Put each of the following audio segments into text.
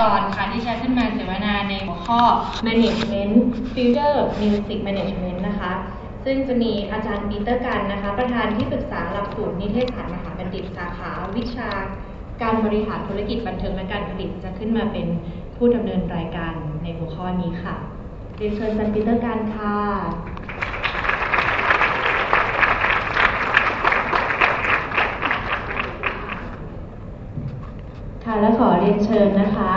กรค่ะที่จะขึ้นมาเสวนาในหัวข้อ Management Future Music Management นะคะ ซึ่งจะมีอาจารย์ปีเตอร์กันนะคะ ประธานที่ปรึกษาหลักสูตรนิเทศศาสตร์มหาบัณฑิตสาขาวิชา การบริหารธุรกิจบันเทิงและการผลิตจะขึ้นมาเป็นผู้ดำเนินรายการในหัวข้อนี้ค่ะเรียนเชิญอาจารย์ปีเตอร์กันค่ะ ค่ะและขอเรียนเชิญนะคะ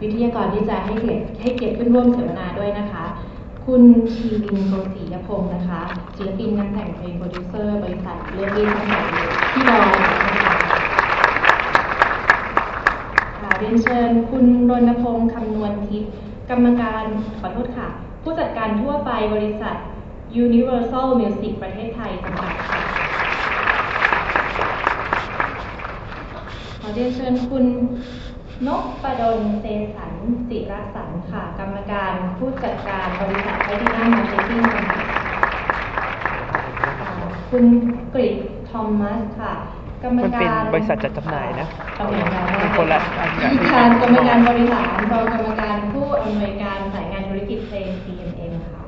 วิทยากรที่จะให้เกียรติให้เกียรติขึ้นร่วมเสวนาด้วยนะคะ คุณชีวินโกศรียพงศ์นะคะศิลปินนักแต่งเพลงโปรดิวเซอร์บริษัทเลือกดิ้นทั้งหมดที่รอค่ะเรียนเชิญคุณรณพงศ์คำนวณทิพย์กรรมการขอโทษค่ะ ผู้จัดการทั่วไปบริษัท Universal Music ประเทศไทยจำกัดค่ะ อเรียนเชิญคุณนกประดลเซสันจิรสันค่ะ กรรมการผู้จัดการบริษัทไทยดีน่ามาร์เก็ตติ้งจำกัดอ่าคุณกริชทอมมัสค่ะ กรรมมันเป็นการบริษัทจัดจำหน่ายนะตำแหน่งงานเป็นคนละอันกันผู้การกรรมการบริหารรองกรรมการผู้อำนวยการสายงานธุรกิจเพลง CMM ค่ะ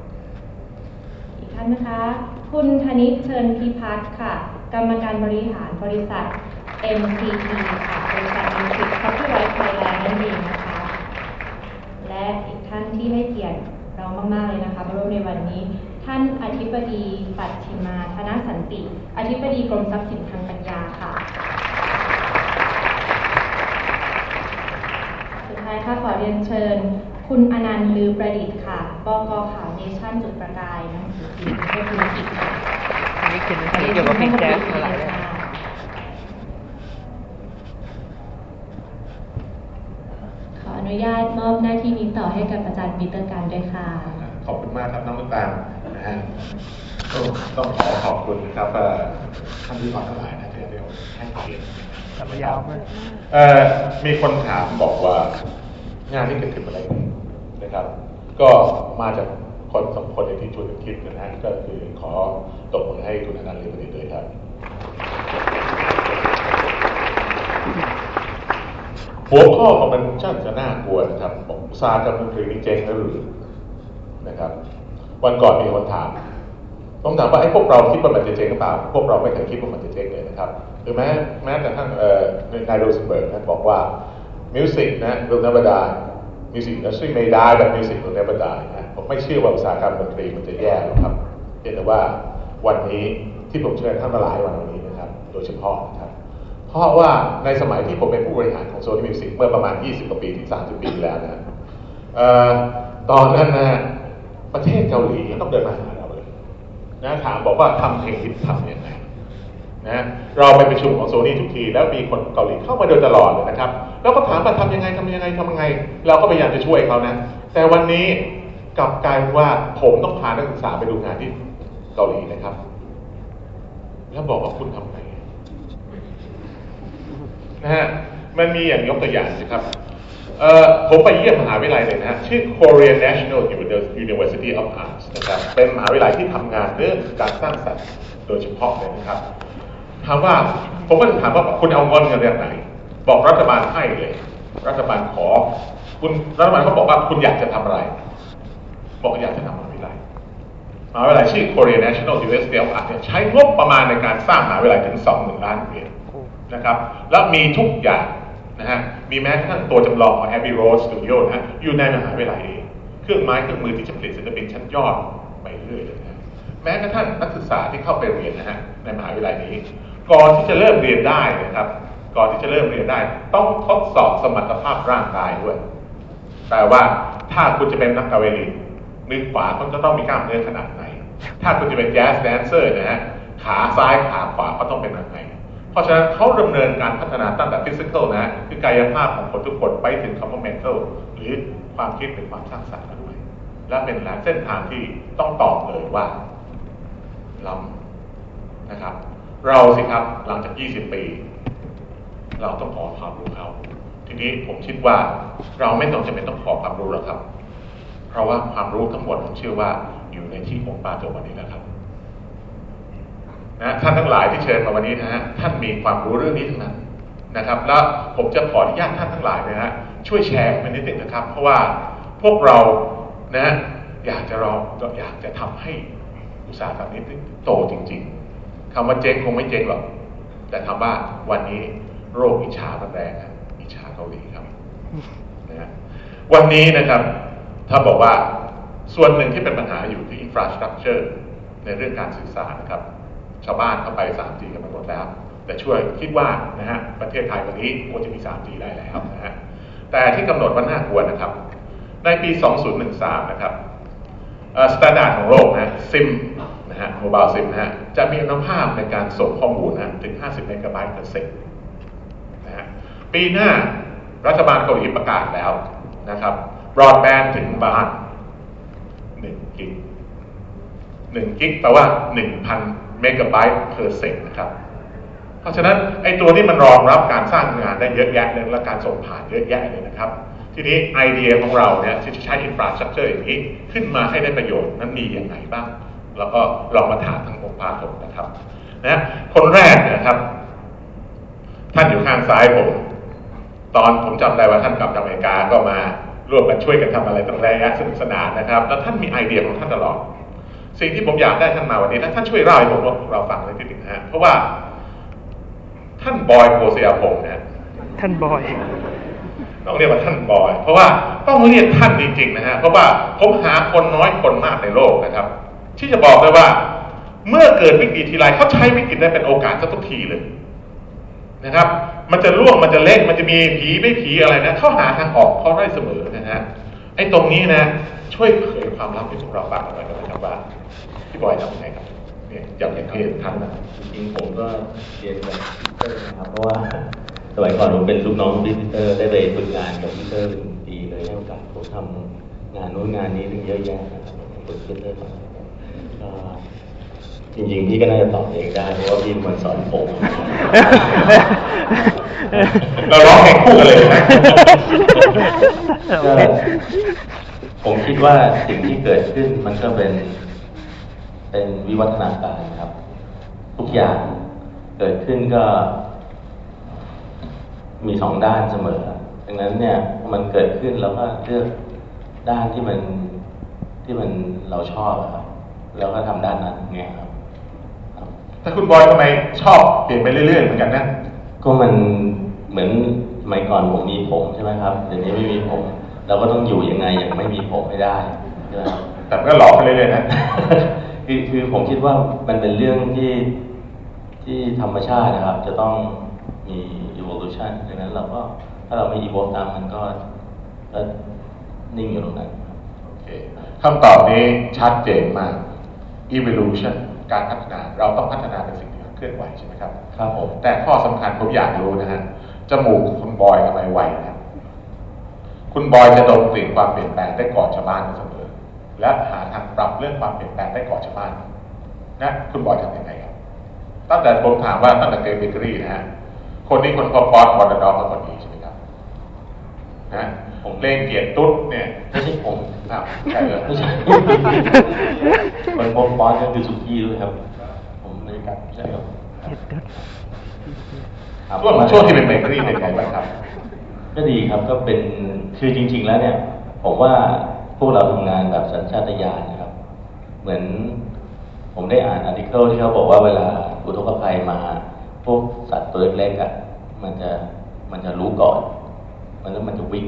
อีกท่านนะคะ คุณธนิตเชิญพิพัฒน์ค่ะ กรรมการบริหารบริษัท MCT ค่ะบริษัท Music Copyright Thailand นั่นเองนะคะ และอีกท่านที่ให้เกียรติเรามาก ๆ เลยนะคะมาร่วมในวันนี้ ท่านอธิบดีปัตชิมาธนสันติ อธิบดีกรมทรัพย์สินทางปัญญาค่ะ สุดท้ายค่ะขอเรียนเชิญ คุณอนันต์ลือประดิษฐ์ค่ะบกข่าวเนชั่นจุดประกายหนังสือพิมพ์เพื่อธุรกิจค่ะอันนี้เขียนเกี่ยวกับเพลงแจ๊สมาหลายเล่ม ขออ นุญาตมอบหน้าที่นี้ต่อให้กับอาจารย์ปีเตอร์การด้วยค่ะ ขอบคุณมากครับน้องลูกตาลนะฮะต้องขอขอบคุณนะครับเอ่อท่านที่ฟังทั้งหลายนะที่ได้ให้เกียรติแต่มายาวมากมีคนถามบอกว่างานนี้เกิดขึ้นอะไรนนะครับ ก็มาจากคนสองคนในที่ชวนกันคิดนะฮะก็คือขอตบมือให้คุณอนันต์เรืองประดิษฐ์ด้วยครับ หัวข้อของมันช่างจะน่ากลัวนะครับบอกอุตสาหกรรมดนตรีนี่เจ๊งแล้วหรือนะครับ วันก่อนมีคนถามต้องถามว่าไอ้พวกเราคิดว่ามันจะเจ๊งหรือเปล่า พวกเราไม่เคยคิดว่ามันจะเจ๊งเลยนะครับหรือแม้แม้แต่ทั้งเอ่อนายโรสเบิร์กนะบอกว่าmusic นะ will never die music industry may die but music will never die นะผมไม่เชื่อว่าอุตสาหกรรมดนตรีมันจะแย่หรอกครับเพียงแต่ว่าวันนี้ที่ผมเชิญท่านมาหลายวันวันนี้นะครับ โดยเฉพาะนะครับ เพราะว่าในสมัยที่ผมเป็นผู้บริหารของโซนี่มิวสิกเมื่อประมาณ 20 กว่าปีถึง 30 ปีแล้วนะออตอนนั้นนะประเทศเกาหลีต้องเดินมาหาเราเลยนะถามบอกว่าทำเพลงฮิตทำยังไงนะเราไปประชุมของโซนี่ทุกที แล้วมีคนเกาหลีเข้ามาโดยตลอดเลยนะครับ แล้วก็ถามว่าทำยังไงทำยังไงทำยังไง เราก็พยายามจะช่วยเขานะ แต่วันนี้กลับกลายว่าผมต้องพานักศึกษาไปดูงานที่เกาหลีนะครับ แล้วบอกว่าคุณทำ นะฮะมันมีอย่างยกตัวอย่างนะครับเอ่อผมไปเยี่ยมมหาวิทยาลัยเลยนะฮะชื่อ Korean National University of Arts นะครับเป็นมหาวิทยาลัยที่ทำงานเรื่องการสร้างสรรค์โดยเฉพาะเลยนะครับถามว่าผมก็จะถามว่าคุณเอาเงินกันจากไหน บอกรัฐบาลให้เลย รัฐบาลขอ คุณรัฐบาลก็บอกว่าคุณอยากจะทำอะไร บอกอยากจะทำมหาวิทยาลัยมหาวิทยาลัยชื่อ Korean National University of Arts ใช้งบประมาณในการสร้างมหาวิทยาลัยถึง20,000ล้านเหรียญ นะครับ แล้วมีทุกอย่างนะฮะ มีแม้กระทั่งตัวจำลองของ Abbey Road Studio นะฮะ อยู่ในมหาวิทยาลัยเองเครื่องไม้เครื่องมือที่จะผลิตศิลปินชั้นยอดไปเรื่อยเลยนะแม้กระทั่งนักศึกษาที่เข้าไปเรียนนะฮะในมหาวิทยาลัยนี้ ก่อนที่จะเริ่มเรียนได้นะครับ ก่อนที่จะเริ่มเรียนได้ ต้องทดสอบสมรรถภาพร่างกายด้วยแปลว่าถ้าคุณจะเป็นนักไวโอลินมือขวาคุณจะต้องมีกล้ามเนื้อขนาดไหน ถ้าคุณจะเป็น jazz dancer นะฮะขาซ้ายขาขวาเขาต้องเป็นยังไง เพราะฉะนั้นเขาดำเนินการพัฒนาตั้งแต่ physical นะฮะคือกายภาพของคนทุกคนไปถึงคอมมน mentalหรือความคิดหรือความสร้างสรรค์กันด้วย และเป็นหลายเส้นทางที่ต้องตอบเลยว่าล้ำนะครับ เราสิครับหลังจาก 20 ปี เราต้องขอความรู้เขาทีนี้ผมคิดว่าเราไม่ต้องจำเป็นต้องขอความรู้หรอกครับ เพราะว่าความรู้ทั้งหมดผมเชื่อว่าอยู่ในที่ของปาตัววันนี้แล้วครับ นะท่านทั้งหลายที่เชิญมาวันนี้นะฮะท่านมีความรู้เรื่องนี้ทั้งนั้นนะครับ แล้วผมจะขออนุญาตท่านทั้งหลายนะฮะช่วยแชร์ไปนิดหนึ่งนะครับ เพราะว่าพวกเรานะอยากจะรออยากจะทำให้อุตสาหกรรมนี้โตจริง ๆคำว่าเจ๊งคงไม่เจ๊งหรอกแต่คำว่าวันนี้โรคอิจฉาแรงครับอิจฉาเกาหลีครับนะฮะวันนี้นะครับ ถ้าบอกว่าส่วนหนึ่งที่เป็นปัญหาอยู่ที่ infrastructure ในเรื่องการสื่อสารนะครับ ชาวบ้านเข้าไป 3G กันไปหมดแล้ว แต่ช่วยคิดว่านะฮะประเทศไทยวันนี้ควรจะมี 3G ได้แล้วนะฮะแต่ที่กำหนดว่าน่ากลัวนะครับ ในปี 2013 นะครับ standard ของโลกนะซิมนะฮะ mobile ซิมนะฮะจะมีอานุภาพในการส่งข้อมูลนะถึง 50 เมกะไบต์ต่อ sec นะฮะปีหน้ารัฐบาลเกาหลีประกาศแล้วนะครับบรอดแบนด์ถึงบ้าน1 gig 1 gig แปลว่า 1,000 เมกะไบต์ per sec นะครับ เพราะฉะนั้นไอ้ตัวนี้มันรองรับการสร้างงานได้เยอะแยะเลยและการส่งผ่านเยอะแยะเลยนะครับ ทีนี้ไอเดียของเราเนี่ยที่จะใช้ infrastructure อย่างนี้ขึ้นมาให้ได้ประโยชน์นั้นมีอย่างไรบ้าง แล้วก็ลองมาถามทั้งองค์ภาคผมนะครับนะคนแรกนยนะครับ ท่านอยู่ข้างซ้ายผม ตอนผมจำได้ว่าท่านกลับจากอเมริกาก็มาร่วมกันช่วยกันทำอะไรต่างๆสนุกสนานนะครับ แล้วท่านมีไอเดียของท่านตลอด สิ่งที่ผมอยากได้ท่านมาวันนี้นะท่านช่วยเล่าให้ผมเราฟังเลยทีหนึ่งนะฮะเพราะว่า ท่านบอยโกเซียพงศ์เนี่ยท่านบอยต้องเรียกว่าท่านบอย เพราะว่าต้องเรียกท่านจริง ๆ นะฮะเพราะว่าผมหาคนน้อยคนมากในโลกนะครับ ที่จะบอกได้ว่า เมื่อเกิดวิกฤตทีไรเขาใช้วิกฤตได้เป็นโอกาสซะทุกทีเลยนะครับ มันจะล่วงมันจะเละมันจะมีผีไม่ผีอะไรนะเขาหาทางออกเขาได้เสมอนะฮะ ไอ้ตรงนี้นะ ช่วยเผยความลับให้พวกเราฟังหน่อยนะครับว่าพี่บอยทำยังไงครับเนี่ยอยากเห็นเห็นท่านนะจริงๆผมก็เรียนกับพีเตอร์นะครับเพราะว่าสมัยก่อนผมเป็นลูกน้องพีเตอร์ได้ไปฝึกงานกับพีเตอร์เป็นปีเลยให้โอกาสผมทำงานโน้นงานนี้ถึงเยอะแยะนะครับผมฝึกพีเตอร์ก็ จริงๆพี่ก็น่าจะตอบเองได้เพราะว่าพี่เป็นคนสอนผม เราร้องเพลงคู่กันเลยนะก็ผมคิดว่าสิ่งที่เกิดขึ้นมันก็เป็น เป็นวิวัฒนาการครับ ทุกอย่างเกิดขึ้นก็ มีสองด้านเสมอดังนั้นเนี่ยมันเกิดขึ้นแล้วก็เลือกด้านที่มันที่มันเราชอบอะครับแล้วก็ทำด้านนั้นไงครับครับ แต่คุณบอยทำไมชอบเปลี่ยนไปเรื่อยๆเหมือนกันนะ ก็มันเหมือนสมัยก่อนผมมีผมใช่ไหมครับเดี๋ยวนี้ไม่มีผม เราก็ต้องอยู่ยังไงอย่างไม่มีผมไม่ได้ใช่ไหมครับแต่ก็หลอกไปเรื่อยๆนะคือคือผมคิดว่ามันเป็นเรื่องที่ที่ธรรมชาตินะครับ จะต้องมี evolution ดังนั้นเราก็ถ้าเราไม่ evolve ตามมันก็ก็นิ่งอยู่ตรงนั้นครับโอเคคำตอบนี้ชัดเจนมาก evolution การพัฒนาเราต้องพัฒนาเป็นสิ่งที่เคลื่อนไหวใช่ไหมครับครับผมแต่ข้อสำคัญผมอยากรู้นะฮะจมูกคุณบอยทำไมไวนะคุณบอยจะดมกลิ่นความเปลี่ยนแปลงได้ก่อนชาวบ้านเสมอและหาทางปรับเรื่องความเปลี่ยนแปลงได้ก่อนชาวบ้านนะคุณบอยทำยังไงครับตั้งแต่ผมถามว่าตั้งแต่เกมเบเกอรี่นะฮะคนนี้คนพอปอสวอร์ดดอมมาคนนี้ใช่ไหมครับนะ ผมเล่นเกียรติตุ๊ดเนี่ยไม่ใช่ผมอ้าวใช่เหรอไม่ใช่คนพบปอนก็คือสุกี้ด้วยครับ ผมไม่ได้กับใช่ครับครับช่วงช่วงที่เป็นเบเกอรี่เป็นไงบ้างครับ ก็ดีครับก็เป็นคือจริง ๆ แล้วเนี่ย ผมว่าพวกเราทำงานแบบสัญชาตญาณนะครับ เหมือนผมได้อ่านอาร์ติเคิลที่เขาบอกว่าเวลาอุทกภัยมา พวกสัตว์ตัวเล็กๆอะมันจะมันจะรู้ก่อน มันแล้วมันจะวิ่ง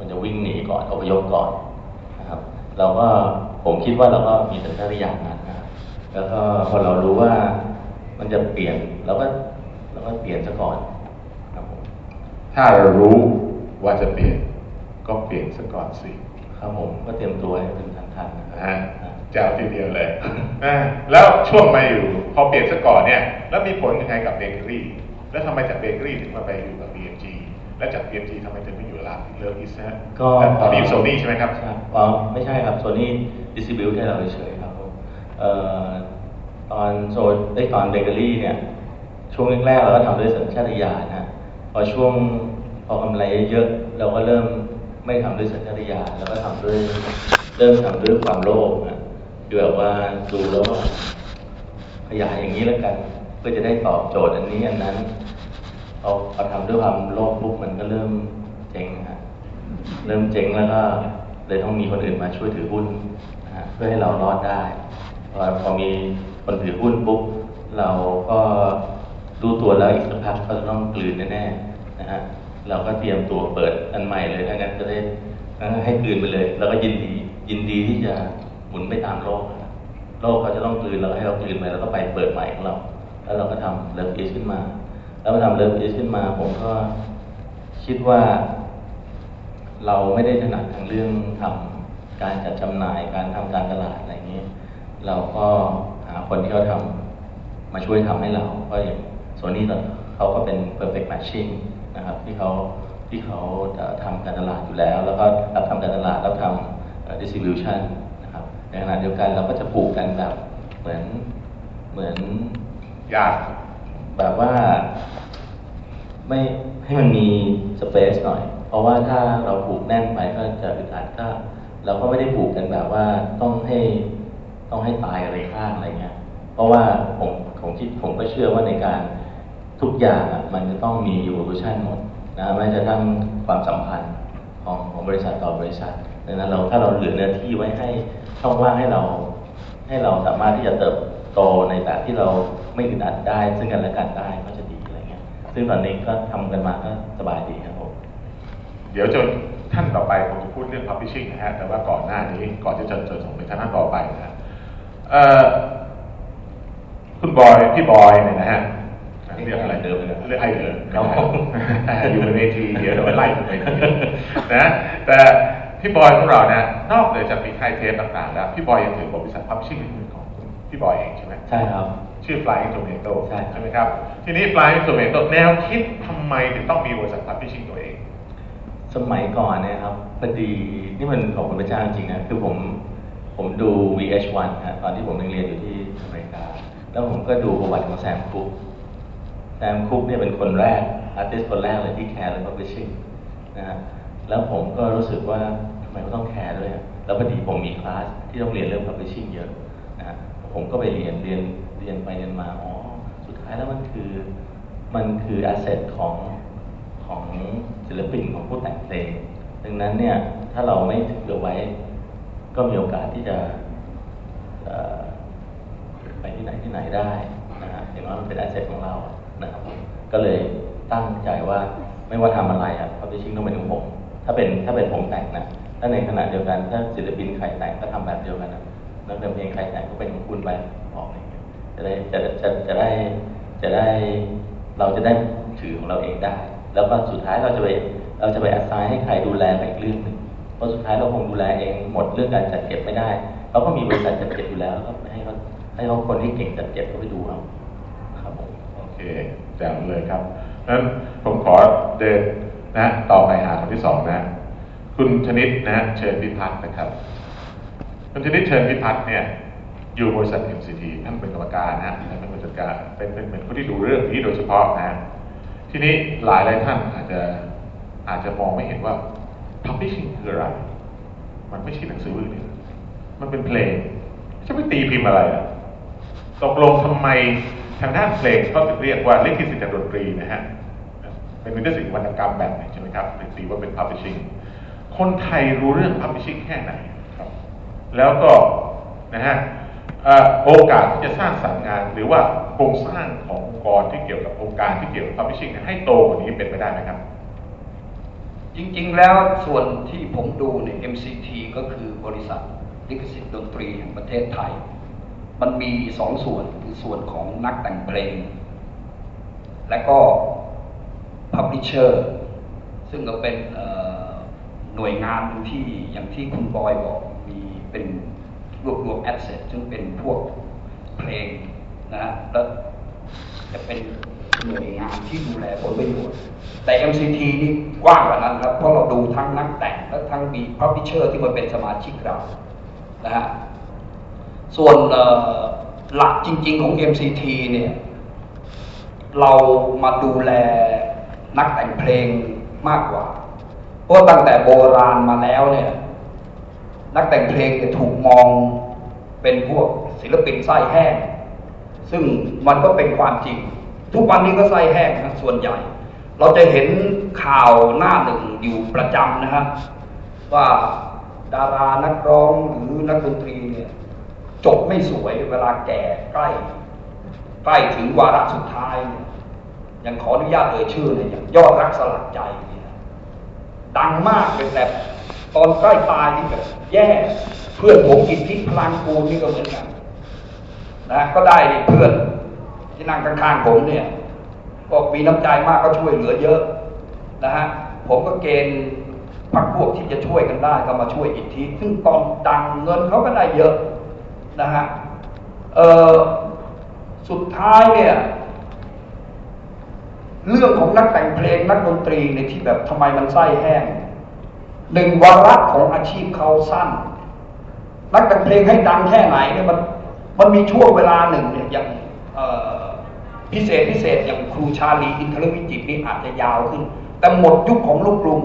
มันจะวิ่งหนีก่อนอพยพก่อนนะครับ เราก็ผมคิดว่าเราก็มีสัญชาตญาณนั้นนะครับแล้วก็พอเรารู้ว่ามันจะเปลี่ยนเราก็เราก็เปลี่ยนซะก่อนครับผมถ้าเรารู้ว่าจะเปลี่ยนก็เปลี่ยนซะก่อนสิครับผมก็เตรียมตัวให้เป็นทันๆนะคนะรับฮะจะเอาทีเดียวเลยอ่าแล้วช่วงมาอยู่พอเปลี่ยนซะก่อนเนี่ย แล้วมีผลยังไงกับเบเกอรี่ แล้วทำไมจากเบเกอรี่ถึงมาไปอยู่กับ BMG แล้วจาก BMG ทำไมถึงไป อยู่ร้าน Love Is ฮะก็แล้วตอนนี้อยู่โซนี่ใช่ไหมครับใช่อ๋อไม่ใช่ครับโซนี่ distribute ให้เราเฉยๆครับผมเอ่อตอนโซนได้ตอนเบเกอรี่เนี่ย ช่วงแรกๆเราก็ทำด้วยสัญชาตญาณนะพอช่วงพอกำไรเยอะๆเราก็เริ่มไม่ทำด้วยสัญชาตญาณแล้วก็ทำด้วยเริ่มทำด้วยความโลภนะคือแบบว่าดูแล้วว่าขยายอย่างนี้แล้วกันเพื่อจะได้ตอบโจทย์อันนี้อันนั้นพอพอทำด้วยความโลภปุ๊บมันก็เริ่ม เจ๊งฮะเริ่มเจ๊งแล้วก็เลยต้องมีคนอื่นมาช่วยถือหุ้นนะฮะเพื่อให้เรารอดได้พอพอมีคนถือหุ้นปุ๊บเราก็รู้ตัวแล้วอีกสักพักก็จะต้องกลืนแน่ๆนะฮะเราก็เตรียมตัวเปิดอันใหม่เลยถ้างั้นจะได้ให้กลืนไปเลย แล้วก็ยินดียินดีที่จะหมุนไปตามโลกนะครับโลกเขาจะต้องกลืนเราให้เรากลืนไปแล้วก็ไปเปิดใหม่ของเรา แล้วเราก็ทำ Love Is ขึ้นมา แล้วพอทำ Love Is ขึ้นมา ผมก็คิดว่า เราไม่ได้ถนัดทางเรื่องทำการจัดจำหน่ายการทำการตลาดอะไรอย่างนี้เราก็หาคนที่เขาทำมาช่วยทำให้เราเพราะอย่างส่วนนี้เขาก็เป็น perfect matching นะครับที่เขาที่เขาจะทำการตลาดอยู่แล้ว แล้วก็รับทำการตลาดรับทำเอ่อ distribution นะครับในขณะเดียวกันเราก็จะปลูกกันแบบเหมือนเหมือนยากแบบว่าไม่ให้มันมีสเปซหน่อย เพราะว่าถ้าเราผูกแน่นไปก็จะอึดอัดก็ เราก็ไม่ได้ผูกกันแบบว่าต้องให้ต้องให้ตายอะไรข้างอะไรเงี้ย เพราะว่าผมผมคิดผมก็เชื่อว่าในการทุกอย่างอะมันจะต้องมี evolution หมดนะไม่จะทั้งความสัมพันธ์ของของบริษัทต่อบริษัทดังนั้นเราถ้าเราเหลือเนื้อที่ไว้ให้ช่องว่างให้เรา ให้เราสามารถที่จะเติบโตในแบบที่เราไม่อึดอัดได้ ซึ่งกันและกันได้ก็จะดีอะไรเงี้ย ซึ่งตอนนี้ก็ทำกันมาก็สบายดีครับ เดี๋ยวจนท่านต่อไปผมจะพูดเรื่อง publishing นะฮะแต่ว่าก่อนหน้านี้ก่อนที่จะจะส่งไปท่านต่อไปนะฮะเอ่อคุณบอยพี่บอยเนี่ยนะฮะเรียกอะไรเดิมเลยเรียกไอ้เดิมครับผมอยู่บนเวทีเดี๋ยวเราไปไล่กันไปทีนะแต่พี่บอยของเราเนี่ยนอกเหนือจากมีค่ายเทปต่างๆแล้วพี่บอยยังถือบริษัท publishing เป็นของพี่บอยเองใช่ไหมใช่ครับ ชื่อ Flying Tomato ใช่ครับใช่ไหมครับ ทีนี้ Flying Tomato แนวคิดทำไมถึงต้องมีบริษัท publishing ตัวเอง สมัยก่อนเนี่ยครับพอดีนี่มันขอบคุณพระเจ้าจริงนะคือผมผมดู VH1 นะตอนที่ผมยังเรียนอยู่ที่อเมริกา แล้วผมก็ดูประวัติของแซมคุกแซมคุกเนี่ยเป็นคนแรก artist คนแรกเลยที่แคร์เรื่อง publishing นะฮะแล้วผมก็รู้สึกว่าทำไมเขาต้องแคร์ด้วยแล้วพอดีผมมีคลาสที่ต้องเรียนเรื่อง publishing เยอะนะฮะผมก็ไปเรียนเรียนเรียนไปเรียนมาอ๋อสุดท้ายแล้วมันคือมันคือ asset ของ ของศิลปินของผู้แต่งเพลง ดังนั้นเนี่ยถ้าเราไม่ถือเอาไว้ ก็มีโอกาสที่จะไปที่ไหนที่ไหนได้นะฮะอย่างน้อยมันเป็นแอสเซทของเรานะครับผมก็เลยตั้งใจว่าไม่ว่าทำอะไรอะ publishing ต้องเป็นของผมถ้าเป็นถ้าเป็นผมแต่งนะถ้าในขณะเดียวกันถ้าศิลปินใครแต่งก็ทำแบบเดียวกันนะนักแต่งเพลงใครแต่งก็เป็นของคุณไปบอกเงี้ยจะได้จะจะจะได้จะได้เราจะได้ถือของเราเองได้ แล้วก็สุดท้ายเราจะไปเราจะไปอัสายให้ใครดูแลไปอีกเรื่องหนึ่งเพราะสุดท้ายเราคงดูแลเองหมดเรื่องการจัดเก็บไม่ได้เราก็มีบริษัทจัดเก็บอยู่แล้วก็ให้เขาให้เขาคนที่เก่งจัดเก็บเขาไปดูเอาครับผมโอเคแจ๋วเลยครับนั้นผมขอเดินนะต่อไปหาคนที่สองนะ คุณชนิดนะเชิญพิพัฒน์นะครับ คุณชนิดเชิญพิพัฒน์เนี่ยอยู่บริษัท MCT ท่านเป็นกรรมการนะท่านเป็นผู้จัดการเป็นเป็นเป็นผู้ที่ดูเรื่องนี้โดยเฉพาะนะ ทีนี้หลายหลายท่านอาจจะอาจจะมองไม่เห็นว่า publishing คืออะไร มันไม่ใช่หนังสือนี่มันเป็นเพลง จะไปตีพิมพ์อะไรอะตกลงทำไมทางด้านเพลงเขาถึงเรียกว่าลิขสิทธิ์ดนตรีนะฮะ เป็นลิขสิทธิ์วรรณกรรมแบบไหนใช่ไหมครับเป็นตีว่าเป็น publishing คนไทยรู้เรื่อง publishing แค่ไหนครับ แล้วก็นะฮะ โอกาสที่จะสร้างสรรค์งาน หรือว่าโครงสร้างขององค์กรที่เกี่ยวกับองค์การที่เกี่ยวกับ publishing ให้โตกว่านี้เป็นไปได้ไหมครับ จริงๆ แล้วส่วนที่ผมดูใน MCT ก็คือบริษัทลิขสิทธิ์ดนตรีแห่งประเทศไทย มันมีสองส่วนคือส่วนของนักแต่งเพลง และก็ Publisher ซึ่งก็เป็นหน่วยงานที่อย่างที่คุณบอยบอกมีเป็น รวบรวมแอสเซทซึ่งเป็นพวกเพลงนะฮะแล้วจะเป็นหน่วยงานที่ดูแลผลประโยชน์แต่ MCT นี่กว้างกว่านั้นครับเพราะเราดูทั้งนักแต่งและทั้งมี Publisher ที่มาเป็นสมาชิกเรานะฮะส่วนหลักจริง ๆ ของ MCT เนี่ยเรามาดูแลนักแต่งเพลงมากกว่า เพราะตั้งแต่โบราณมาแล้วเนี่ย นักแต่งเพลงถูกมองเป็นพวกศิลปินไส้แห้ง ซึ่งมันก็เป็นความจริง ทุกวันนี้ก็ไส้แห้งส่วนใหญ่ เราจะเห็นข่าวหน้าหนึ่งอยู่ประจำนะฮะว่าดารานักร้องหรือนักดนตรีเนี่ยจบไม่สวยเวลาแก่ใกล้ ใกล้ถึงวาระสุดท้ายเนี่ยยังขออนุญาตเอ่ยชื่อเลยอย่างยอดรักสลักใจเนี่ยดังมากเลยแต่ ตอนใกล้ตายนี่แบบแย่เพื่อนผมกินทิพย์พลังกูนี่ก็เหมือนกันนะก็ได้เพื่อนที่นั่งข้างๆผมเนี่ยก็มีน้ำใจมากก็ช่วยเหลือเยอะนะฮะผมก็เกณฑ์พักพวกที่จะช่วยกันได้ก็มาช่วยอีกที ซึ่งตอนดังเงินเขาก็ได้เยอะนะฮะเออสุดท้ายเนี่ย เรื่องของนักแต่งเพลงนักดนตรีในที่แบบทำไมมันไส้แห้ง หนึ่งวาระของอาชีพเขาสั้น นักแต่งเพลงให้ดังแค่ไหนเนี่ยมันมันมีช่วงเวลาหนึ่งเนี่ยอย่างพิเศษพิเศษอย่างครูชาลีอินทรวิจิตนี่อาจจะยาวขึ้น แต่หมดยุคของลูกกรุง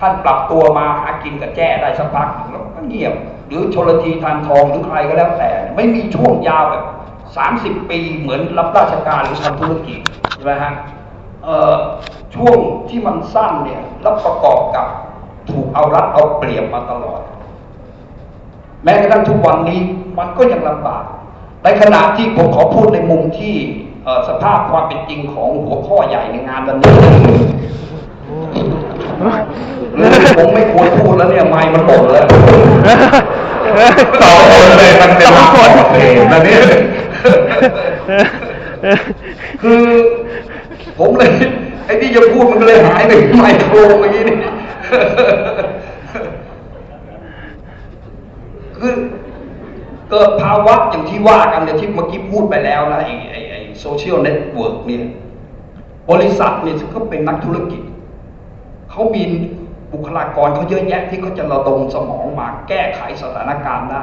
ท่านปรับตัวมาหากินกับแจ้ได้สักพักหนึ่งแล้วก็เงียบ หรือชลทีทานทองหรือใครก็แล้วแต่ ไม่มีช่วงยาวแบบสามสิบปีเหมือนรับราชการหรือทำธุรกิจใช่ไหมฮะช่วงที่มันสั้นเนี่ยแล้วประกอบกับ ถูกเอารัดเอาเปรียบมาตลอด แม้กระทั่งทุกวันนี้มันก็ยังลำบากในขณะที่ผมขอพูดในมุมที่สภาพความเป็นจริงของหัวข้อใหญ่ในงานวันนี้ผมไม่ควรพูดแล้วเนี่ยไมค์มันหมดแล้วสองคนเลยมันเป็นสอคนเพลงนะเนี่ยคือผมเลยไอ้ที่จะพูดมันก็เลยหายไปไมโครเมื่อกี้นี่ คือเกิดภาวะอย่างที่ว่ากันเนี่ยที่เมื่อกี้พูดไปแล้วนะไอ้ไอ้ไอ้ social network เนี่ยบริษัทเนี่ยก็เป็นนักธุรกิจ เขามีบุคลากรเขาเยอะแยะที่เขาจะระดมสมองมาแก้ไขสถานการณ์ได้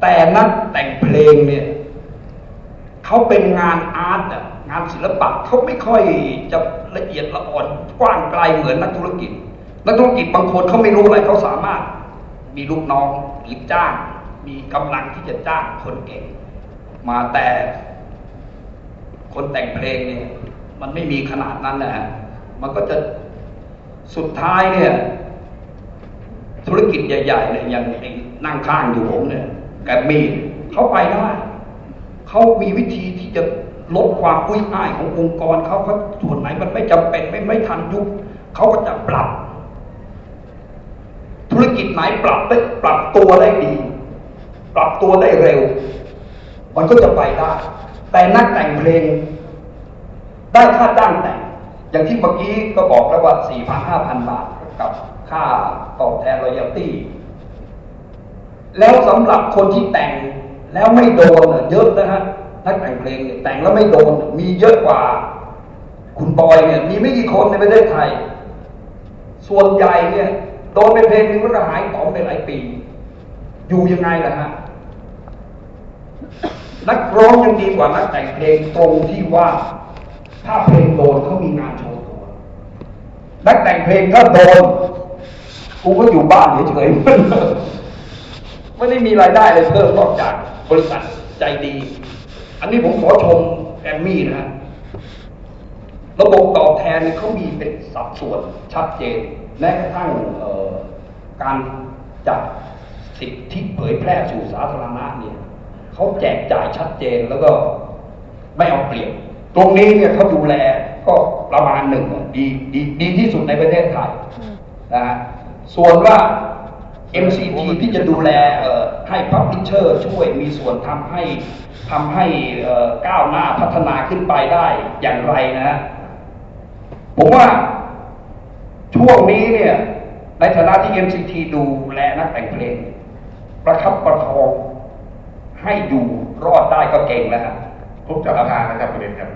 แต่นักแต่งเพลงเนี่ยเขาเป็นงานอาร์ตงานศิลปะเขาไม่ค่อยจะละเอียดละอ่อนกว้างไกลเหมือนนักธุรกิจ นักธุรกิจบางคนเขาไม่รู้อะไรเขาสามารถ มีลูกน้องหรือจ้าง มีกำลังที่จะจ้างคนเก่ง มาแต่คนแต่งเพลงเนี่ย มันไม่มีขนาดนั้นนะฮะมันก็จะสุดท้ายเนี่ย ธุรกิจใหญ่ๆเนี่ยอย่างนั่งข้างอยู่ผมเนี่ยแกมีเขาไปได้เขามีวิธีที่จะลดความอุ้ยอ้ายขององค์กรเขาเขาส่วนไหนมันไม่จำเป็นไม่ไม่ทันยุคเขาก็จะปรับ ธุรกิจไหนปรับได้ปรับตัวได้ดี ปรับตัวได้เร็ว มันก็จะไปได้แต่นักแต่งเพลง ได้ค่าจ้างแต่ง อย่างที่เมื่อกี้ก็บอกแล้วว่าสี่พันห้าพันบาทกับค่าตอบแทนรอยัลตี้แล้วสำหรับคนที่แต่งแล้วไม่โดนเยอะนะฮะนักแต่งเพลงแต่งแล้วไม่โดนมีเยอะกว่า คุณบอยเนี่ยมีไม่กี่คนในประเทศไทย ส่วนใหญ่เนี่ย โดนไปเพลงนึงแล้วก็หายของไปหลายปี อยู่ยังไงล่ะฮะนักร้องยังดีกว่านักแต่งเพลงตรงที่ว่า ถ้าเพลงโดนเขามีงานโชว์ตัวนักแต่งเพลงถ้าโดนกูก็อยู่บ้านเฉยๆไม่ได้มีรายได้เลยเพิ่มนอกจากบริษัทใจดี อันนี้ผมขอชมแกรมมี่นะฮะระบบตอบแทนเขามีเป็นสัดส่วนชัดเจน แม้กระทั่งการจัดสิทธิเผยแพร่สู่สาธารณะเนี่ยเขาแจกจ่ายชัดเจนแล้วก็ไม่เอาเปรียบ ตรงนี้เนี่ยเขาดูแลก็ประมาณหนึ่งดีดีดีที่สุดในประเทศไทยนะฮะส่วนว่า MCT ที่จะดูแลให้ Publisher ช่วยมีส่วนทำให้ทำให้ก้าวหน้าพัฒนาขึ้นไปได้อย่างไรนะ ผมว่า ช่วงนี้เนี่ย ในฐานะที่ MCT ดูแลนักแต่งเพลง ประคับประคองให้อยู่รอดได้ก็เก่งแล้วฮะทุกจับทางนะครับคุณเอกครับ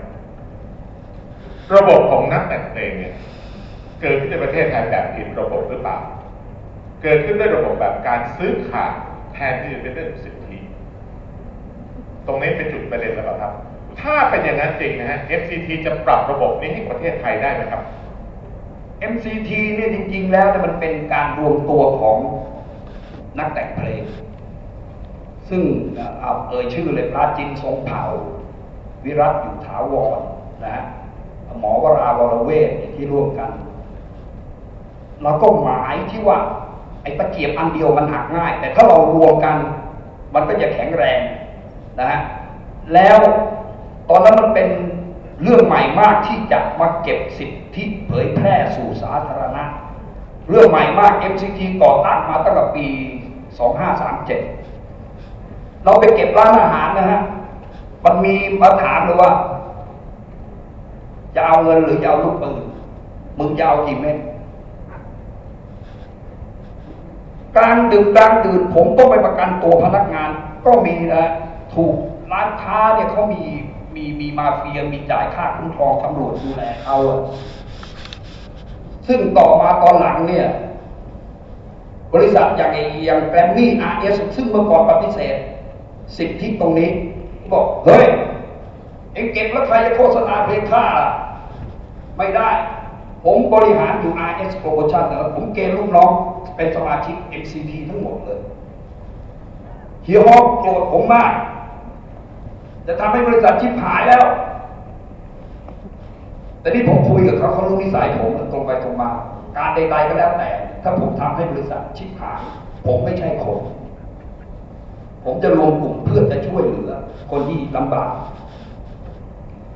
ระบบของนักแต่งเพลงเนี่ยเกิดขึ้นในประเทศไทยแบบผิดระบบหรือเปล่า เกิดขึ้นด้วยระบบแบบการซื้อขาดแทนที่จะเป็นเรื่องสิทธิ ตรงนี้เป็นจุดประเด็นแล้วเล่าครับ ถ้าเป็นอย่างนั้นจริงนะฮะ FCT จะปรับระบบนี้ให้ประเทศไทยได้ไหมครับ MCT เนี่ยจริง ๆ แล้วเนี่ยมันเป็นการรวมตัวของนักแต่งเพลง ซึ่งเอาเอ่ยชื่อเลยปราจินทรงเผ่า วิรัตอยู่ถาวรนะฮะหมอวราวรเวทที่ร่วมกันเราก็หมายที่ว่า ไอ้ตะเกียบอันเดียวมันหักง่าย แต่ถ้าเรารวมกัน มันก็จะแข็งแรงนะฮะแล้วตอนนั้นมันเป็นเรื่องใหม่มากที่จะมาเก็บสิทธิ เผยแพร่สู่สาธารณะ เรื่องใหม่มาก MCT ก่อตั้งมาตั้งแต่ปี 2537 เราไปเก็บร้านอาหารนะฮะ มันมีมาถามเลยว่า จะเอาเงินหรือจะเอาลูกปืน มึงจะเอากี่เม็ดกลางดึกกลางดื่นผมต้องไปประกันตัวพนักงาน ก็มีนะถูกร้านค้าเนี่ยเขามีมีมีมาเฟียมีจ่ายค่าคุ้มครองตำรวจดูแลเขา ซึ่งต่อมาตอนหลังเนี่ย บริษัทอย่างไอ้อย่างแกรมมี่อาร์เอสซึ่งเมื่อก่อนปฏิเสธ สิทธิตรงนี้ บอกเฮ้ยเอ็งเก็บแล้วใครจะโฆษณาเพลงข้าล่ะไม่ได้ ผมบริหารอยู่ RS Promotion นะครับผมเกณฑ์ลูกน้องเป็นสมาชิก MCT ทั้งหมดเลยเฮียฮอกโกรธผมมาก จะทำให้บริษัทชิบหายแล้ว แต่นี่ผมคุยกับเขาเขารู้นิสัยผมตรงไปตรงมา การใดๆก็แล้วแต่ ถ้าผมทำให้บริษัทชิบหายผมไม่ใช่คน ผมจะรวมกลุ่มเพื่อจะช่วยเหลือ คนที่ลำบาก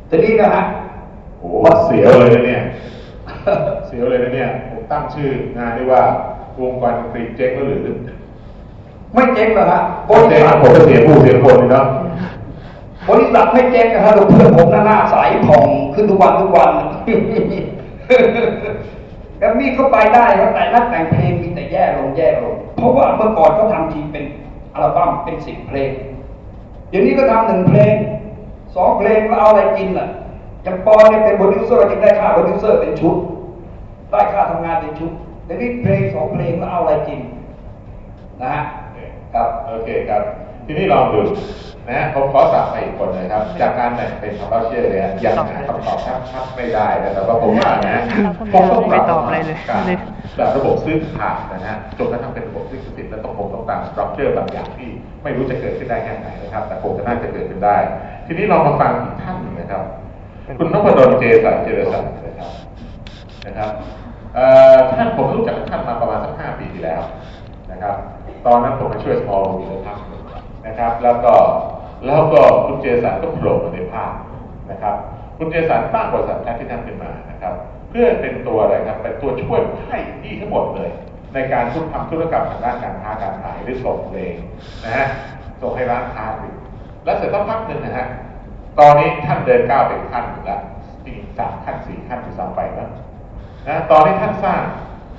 ทีนี้นะฮะโอ้โหเสียวเลยนะเนี่ย เสียวเลยนะเนี่ย ผมตั้งชื่องานได้ว่าวงการดนตรีเจ๊งก็หรือ ไม่เจ๊งหรอกฮะบผมริเจ๊งษัทผมก็เสียผู้เสียคนเลยเนาะ บริษัทไม่เจ๊งนะฮะเพื่อนผมหน้าหน้าใสผ่องขึ้นทุกวันทุกวันแกรมมี่เข้าไปได้ครับแต่นักแต่งเพลงมีแต่แย่ลงแย่ลง เพราะว่าเมื่อก่อนเขาทำทีเป็นอัลบั้มเป็นสิบเพลง เดี๋ยวนี้ก็ทำหนึ่งเพลงสองเพลงแล้วเอาอะไรกินล่ะอย่างปอนเนี่ยเป็นโปรดิวเซอร์ยังได้ค่าโปรดิวเซอร์เป็นชุด ได้ค่าทำงานเป็นชุดเดี๋ยวนี้เพลงสองเพลงแล้วเอาอะไรกินนะฮะครับโอเคครับ ทีนี้ลองดูนะฮะผมขอสับไปอีกคนเลยครับ จากการแบ่งเป็นคำเล่าเชื่อเนี่ยยังหาคำตอบชัดๆไม่ได้นะแต่ว่าผมว่านะผมต้องปรับไม่ตอบอะไรเลยการแบบระบบซื้อขายนะฮะจนกระทั่งเป็นระบบซื้อสิทธิ์และต้องคงต้องตาม structure บางอย่างที่ไม่รู้จะเกิดขึ้นได้แค่ไหนนะครับ แต่คงจะน่าจะเกิดขึ้นได้ ทีนี้เรามาฟังอีกท่านหนึ่งนะครับ คุณนพดลเจสันเจริญสันนะครับนะครับเอ่อท่านผมรู้จักท่านมาประมาณสักห้าปีที่แล้วนะครับ ตอนนั้นผมมาช่วย small room อยู่ในภาคห นะครับ แล้วก็แล้วก็คุณเจสันก็โผล่มาในภาคนะครับ คุณเจสันตั้งบริษัทแพลทินัมขึ้นมานะครับ เพื่อเป็นตัวอะไรครับเป็นตัวช่วยให้ที่ทั้งหมดเลย ในการทุกทำธุรกรรมทางด้านการค้าการขายหรือส่งเพลงนะฮะส่งให้ร้านค้าผลิแล้วเสร็จสักพักหนึ่งนะฮะตอนนี้ท่านเดินก้าวเป็นขั้นถึงแล้วจริงสามขั้นสี่ขั้นที่สามไปแล้วนะตอนที่ท่านสร้าง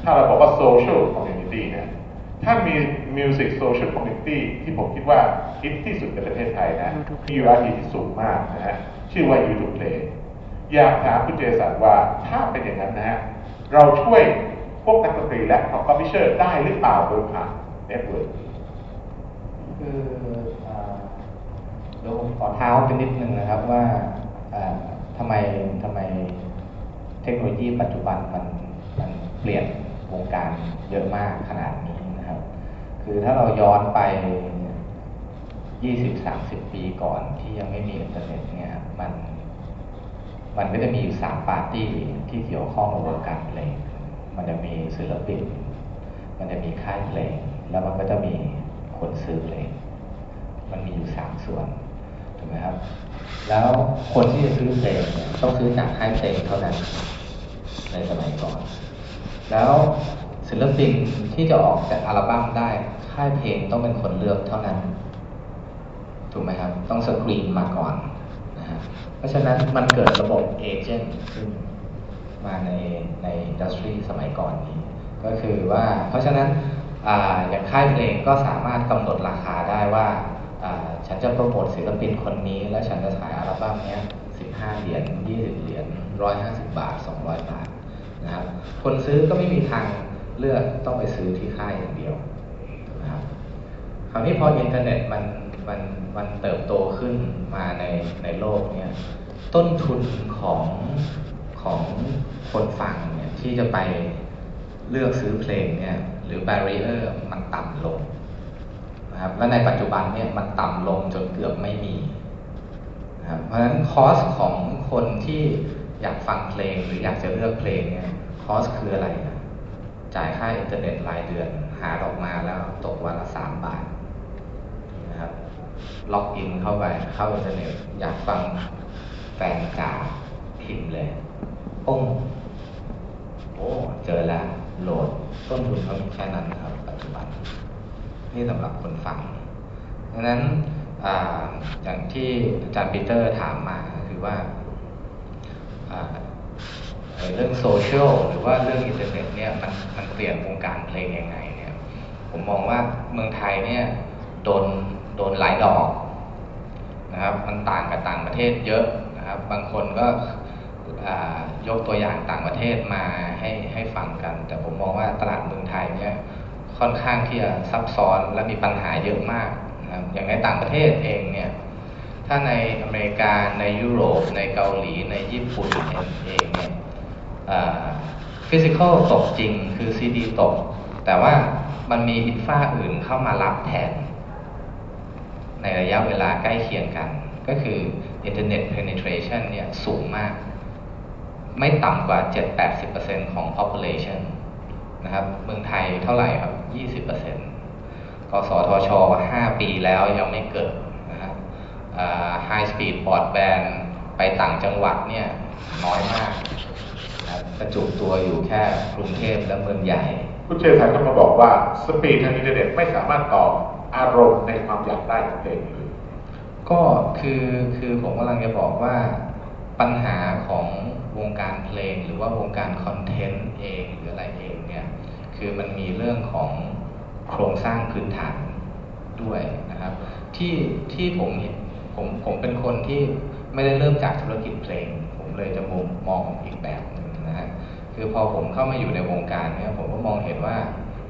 ถ้าเราบอกว่า social community นะ ท่านมี music social community ที่ผมคิดว่าฮิตที่สุดในประเทศไทยนะ YouTube มีวาทีที่สูงมากนะฮะ ชื่อว่า YouTube Play อยากถามคุณเจสันว่าถ้าเป็นอย่างนั้นนะฮะ เราช่วยพวกนักดนตรีและของ publisher ได้หรือเปล่าโดยผ่าน networkคือเอ่อเดี๋ยวผมขอเท้าไปนิดนึงนะครับว่าเอ่อทำไมทำไมเทคโนโลยีปัจจุบันมันมันเปลี่ยนวงการเยอะมากขนาดนี้นะ คือถ้าเราย้อนไป20-30ปีก่อนที่ยังไม่มีอินเทอร์เน็ตเนี่ยมัน มันก็จะมีอยู่สามปาร์ตี้ที่เกี่ยวข้องกับวงการเพลงมันจะมีศิลปิน มันจะมีค่ายเพลง แล้วมันก็จะมีคนซื้อเพลง มันมีอยู่สามส่วนถูกไหมครับ แล้วคนที่จะซื้อเพลงต้องซื้อจากค่ายเพลงเท่านั้นในสมัยก่อน แล้ว ศิลปินที่จะออกจากอัลบั้มได้ค่ายเพลงต้องเป็นคนเลือกเท่านั้น ถูกไหมครับ ต้องสกรีนมาก่อนนะฮะเพราะฉะนั้นมันเกิดระบบเอเจนต์ขึ้นมาในในอินดัสทรีสมัยก่อนนี้ ก็คือว่าเพราะฉะนั้นออย่างค่ายเพลงก็สามารถกำหนดราคาได้ว่าฉันจะโปรโมทศิลปินคนนี้ แล้วฉันจะขายอัลบั้มนี้15 เหรียญ 20 เหรียญ 150 บาท 200 บาทนะครับ คนซื้อก็ไม่มีทาง เลือกต้องไปซื้อที่ค่ายอย่างเดียวนะครับคราวนี้พออินเทอร์เน็ตมันมันมันเติบโตขึ้นมาในในโลกเนี่ยต้นทุนของของคนฟังเนี่ยที่จะไปเลือกซื้อเพลงเนี่ยหรือ barrier มันต่ำลงนะครับและในปัจจุบันเนี่ยมันต่ำลงจนเกือบไม่มีนะครับเพราะฉะนั้นคอสของคนที่อยากฟังเพลงหรืออยากจะเลือกเพลงเนี่ยcost คืออะไรนะ จ่ายค่าอินเทอร์เน็ตรายเดือนหาออกมาแล้วตกวันละสามบาทนะครับ login เข้าไปเข้าอินเทอร์เน็ตอยากฟังแฟนกาพิมพ์เลยป้งโอ้เจอแล้วโหลดต้นทุนเขามีแค่นั้นนะครับ ปัจจุบัน นี่สำหรับคนฟังดังนั้นออย่างที่อาจารย์ปีเตอร์ถามมาคือว่า เรื่องโซเชียลหรือว่าเรื่องอินเทอร์เน็ตเนี่ยมันมันเปลี่ยนวงการเพลงยังไงเนี่ยผมมองว่าเมืองไทยเนี่ยโดนโดนหลายดอกนะครับมันต่างกับต่างประเทศเยอะนะครับ บางคนก็ยกตัวอย่างต่างประเทศมาให้ให้ฟังกัน แต่ผมมองว่าตลาดเมืองไทยเนี่ยค่อนข้างที่จะซับซ้อนและมีปัญหาเยอะมากนะครับอย่างในต่างประเทศเองเนี่ยถ้าในอเมริกาในยุโรปในเกาหลีในญี่ปุ่นเองเนี่ย ฟิสิกอลตกจริงคือซีดีตก แต่ว่ามันมีอินฟาอื่นเข้ามารับแทน ในระยะเวลาใกล้เคียงกัน ก็คือ Internet penetration เนี่ยสูงมาก ไม่ต่ำกว่า 7-80%ของ population นะครับ เมืองไทยเท่าไหร่ครับ 20%กสทช 5 ปีแล้วยังไม่เกิดนะครับ High Speed Broadband ไปต่างจังหวัดเนี่ยน้อยมาก นะครับกระจุกตัวอยู่แค่กรุงเทพและเมืองใหญ่คุณเชษฐาก็มาบอกว่าสปีดทางอินเทอร์เน็ตไม่สามารถตอบอารมณ์ในความอยากได้ของเพลงเลยก็คือคือผมกำลังจะบอกว่าปัญหาของวงการเพลงหรือว่าวงการคอนเทนต์เองหรืออะไรเองเนี่ยคือมันมีเรื่องของโครงสร้างพื้นฐานด้วยนะครับ ที่ที่ผมเห็นผมผมเป็นคนที่ไม่ได้เริ่มจากธุรกิจเพลง ผมเลยจะมุมมองอีกแบบหนึ่งนะฮะ คือพอผมเข้ามาอยู่ในวงการเนี่ยผมก็มองเห็นว่า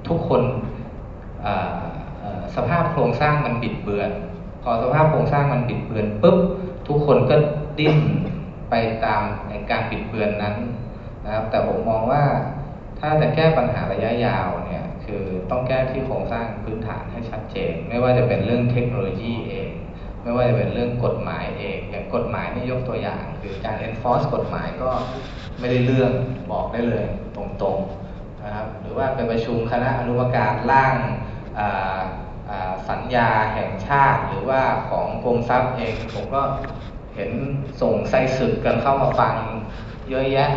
ทุกคนสภาพโครงสร้างมันบิดเบือน พอสภาพโครงสร้างมันบิดเบือนปุ๊บทุกคนก็ดิ้นไปตามในการบิดเบือนนั้นนะครับ แต่ผมมองว่าถ้าจะแก้ปัญหาระยะยาวเนี่ยคือต้องแก้ที่โครงสร้างพื้นฐานให้ชัดเจน ไม่ว่าจะเป็นเรื่องเทคโนโลยีเอง ไม่ว่าจะเป็นเรื่องกฎหมายเองอย่างกฎหมายนี่ยกตัวอย่าง คือการ enforce กฎหมายก็ไม่ได้เรื่องบอกได้เลยตรงๆนะครับหรือว่าไปประชุมคณะอนุกรรมการร่างสัญญาแห่งชาติ หรือว่าของกรมทรัพย์เองผมก็เห็นส่งไส้ศึกกันเข้ามาฟังเยอะแยะ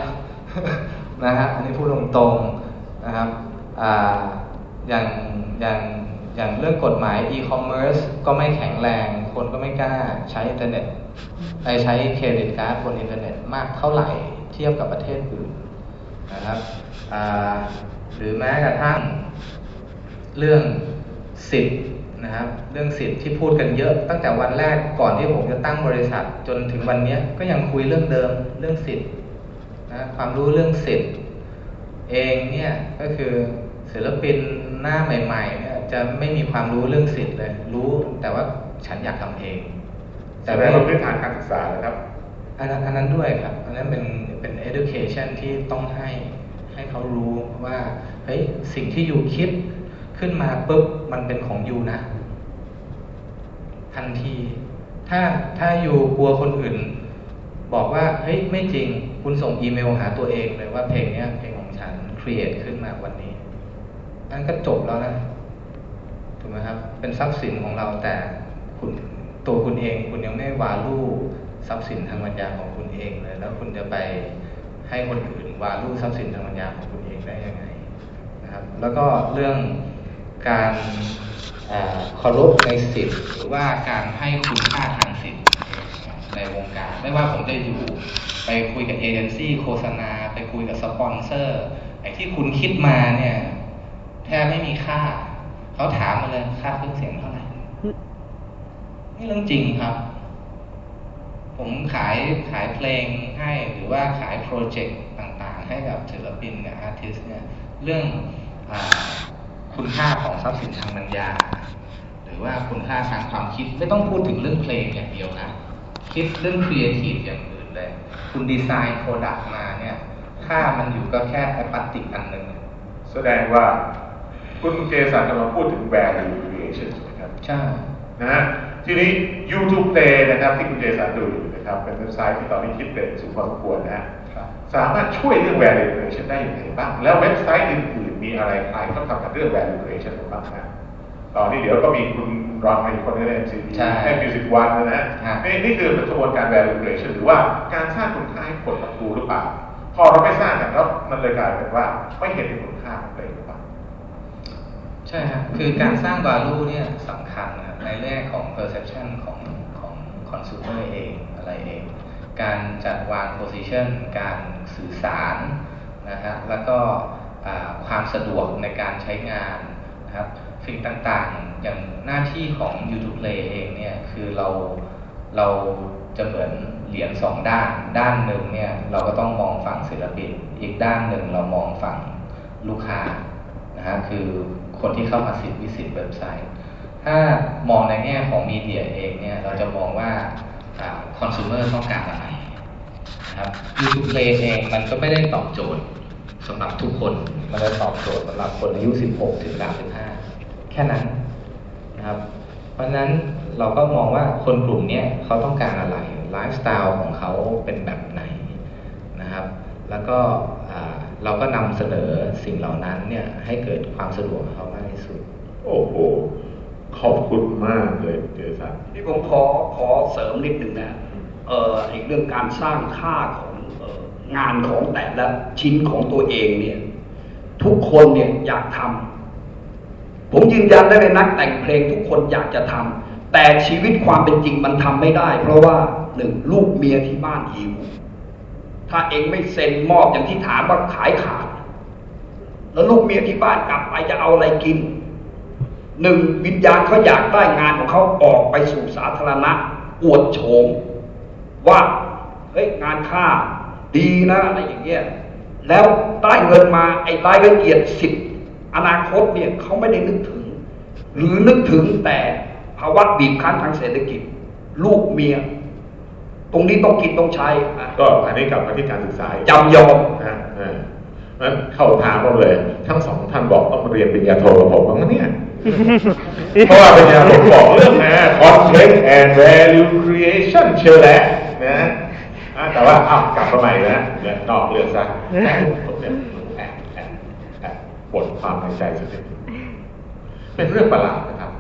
นะฮะอันนี้พูดตรงๆนะครับออย่างอย่าง อย่างเรื่องกฎหมาย e-commerce ก็ไม่แข็งแรง คนก็ไม่กล้าใช้อินเทอร์เน็ตไปใช้ credit card บนอินเทอร์เน็ตมากเท่าไหร่เทียบกับประเทศอื่นนะครับหรือแม้กระทั่งเรื่องสิทธิ์นะครับเรื่องสิทธิ์ที่พูดกันเยอะ ตั้งแต่วันแรกก่อนที่ผมจะตั้งบริษัทจนถึงวันนี้ก็ยังคุยเรื่องเดิมเรื่องสิทธิ์นะความรู้เรื่องสิทธิ์เองเนี่ยก็คือ ศิลปินหน้าใหม่ๆเนี่ยจะไม่มีความรู้เรื่องสิทธิ์เลย รู้แต่ว่าฉันอยากทำเอง แต่ไม่ว่าพื้นฐานการศึกษานะครับอันนั้นอันนั้นด้วยครับ อันนั้นเป็นเป็น education ที่ต้องให้ให้เขารู้ว่าเฮ้ยสิ่งที่ยูคิดขึ้นมาปุ๊บมันเป็นของยูนะ ทันที ถ้าถ้าอยู่กลัวคนอื่น บอกว่าเฮ้ยไม่จริง คุณส่งอีเมลหาตัวเองเลยว่าเพลงเนี้ยเพลงของฉันครีเอทขึ้นมาวัน นั่นก็จบแล้วนะถูกไหมครับ เป็นทรัพย์สินของเราแต่คุณตัวคุณเอง คุณยังไม่วาลูทรัพย์สินทางปัญญาของคุณเองเลย แล้วคุณจะไปให้คนอื่นวาลูทรัพย์สินทางปัญญาของคุณเองได้ยังไงนะครับ แล้วก็เรื่องการเคารพในสิทธิ์หรือว่าการให้คุณค่าทางสิทธิ์ในวงการ ไม่ว่าผมจะอยู่ไปคุยกับเอเจนซี่โฆษณา ไปคุยกับสปอนเซอร์ไอ้ที่คุณคิดมาเนี่ย แทบไม่มีค่า เขาถามมาเลยค่าเครื่องเสียงเท่าไหร่นี่เรื่องจริงครับ ผมขายขายเพลงให้หรือว่าขาย project ต่างๆ ให้กับศิลปินกับ artist เนี่ยเรื่องอคุณค่าของทรัพย์สินทางปัญญา หรือว่าคุณค่าทางความคิดไม่ต้องพูดถึงเรื่องเพลงอย่างเดียวนะคิดเรื่องครีเอทีฟอย่างอื่นเลย คุณ design product มาเนี่ย ค่ามันอยู่ก็แค่ไอพลาสติกอันหนึ่งแสดงว่า คุณเจสันกำลังพูดถึง value creation ใช่ไหมครับ ใช่ นะฮะ ทีนี้ YouTube Play นะครับที่คุณเจสันดูอยู่นะครับ เป็นเว็บไซต์ที่ตอนนี้คิดเป็นสูงพอสมควรนะฮะครับสามารถช่วยเรื่อง value creation ได้อย่างไรบ้าง แล้วเว็บไซต์อื่นๆมีอะไรใครต้องทำกับเรื่อง value creation บ้างนะตอนนี้เดี๋ยวก็มีคุณรองมาอีกคนนึงใน MCT ใช่ให้มิวสิกวันนะฮะฮะนี่นี่คือเป็นกระบวนการ value creation หรือว่าการสร้างคุณค่าให้คนรับรู้หรือเปล่า พอเราไม่สร้างกันแล้วมันเลยกลายเป็นว่าไม่เห็นถึงคุณค่าของตัวเองหรือเปล่า ใช่ครับคือการสร้าง value เนี่ยสำคัญนะครับในแง่ของ perception ของของ consumer เองอะไรเอง การจัดวาง position การสื่อสารนะครับแล้วก็ความสะดวกในการใช้งานนะครับสิ่งต่างๆ อย่างหน้าที่ของ YouTube Play เองเนี่ยคือเราเราจะเหมือนเหรียญสองด้าน ด้านหนึ่งเนี่ยเราก็ต้องมองฝั่งศิลปิน อีกด้านหนึ่งเรามองฝั่งลูกค้านะฮะคือ คนที่เข้ามาสิทธิ์วิสิตเว็บไซต์ ถ้ามองในแง่ของมีเดียเองเนี่ยเราจะมองว่าคอน sumer ต้องการอะไรนะครับ YouTube Play เองมันก็ไม่ได้ตอบโจทย์สำหรับทุกคน มันจะตอบโจทย์สำหรับคนอายุ 16 ถึง 35 แค่นั้นนะครับ เพราะฉะนั้นเราก็มองว่าคนกลุ่มเนี้ยเขาต้องการอะไรไลฟ์สไตล์ของเขาเป็นแบบไหนนะครับ แล้วก็ เราก็นำเสนอสิ่งเหล่านั้นเนี่ยให้เกิดความสะดวกกับเขามากที่สุด โอ้โหขอบคุณมากเลยเจสันที่ผมขอขอเสริมนิดหนึ่งนะเอ่ออีกเรื่องการสร้างค่าของเอ่องานของแต่ละชิ้นของตัวเองเนี่ย ทุกคนเนี่ยอยากทำผมยืนยันได้เลยนักแต่งเพลงทุกคนอยากจะทำแต่ชีวิตความเป็นจริงมันทำไม่ได้ เพราะว่าหนึ่งลูกเมียที่บ้านหิว ถ้าเองไม่เซ็นมอบอย่างที่ถามว่าขายขาด แล้วลูกเมียที่บ้านกลับไปจะเอาอะไรกินหนึ่งวิญญาณเขาอยากได้งานของเขาออกไปสู่สาธารณะ อวดโฉมว่าเฮ้ยงานค่าดีนะอะไรอย่างเงี้ยแล้วได้เงินมาไอ้รายละเอียดสิทธิ์อนาคตเนี่ยเขาไม่ได้นึกถึง หรือนึกถึงแต่ภาวะบีบคั้นทางเศรษฐกิจ ลูกเมีย ตรงนี้ต้องกินต้องใช้อะก็อันนี้กลับมาที่การศึกษาอีกจำยอมนะเออนั้นเข้าทางเราเลย ทั้งสองท่านบอกต้องมาเรียนปริญญาโทกับผมบ้างนะเนี่ยเพราะว่าปริญญาผมบอกเรื่องนะ content and value creation เชื่อแล้วนะอะแต่ว่าอ้าวกลับมาใหม่นะเนี่ยนอกเรื่องซะแต่ผมเนี่ยแอบแอบแอบปวดความในใจสักนิดเป็นเรื่องประหลาดนะครับ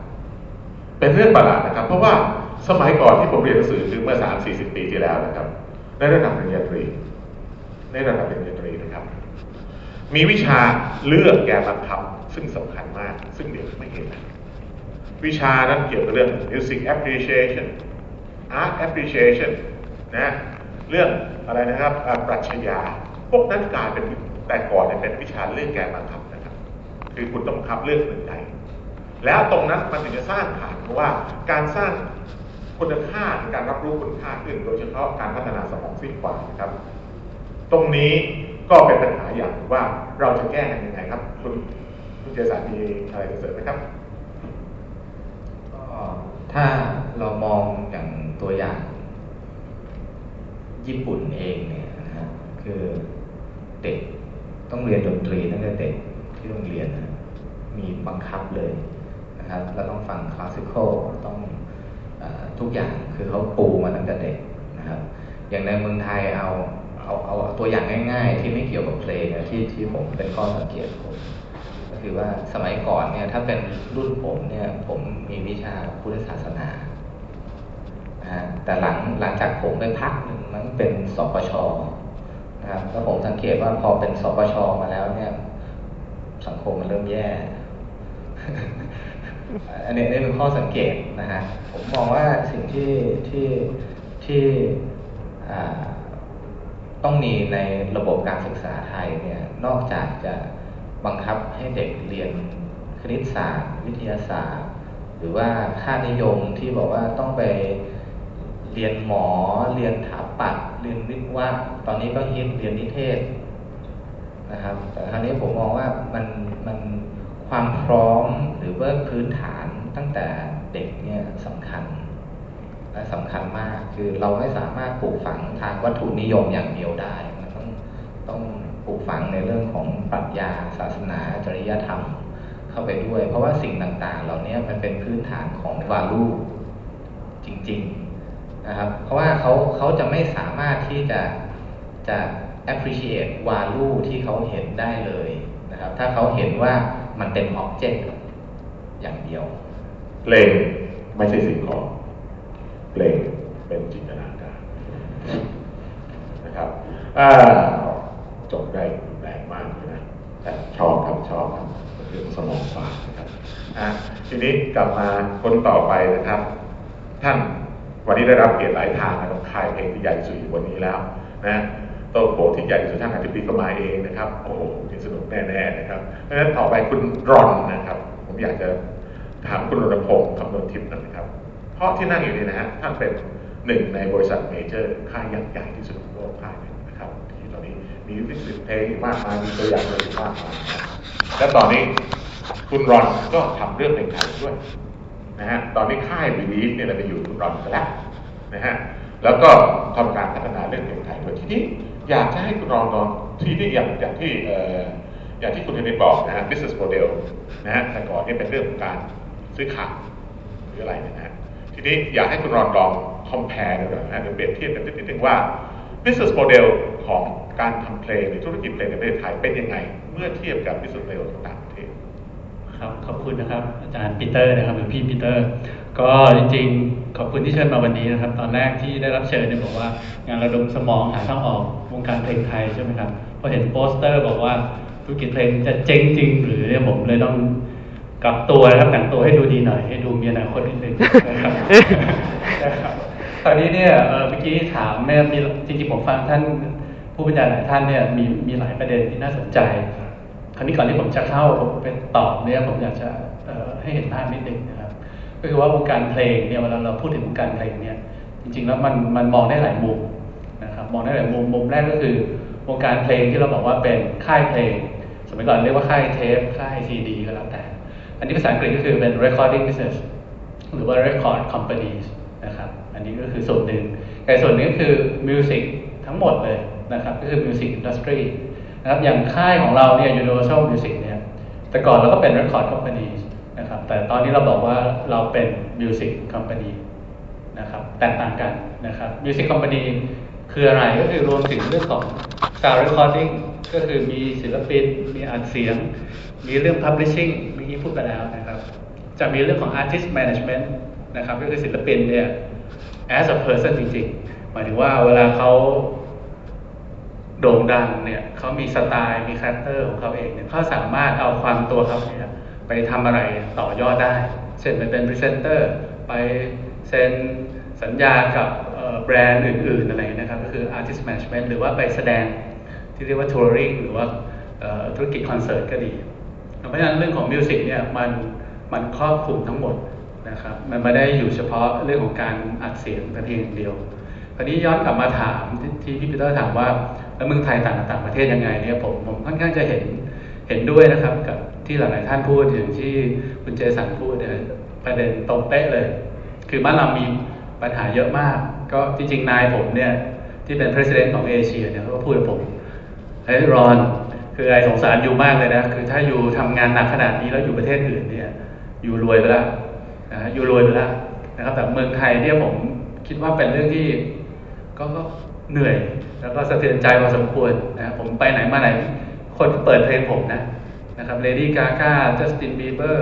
เป็นเรื่องประหลาดนะครับ เพราะว่า สมัยก่อนที่ผมเรียนหนังสือคือเมื่อสามสี่สิบปีที่แล้วนะครับในระดับปริญญาตรีในระดับปริญญาตรีนะครับ มีวิชาเลือกแกนบังคับซึ่งสำคัญมาก ซึ่งเดี๋ยวไม่เห็นนะวิชานั้นเกี่ยวกับเรื่อง music appreciation art appreciation นะเรื่องอะไรนะครับปรัชญาพวกนั้นกลายเป็นแต่ก่อนเนี่ยเป็นวิชาเลือกแกนบังคับนะครับ คือคุณต้องบังคับเลือกหนึ่งใดแล้วตรงนั้นมันถึงจะสร้างฐานเพราะว่าการสร้าง คุณค่าในการรับรู้คุณค่าขึ้น โดยเฉพาะการพัฒนาสมองซีกขวานะครับ ตรงนี้ก็เป็นปัญหาอย่างว่าเราจะแก้กันยังไงครับ คุณคุณเจสันมีอะไรจะเสริมไหมครับก็ถ้าเรามองอย่างตัวอย่าง ญี่ปุ่นเองเนี่ยนะฮะคือเด็กต้องเรียนดนตรีตั้งแต่เด็กที่โรงเรียนนะมีบังคับเลยนะครับแล้วต้องฟังคลาสสิคอลต้อง ทุกอย่างคือเขาปูมาตั้งแต่เด็กนะครับ อย่างในเมืองไทยเอาเอาเอาตัวอย่างง่าย ๆ ที่ไม่เกี่ยวกับเพลงนะที่ที่ผมเป็นข้อสังเกตผมก็คือว่าสมัยก่อนเนี่ย ถ้าเป็นรุ่นผมเนี่ย ผมมีวิชาพุทธศาสนานะฮะแต่หลังหลังจากผมไปพักหนึ่งมันเป็นสปชนะครับแล้วผมสังเกตว่าพอเป็นสปชมาแล้วเนี่ย สังคมมันเริ่มแย่ อันนี้นี่เป็นข้อสังเกตนะฮะผมมองว่าสิ่งที่ที่ที่ต้องมีในระบบการศึกษาไทยเนี่ยนอกจากจะบังคับให้เด็กเรียนคณิตศาสตร์ วิทยาศาสตร์ หรือว่าค่านิยมที่บอกว่าต้องไปเรียนหมอเรียนถาปัดเรียนวิทย์ว่าดตอนนี้ก็ฮิตเรียนนิเทศนะครับแต่คราวนี้ผมมองว่ามันมัน ความพร้อมหรือว่าพื้นฐานตั้งแต่เด็กเนี่ยสำคัญ และสำคัญมากคือเราไม่สามารถปลูกฝังทางวัตถุนิยมอย่างเดียวได้มันต้องต้องปลูกฝังในเรื่องของปรัชญาศาสนาจริยธรรม เข้าไปด้วย เพราะว่าสิ่งต่างๆ เหล่านี้มันเป็นพื้นฐานของ value จริง ๆนะครับ เพราะว่าเขาเขาจะไม่สามารถที่จะจะ appreciate value ที่เขาเห็นได้เลยนะครับ ถ้าเขาเห็นว่า มันเป็นอ็อบเจกต์อย่างเดียวเพลงไม่ใช่สิ่งของเพลงเป็นจินตนาการนะครับจบได้แรงมากเลยนะแต่ชอบครับชอบครับเรื่องสมองฝากนะครับทีนี้กลับมาคนต่อไปนะครับ ท่านวันนี้ได้รับเกียรติหลายทางนะครับค่ายเพลงที่ใหญ่สุดวันนี้แล้วนะ โต๊ะโปรที่ใหญ่ที่สุดท่านอาทิตย์ก็มาเองนะครับ โอ้โหสนุกแน่ๆนะครับเพราะฉะนั้นต่อไปคุณรอนนะครับ ผมอยากจะถามคุณรณพงศ์คำนวณทิพย์หนอยนะครับ เพราะที่นั่งอยู่นี่นะฮะท่านเป็นหนึ่งในบริษัทเมเจอร์ค่ายยักษ์ใหญ่ที่สุดของโลกค่ายหนึ่งนะครับ ที่ตอนนี้มีวิสิตเพลงมากมายมีตัวอย่างเลงมากมายและตอนนี้คุณรอนก็ทำเรื่องเพลงไทยด้วยนะฮะตอนนี้ค่ายบีลีฟเนี่ยเราไปอยู่คุณรอนกันแล้วนะฮะแล้วก็ทำการพัฒนาเรื่องเพลงไทยด้วยทีนี้ อยากจะให้คุณรองลองที่ที่อย่างอย่างที่เอ่ออย่างที่คุณธนิตบอกนะฮะ business model นะฮะแต่ก่อนเนี่ยเป็นเรื่องของการซื้อขายหรืออะไรเนยนะฮะทีนี้อยากให้คุณรองลอง compare ดูหน่อยนะฮะหรือเปรียบเทียบกันนิดนึงว่า business model ของการทำเพลงหรือธุรกิจเพลงในประเทศไทยเป็นยังไง เมื่อเทียบกับ business model ของต่างประเทศครับขอบคุณนะครับอาจารย์ปีเตอร์นะครับหรือพี่ปีเตอร์ ก็จริงๆ ขอบคุณที่เชิญมาวันนี้นะครับ ตอนแรกที่ได้รับเชิญเนี่ยบอกว่างานระดมสมองหาทางออกวงการเพลงไทยใช่ไหมครับพอเห็นโปสเตอร์บอกว่าธุรกิจเพลงจะเจ๊งจริง หรือเนี่ยผมเลยต้องกลับตัวนะครับแต่งตัวให้ดูดีหน่อยให้ดูมีอนาคตนิดนึงนะครับตอนนี้เนี่ยเมื่อกี้ถามเนี่มีจริงๆผมฟังท่านผู้บรรยายหลายท่านเนี่ยมีมีหลายประเด็นที่น่าสนใจ คราวนี้ก่อนที่ผมจะเข้าเป็นตอบเนี่ยผมอยากจะให้เห็นภาพนิดนึงนะครับ ก็คือว่าวงการเพลงเนี่ยเวลาเราพูดถึงวงการเพลงเนี่ยจริงๆแล้วมันมันมองได้หลายมุมนะครับมองได้หลายมุมมุมแรกก็คือวงการเพลงที่เราบอกว่าเป็นค่ายเพลง สมัยก่อนเรียกว่าค่ายเทปค่ายซีดีก็แล้วแต่ อันนี้ภาษาอังกฤษก็คือเป็น recording business หรือว่า record companies นะครับอันนี้ก็คือส่วนหนึ่งแต่ส่วนนึงก็คือ music ทั้งหมดเลยนะครับก็คือ music industry นะครับอย่างค่ายของเราเนี่ย Universal Music เนี่ยแต่ก่อนเราก็เป็น record company นะครับแต่ตอนนี้เราบอกว่าเราเป็น music company นะครับแตกต่างกันนะครับ music company คืออะไรก็คือรวมถึงเรื่องของ sound recording ก็คือมีศิลปิน มีอัดเสียง มีเรื่อง publishing เมื่อกี้พูดไปแล้วนะครับ จะมีเรื่องของ artist management นะครับก็คือศิลปินเนี่ย as a person จริงๆ หมายถึงว่าเวลาเขาโด่งดังเนี่ยเขามีสไตล์มี character ของเขาเองเนี่ยเขาสามารถเอาความตัวเขาเนี่ย ไปทำอะไรต่อยอดได้ เช่นไปเป็นพรีเซนเตอร์ไปเซ็นสัญญากับแบรนด์อื่น ๆ อะไรนะครับ ก็คือ artist management หรือว่าไปแสดงที่เรียกว่า touring หรือว่าธุรกิจคอนเสิร์ตก็ดี เพราะฉะนั้นเรื่องของ music เนี่ยมันมันครอบคลุมทั้งหมดนะครับ มันไม่ได้อยู่เฉพาะเรื่องของการอัดเสียงแต่เพียงเดียวคราวนี้ย้อนกลับมาถามที่ที่พี่ปีเตอร์ถามว่าแล้วเมืองไทยต่างต่างประเทศยังไงเนี่ยผมผมค่อนข้างจะเห็นเห็นด้วยนะครับกับ ที่หลาย ๆ ท่านพูดอย่างที่คุณเจสันพูดเนี่ยประเด็นตรงเป๊ะเลย คือบ้านเรามีปัญหาเยอะมาก ก็จริง ๆ นายผมเนี่ยที่เป็น president ของเอเชียเนี่ยเขาก็พูดกับผมเฮ้ยรอนคือไอสงสารอยู่มากเลยนะ คือถ้าอยู่ทำงานหนักขนาดนี้แล้วอยู่ประเทศอื่นเนี่ย อยู่รวยไปล้วนะฮะอยู่รวยไปล้วนะครับ แต่เมืองไทยเนี่ยผมคิดว่าเป็นเรื่องที่ก็ก็เหนื่อย แล้วก็สะเทือนใจพอสมควรนะผมไปไหนมาไหน คนเปิดเพลงผมนะ นะครับ Lady Gaga Justin Bieber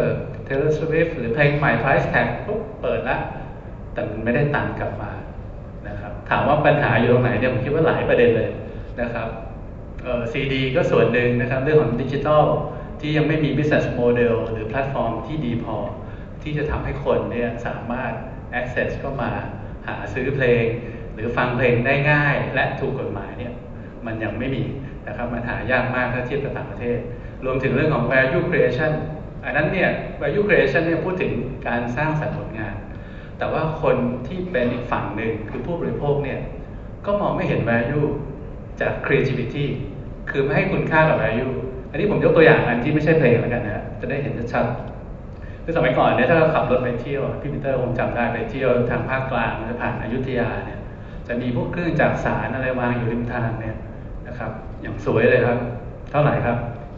Taylor Swift หรือเพลงใหม่ Price Tag ปุ๊บเปิดละแต่มันไม่ได้ตังกลับมานะครับถามว่าปัญหาอยู่ตรงไหนเนี่ยผมคิดว่าหลายประเด็นเลยนะครับซีดีก็ส่วนหนึ่งนะครับเรื่องของดิจิทัลที่ยังไม่มี business model หรือแพลตฟอร์มที่ดีพอ ที่จะทำให้คนเนี่ยสามารถ access เข้ามาหาซื้อเพลง หรือฟังเพลงได้ง่ายและถูกกฎหมายเนี่ยมันยังไม่มีนะครับมันหายากมากถ้าเทียบกับต่างประเทศ รวมถึงเรื่องของ value creation อันนั้นเนี่ย value creation เนี่ยพูดถึงการสร้างสรรค์ผลงาน แต่ว่าคนที่เป็นอีกฝั่งหนึ่งคือผู้บริโภคเนี่ยก็มองไม่เห็น value จาก creativity คือไม่ให้คุณค่ากับ value อันนี้ผมยกตัวอย่างอันที่ไม่ใช่เพลงแล้วกันนะจะได้เห็นชัดๆคือสมัยก่อนเนี่ยถ้าเราขับรถไปเที่ยวพี่ปีเตอร์คงจำได้ไปเที่ยวทางภาคกลางจะผ่านอายุธยาเนี่ยจะมีพวกเครื่องจักสารอะไรวางอยู่ริมทางเนี่ยนะครับ อย่างสวยเลยครับ เท่าไหร่ครับ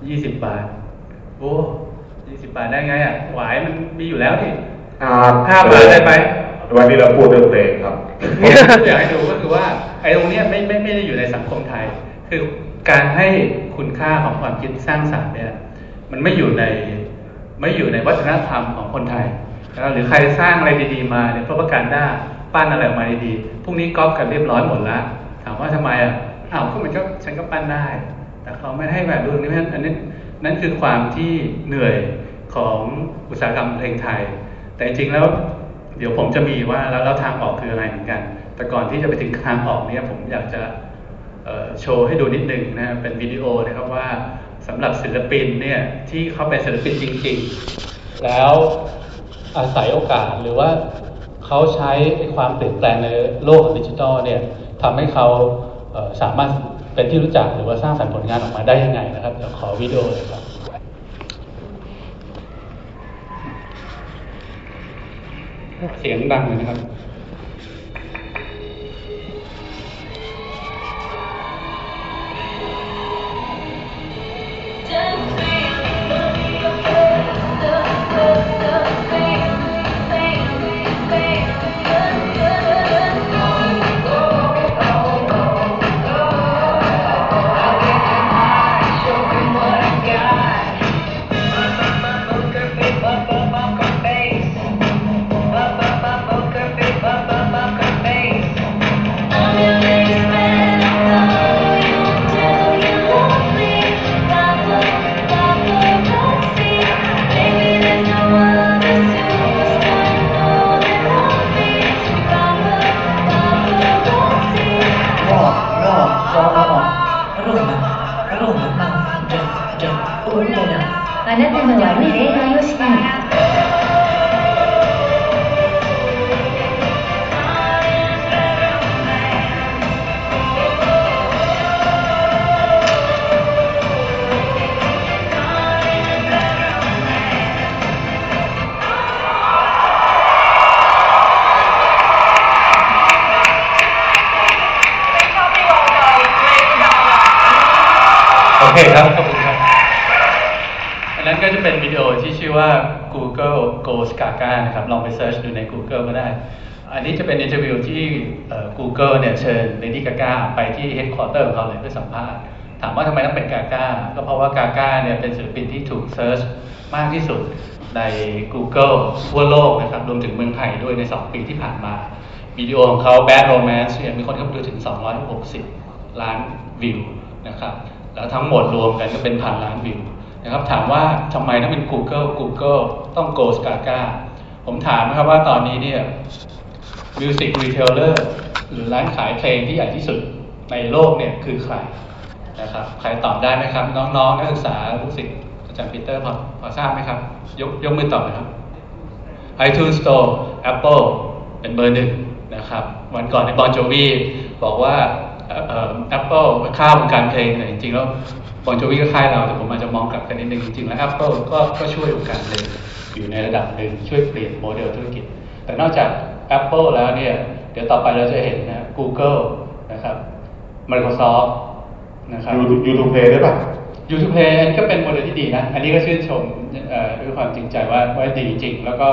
20บาท โอ้20บาทได้ไงอะหวายมันมีอยู่แล้วนี่อ่าห้าบาทได้ไหมวันนี้เราพูดเรื่องเพลงครับอยากให้ดูก็คือว่า ไอ้ตรงเนี้ยไม่ไม่ไม่ได้อยู่ในสังคมไทย คือการให้คุณค่าของความคิดสร้างสรรค์เนี่ย มันไม่อยู่ในไม่อยู่ในวัฒนธรรมของคนไทยนะครับหรือใครสร้างอะไรดีๆมาเนี่ยพระประการด้าปั้นอะไรออกมาดีๆพรุ่งนี้ก๊อปกันเรียบร้อยหมดแล้วถามว่าทำไมอะอ้าวก็มันก็ฉันก็ปั้นได้ แต่เขาไม่ให้แบบรุ่นนี้เพราะนั้นอันนี้นั่นคือความที่เหนื่อยของอุตสาหกรรมเพลงไทย แต่จริงแล้วเดี๋ยวผมจะมีว่าแล้วแล้วทางออกคืออะไรเหมือนกัน แต่ก่อนที่จะไปถึงทางออกเนี่ยผมอยากจะโชว์ให้ดูนิดนึงนะเป็นวิดีโอนะครับว่าสำหรับศิลปินเนี่ยที่เขาเป็นศิลปินจริง ๆ แล้วอาศัยโอกาสหรือว่าเขาใช้ความเปลี่ยนแปลงในโลกดิจิทัลเนี่ยทำให้เขาสามารถ เป็นที่รู้จักหรือว่าสร้างสรรค์ผลงานออกมาได้ยังไงนะครับเดี๋ยวขอวิดีโอเลยครับเสียงดังเลยนะครับ ไปที่ headquarter ของเขาเลยเพื่อสัมภาษณ์ถามว่าทำไมต้องเป็น Gaga ก็เพราะว่า Gaga เนี่ยเป็นศิลปินที่ถูกเซิร์ชมากที่สุดใน Google ทั่วโลกนะครับรวมถึงเมืองไทยด้วยใน 2 ปีที่ผ่านมาวิดีโอของเขา Bad Romance เนี่ยมีคนเข้าไปดูถึง 260 ล้านวิวนะครับแล้วทั้งหมดรวมกันก็เป็นพันล้านวิวนะครับถามว่าทำไมต้องเป็น Google Google ต้อง Go Gaga ผมถามนะครับว่าตอนนี้เนี่ย Music Retailer หรือร้านขายเพลงที่ใหญ่ที่สุด ในโลกเนี่ยคือใครนะครับ ใครตอบได้ไหมครับ น้องๆนักศึกษาลูกศิษย์อาจารย์ปีเตอร์พอพอทราบไหมครับ ยกยกมือตอบนะครับ iTunes Store Apple เป็นเบอร์หนึ่งนะครับ วันก่อนในบอลโจวีบอกว่าแอปเปิลข้าวงการเพลงเนี่ยจริงๆแล้วบอลโจวีก็ค่ายเราแต่ผมอาจจะมองกลับกันนิดนึงจริงๆแล้ว Apple ก็ก็ช่วยวงการเพลงอยู่ในระดับหนึ่งช่วยเปลี่ยนโมเดลธุรกิจ แต่นอกจาก Apple แล้วเนี่ย เดี๋ยวต่อไปเราจะเห็นนะ Google นะครับ Microsoft นะครับ YouTube Play ได้ป่ะ YouTube Play อันนี้ก็เป็นโมเดลที่ดีนะ อันนี้ก็ชื่นชมเอ่อด้วยความจริงใจว่าว่าดีจริง แล้วก็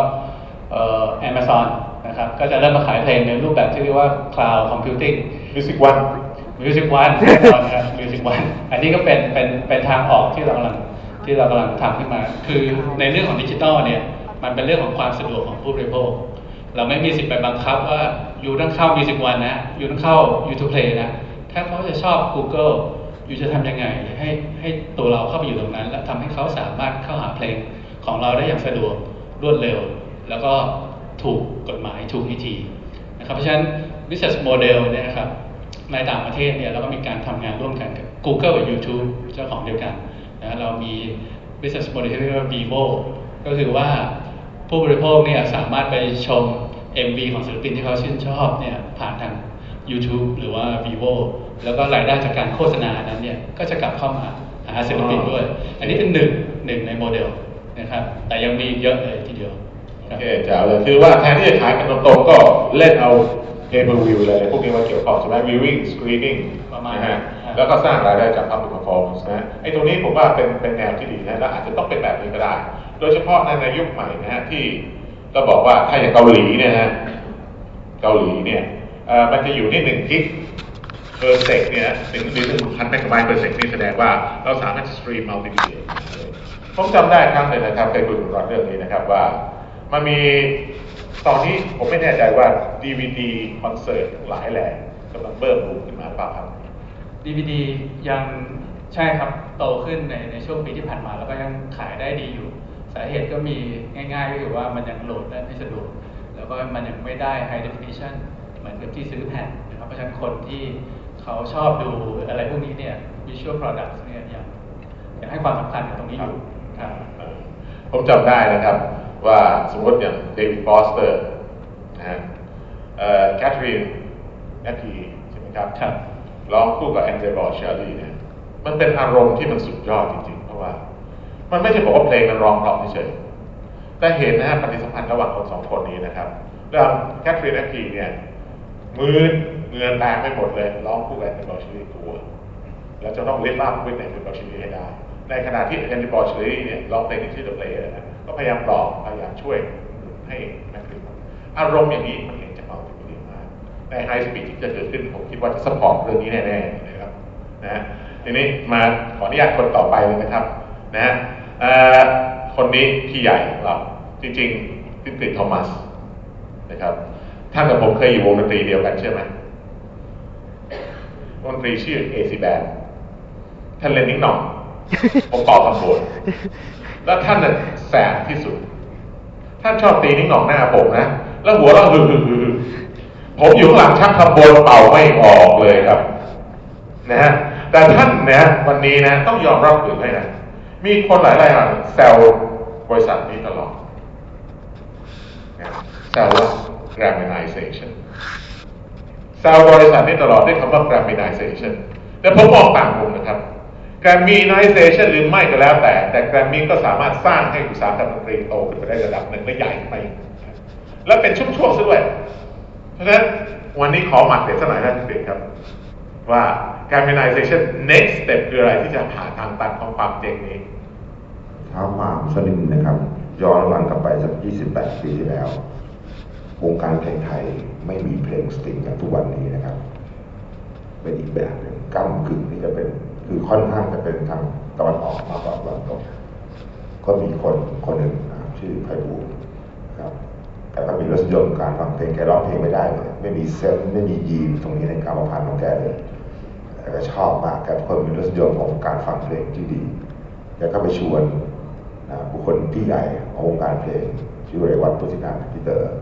เอ่อ Amazon นะครับก็จะเริ่มมาขายเพลงในรูปแบบที่เรียกว่า Cloud Computing Music One Music One แน่นอนนะครับ Music One อันนี้ก็เป็นเป็นเป็นทางออกที่เรากำลังที่เรากำลังทำขึ้นมา คือในเรื่องของดิจิทัลเนี่ยมันเป็นเรื่องของความสะดวกของผู้บริโภค เราไม่มีสิทธิ์ไปบังคับว่าอยู่ต้องเข้า Music One นะอยู่ต้องเข้า YouTube Play นะ ถ้าเขาจะชอบ Google อยู่จะทำยังไง ให้ให้ตัวเราเข้าไปอยู่ตรงนั้น และทำให้เขาสามารถเข้าหาเพลงของเราได้อย่างสะดวกรวดเร็ว แล้วก็ถูกกฎหมายถูกวิธีนะครับเพราะฉะนั้น business model เนี่ยนะครับในต่างประเทศเนี่ยเราก็มีการทำงานร่วมกันกับ Google กับ YouTube เจ้าของเดียวกันนะเรามี business model ที่เรียกว่า Vivo ก็คือว่าผู้บริโภคเนี่ยสามารถไปชม MV ของศิลปินที่เขาชื่นชอบเนี่ยผ่านทาง YouTube หรือว่า Vivo แล้วก็รายได้จากการโฆษณานั้นเนี่ยก็จะกลับเข้ามาหาศิลปินด้วย อันนี้เป็นหนึ่งหนึ่งในโมเดลนะครับ แต่ยังมีเยอะเลยทีเดียวคโอรับเคจ๋าเลยคือว่าแทนที่จะขายกันตรงๆก็เล่นเอาเพย์ r ร์วิวอะไรพวกนี้มาเกี่ยวข้องใช่ไหม viewing screening ประมาณนะฮะครับแล้วก็สร้างรายได้จาก public performance นะไอ้ตรงนี้ผมว่าเป็นเป็นแนวที่ดีนะและอาจจะต้องเป็นแบบนี้ก็ได้ โดยเฉพาะในในยุคใหม่นะฮะที่ก็บอกว่าถ้าอย่างเกาหลีเนี่ยนะเกาหลีเนี่ยเอ่อ มันจะอยู่ที่หนึ่ง gig per sec เนี่ยหนึ่งหรือหนึ่งพันเมกะไบต์ per sec นี่แสดงว่าเราสามารถ stream multimedia ผมจำได้ครั้งหนึ่งนะครับเคยคุยกับเราเรื่องนี้นะครับว่า มันมีตอนนี้ผมไม่แน่ใจว่า DVD คอนเสิร์ตหลายแหล่กำลังเบิ่มบูมขึ้นมาป่าครับ DVD ยังใช่ครับโตขึ้นในในช่วงปีที่ผ่านมา แล้วก็ยังขายได้ดีอยู่ สาเหตุก็มีง่ายๆก็คือว่ามันยังโหลดได้ไม่สะดวกแล้วก็มันยังไม่ได้ high definition เหมือนกับที่ซื้อแผ่นนะครับเพราะฉะนั้นคนที่เขาชอบดูอะไรพวกนี้เนี่ย visual products เนี่ยยังยังให้ความสำคัญกับตรงนี้อยู่ครับเอ่อผมจำได้นะครับว่าสมมติอย่าง David Foster นะฮะ Katharine McPhee ใช่ไหมครับครับร้องคู่กับ Andrea Bocelli เนี่ยมันเป็นอารมณ์ที่มันสุดยอดจริงๆ เพราะว่า มันไม่ใช่บอกว่าเพลงมันร้องเพราะเฉยๆแต่เห็นนะฮะปฏิสัมพันธ์ระหว่างคนสองคนนี้นะครับแล้ว Katharine McPhee เนี่ย มือเหงื่อแตกไปหมดเลยร้องคู่ Andrea Bocelli ตัวแล้วจะต้องเล่นมากเว้นแอนติบอลชิลีให้ได้ ในขณะที่แอนติบอลชิลีเนี่ยร้องเพลงที่ชื่อ The Player นะก็พยายามปลอบพยายามช่วยให้แมคคริมอารมณ์อย่างนี้มันเห็นจากเราที่ดีมากในไฮสปีดที่จะเกิดขึ้นผมคิดว่าจะสปอร์ตเรื่องนี้แน่ๆนะครับนะทีนี้มาขออนุญาตคนต่อไปเลยนะครับนะคนนี้พี่ใหญ่ของเราจริงๆพิกฤตโทมัสนะครับ ท่านกับผมเคยอยู่วงดนตรีเดียวกันใช่ไหมวงดนตรีชื่อเอซีแบนท่านเล่นนิ้งหน่องผมต่อคำโบนแล้วท่านน่ะแสบที่สุด ท่านชอบตีนิ้งหน่องหน้าผมนะ แล้วหัวเราะฮือฮือฮือผมอยู่ข้างหลังชักคำโบนเป่าไม่ออกเลยครับ นะฮะแต่ท่านนะวันนี้นะ ต้องยอมรับหรือไม่นะมีคนหลายรายแซวบริษัทนี้ตลอดนะแซวว่า grammarization แซวบริษัทนี้ตลอดด้วยคำว่า Grammyization แต่ผมมองต่างมุมนะครับ Grammyization หรือไม่ก็แล้วแต่ แต่ Grammy ก็สามารถสร้างให้อุตสาหกรรมดนตรีโตขึ้นไปได้ระดับหนึ่งและใหญ่ขึ้นไป และเป็นช่วงๆซะด้วย เพราะฉะนั้นวันนี้ขอหมัดเด็ดสักหน่อยนะทุกท่านครับ ว่า Grammyization next step คืออะไรที่จะหาทางตัดของความเจ๋งนี้เท้าความสกนิดนะครับ ย้อนหลังกลับไปสัก 28 ปีที่แล้ว วงการเพลงไทยไม่มีเพลงสตริงอย่างทุกวันนี้นะครับ เป็นอีกแบบหนึ่งก้ากึ่งที่จะเป็นคือค่อนข้างจะเป็นทางตะวันออกมากกว่าตะวันตกก็มีคนคนหนึ่งชื่อไพบูลครับแต่ก็มีรสนิยมการฟังเพลงแกร้องเพลงไม่ได้เลยไม่มีเซนไม่มียีนตรงนี้ในการประพันธ์ของแกเลยแต่ก็ชอบมากแกเป็นคนมีรสนิยมของการฟังเพลงที่ดีแล้วก็ไปชวนบุคคลที่ใหญ่ของวงการเพลงชื่อเรวัตพุทธินันทน์ พี่เต๋อ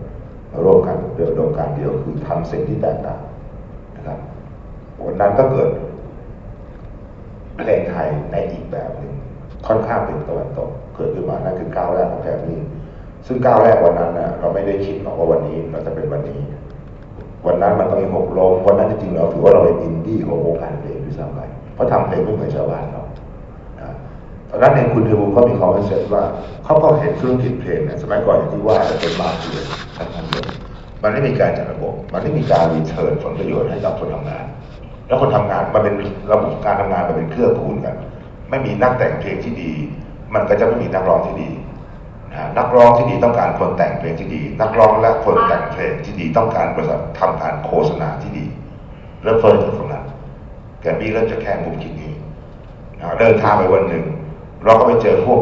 ร่วมกันเดินอุดมการณ์เดียวคือทำสิ่งที่แตกต่างนะครับวันนั้นก็เกิดเพลงไทยในอีกแบบหนึ่งค่อนข้างเป็นตะวันตกเกิดขึ้นมานั่นคือก้าวแรกของแกรมมี่ซึ่งก้าวแรกวันนั้นนะเราไม่ได้คิดหรอกว่าวันนี้เราจะเป็นวันนี้ วันนั้นมันต้องมีหกลงวันนั้นจริงๆเราถือว่าเราเป็นอินดี้ของวงการเพลงด้วยซ้ำไปเพราะทำเพลงไม่เหมือนชาวบ้านเรา ตอนนั้นคุณเทวูก็มีความรู้สึกว่าเขาก็เห็นธุรกิจเพลงเนี่ยสมัยก่อนอย่างที่ว่าจะเป็นมาเฟียทั้งนั้นเลยมันไม่มีการจัดระบบ มันไม่มีการรีเทิร์นผลประโยชน์ให้กับคนทำงาน แล้วคนทำงานมันเป็นระบบการทำงานมันเป็นเครื่องคูณกัน ไม่มีนักแต่งเพลงที่ดี มันก็จะไม่มีนักร้องที่ดีนักร้องที่ดีต้องการคนแต่งเพลงที่ดี นักร้องและคนแต่งเพลงที่ดีต้องการบริษัททำการโฆษณาที่ดี เริ่มต้นจากตรงนั้นแกรมมี่เริ่มจะแค่มุมคิดนี้เดินทางไปวันหนึ่ง เราก็ไปเจอพวก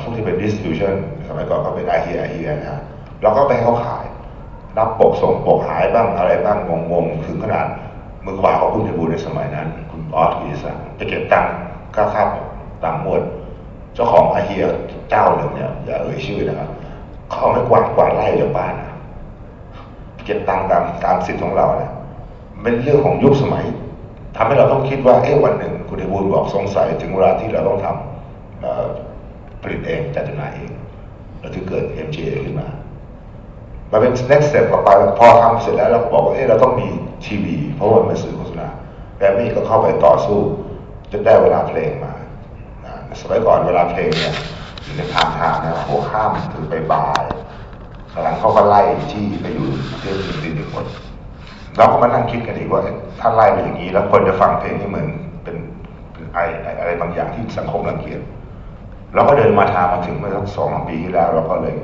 พวกที่เป็น distribution สมัยก่อนก็เป็นไอเฮียไอเฮียนะฮะเราก็ไปให้เขาขาย รับปกส่งปกหายบ้างอะไรบ้างงงๆ ถึงขนาดมือขวาของคุณเทบูลในสมัยนั้น คุณออสกิติศักดิ์จะเก็บตังค์ค่าค่าตังมวด เจ้าของไอเฮียเจ้าหนึ่งเนี่ยอย่าเอ่ยชื่อนะครับเขาเอาไม่กวาดกวาดไล่จากบ้านนะเก็บตังค์ตามตามสิทธิ์ของเราเนี่ยเป็นเรื่องของยุคสมัยทำให้เราต้องคิดว่าเอ๊ะวันหนึ่งคุณเทบูลบอกสงสัยถึงเวลาที่เราต้องทำเอ่อ ผลิตเองจัดจำหน่ายเองแล้วถึงเกิด MGA ขึ้นมามันเป็น next step ต่อไปพอทำเสร็จแล้วเราบอกว่าเอ๊ะเราต้องมีทีวี เพราะว่ามันเป็นสื่อโฆษณาแกรมมี่ก็เข้าไปต่อสู้จนได้เวลาเพลงมา สมัยก่อนเวลาเพลงเนี่ยอยู่ในทางทางนะหัวข้ามถึงไปบ่ายหลังเขาก็ไล่ที่ไปอยู่เที่ยวดินดินหนึ่งคนเราก็มานั่งคิดกันอีกว่าถ้าไล่ไปอย่างนี้ แล้วคนจะฟังเพลงนี่เหมือนเป็นไอไอ้อะไรบางอย่างที่สังคมรังเกียจ เราก็เดินมาทางมาถึงเมื่อสักสองสามปีที่แล้วเราก็เลย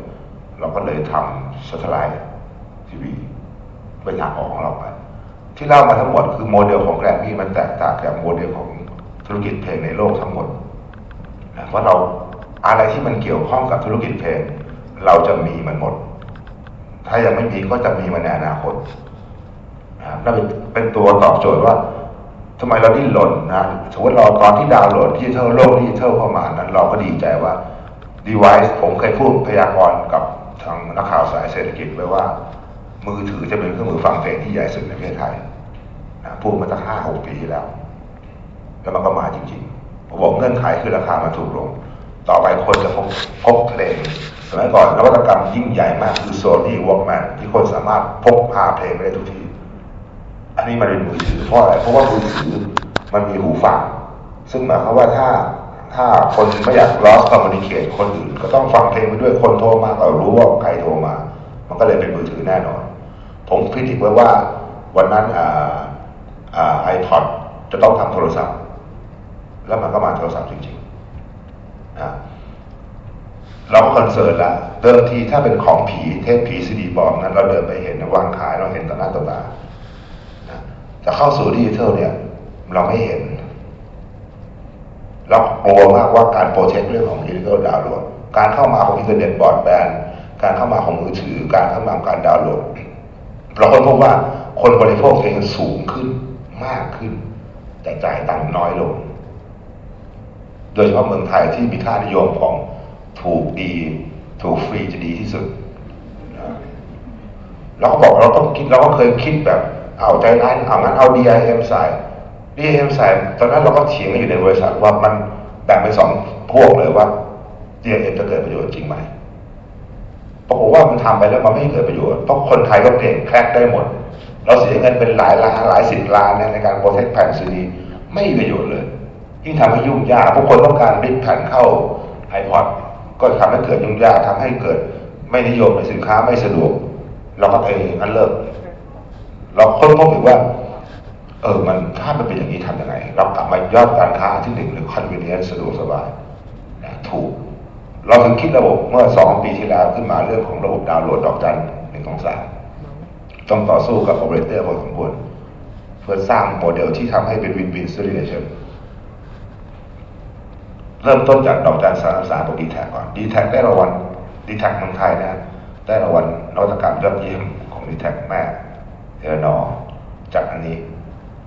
เราก็เลยทำ satellite TV เป็นทางออกของเราไป ที่เล่ามาทั้งหมดคือโมเดลของแกรมมี่มันแตกต่างจากโมเดลของธุรกิจเพลงในโลกทั้งหมดนะเพราะเราอะไรที่มันเกี่ยวข้องกับธุรกิจเพลง เราจะมีมันหมด ถ้ายังไม่มีก็จะมีมันในอนาคตนะครับนั่นเป็นเป็นตัวตอบโจทย์ว่า ทำไมเราดิ้นรนนะสมมติเราตอนที่ดาวน์โหลดดิจิทัลโลกดิจิทัลเข้ามานั้น เราก็ดีใจว่า device ผมเคยพูดพยากรณ์กับทางนักข่าวสายเศรษฐกิจไว้ว่า มือถือจะเป็นเครื่องมือฟังเพลงที่ใหญ่สุดในประเทศไทยนะพูดมาตั้งห้าหกปีที่แล้ว แล้วมันก็มาจริงๆผมบอกเงื่อนไขคือราคามันถูกลง ต่อไปคนจะพบพบเพลงสมัยก่อนนวัตกรรมยิ่งใหญ่มากคือโซนี่วอล์กแมนที่คนสามารถพกพาเพลงไปได้ทุกที่ อันนี้มันเป็นมือถือเพราะอะไรเพราะว่ามือถือมันมีหูฟัง ซึ่งหมายความว่าถ้าถ้าคนไม่อยาก lost communicate คนอื่นก็ต้องฟังเพลงไปด้วยคนโทรมาก็รู้ว่าใครโทรมา มันก็เลยเป็นมือถือแน่นอน ผมพิจิตไว้ว่าวันนั้นอ่าอ่า iPod จะต้องทำโทรศัพท์ แล้วมันก็มาโทรศัพท์จริงๆนะเราก็คอนเสิร์ตละเดิมทีถ้าเป็นของผีเทปผีซีดีบอมนั้น เราเดินไปเห็นวางขายเราเห็นต่อหน้าต่อตานะ แต่เข้าสู่ดิจิทัลเนี่ย เราไม่เห็น เรากลัวมากว่าการ protect เรื่องของ digital download การเข้ามาของอินเทอร์เน็ตบอร์ดแบนการเข้ามาของมือถือ การเข้ามาของการดาวน์โหลด เราค้นพบว่าคนบริโภคเพลงสูงขึ้นมากขึ้น แต่จ่ายตังค์น้อยลง โดยเฉพาะเมืองไทยที่มีค่านิยมของถูกดี ถูกฟรีจะดีที่สุดเราก็บอกเราต้องคิดเราก็เคยคิดแบบ เอาใจร้ายเอางั้นเอา DIM ใส่ DIM ใส่ตอนนั้นเราก็เถียงกันอยู่ในบริษัทว่ามันแบ่งเป็นสองพวกเลยว่า DIM จะเกิดประโยชน์จริงไหมปรากฏว่ามันทำไปแล้วมันไม่เกิดประโยชน์เพราะคนไทยก็เก่งแครกได้หมด เราเสียเงินเป็นหลายล้านหลายสิบล้านในการโปรเทคแผ่นซีดีไม่มีประโยชน์เลยยิ่งทำให้ยุ่งยากผู้คนต้องการบิ๊กแผ่นเข้า iPod ก็ทำให้เกิดยุ่งยากทำให้เกิดไม่นิยมในสินค้าไม่สะดวก เราก็เองอันเลิก เราค้นพบอีกว่า เออมันถ้ามันเป็นอย่างนี้ทำยังไง เรากลับมายอดการค้าที่หนึ่งหรือ convenience สะดวกสบายถูก เราถึงคิดระบบเมื่อสองปีที่แล้วขึ้นมาเรื่องของระบบดาวน์โหลดดอกจันหนึ่งสองสามต้องต่อสู้กับโอเปอเรเตอร์พอสมควรเพื่อสร้างโมเดลที่ทำให้เป็นวินวิน situation เริ่มต้นจากดอกจันสามสามของดีแท็กก่อนดีแท็กได้รางวัลดีแท็กเมืองไทยนะได้รางวัลนวัตกรรมยอดเยี่ยมของดีแท็กแม่ เทเลนอร์จากอันนี้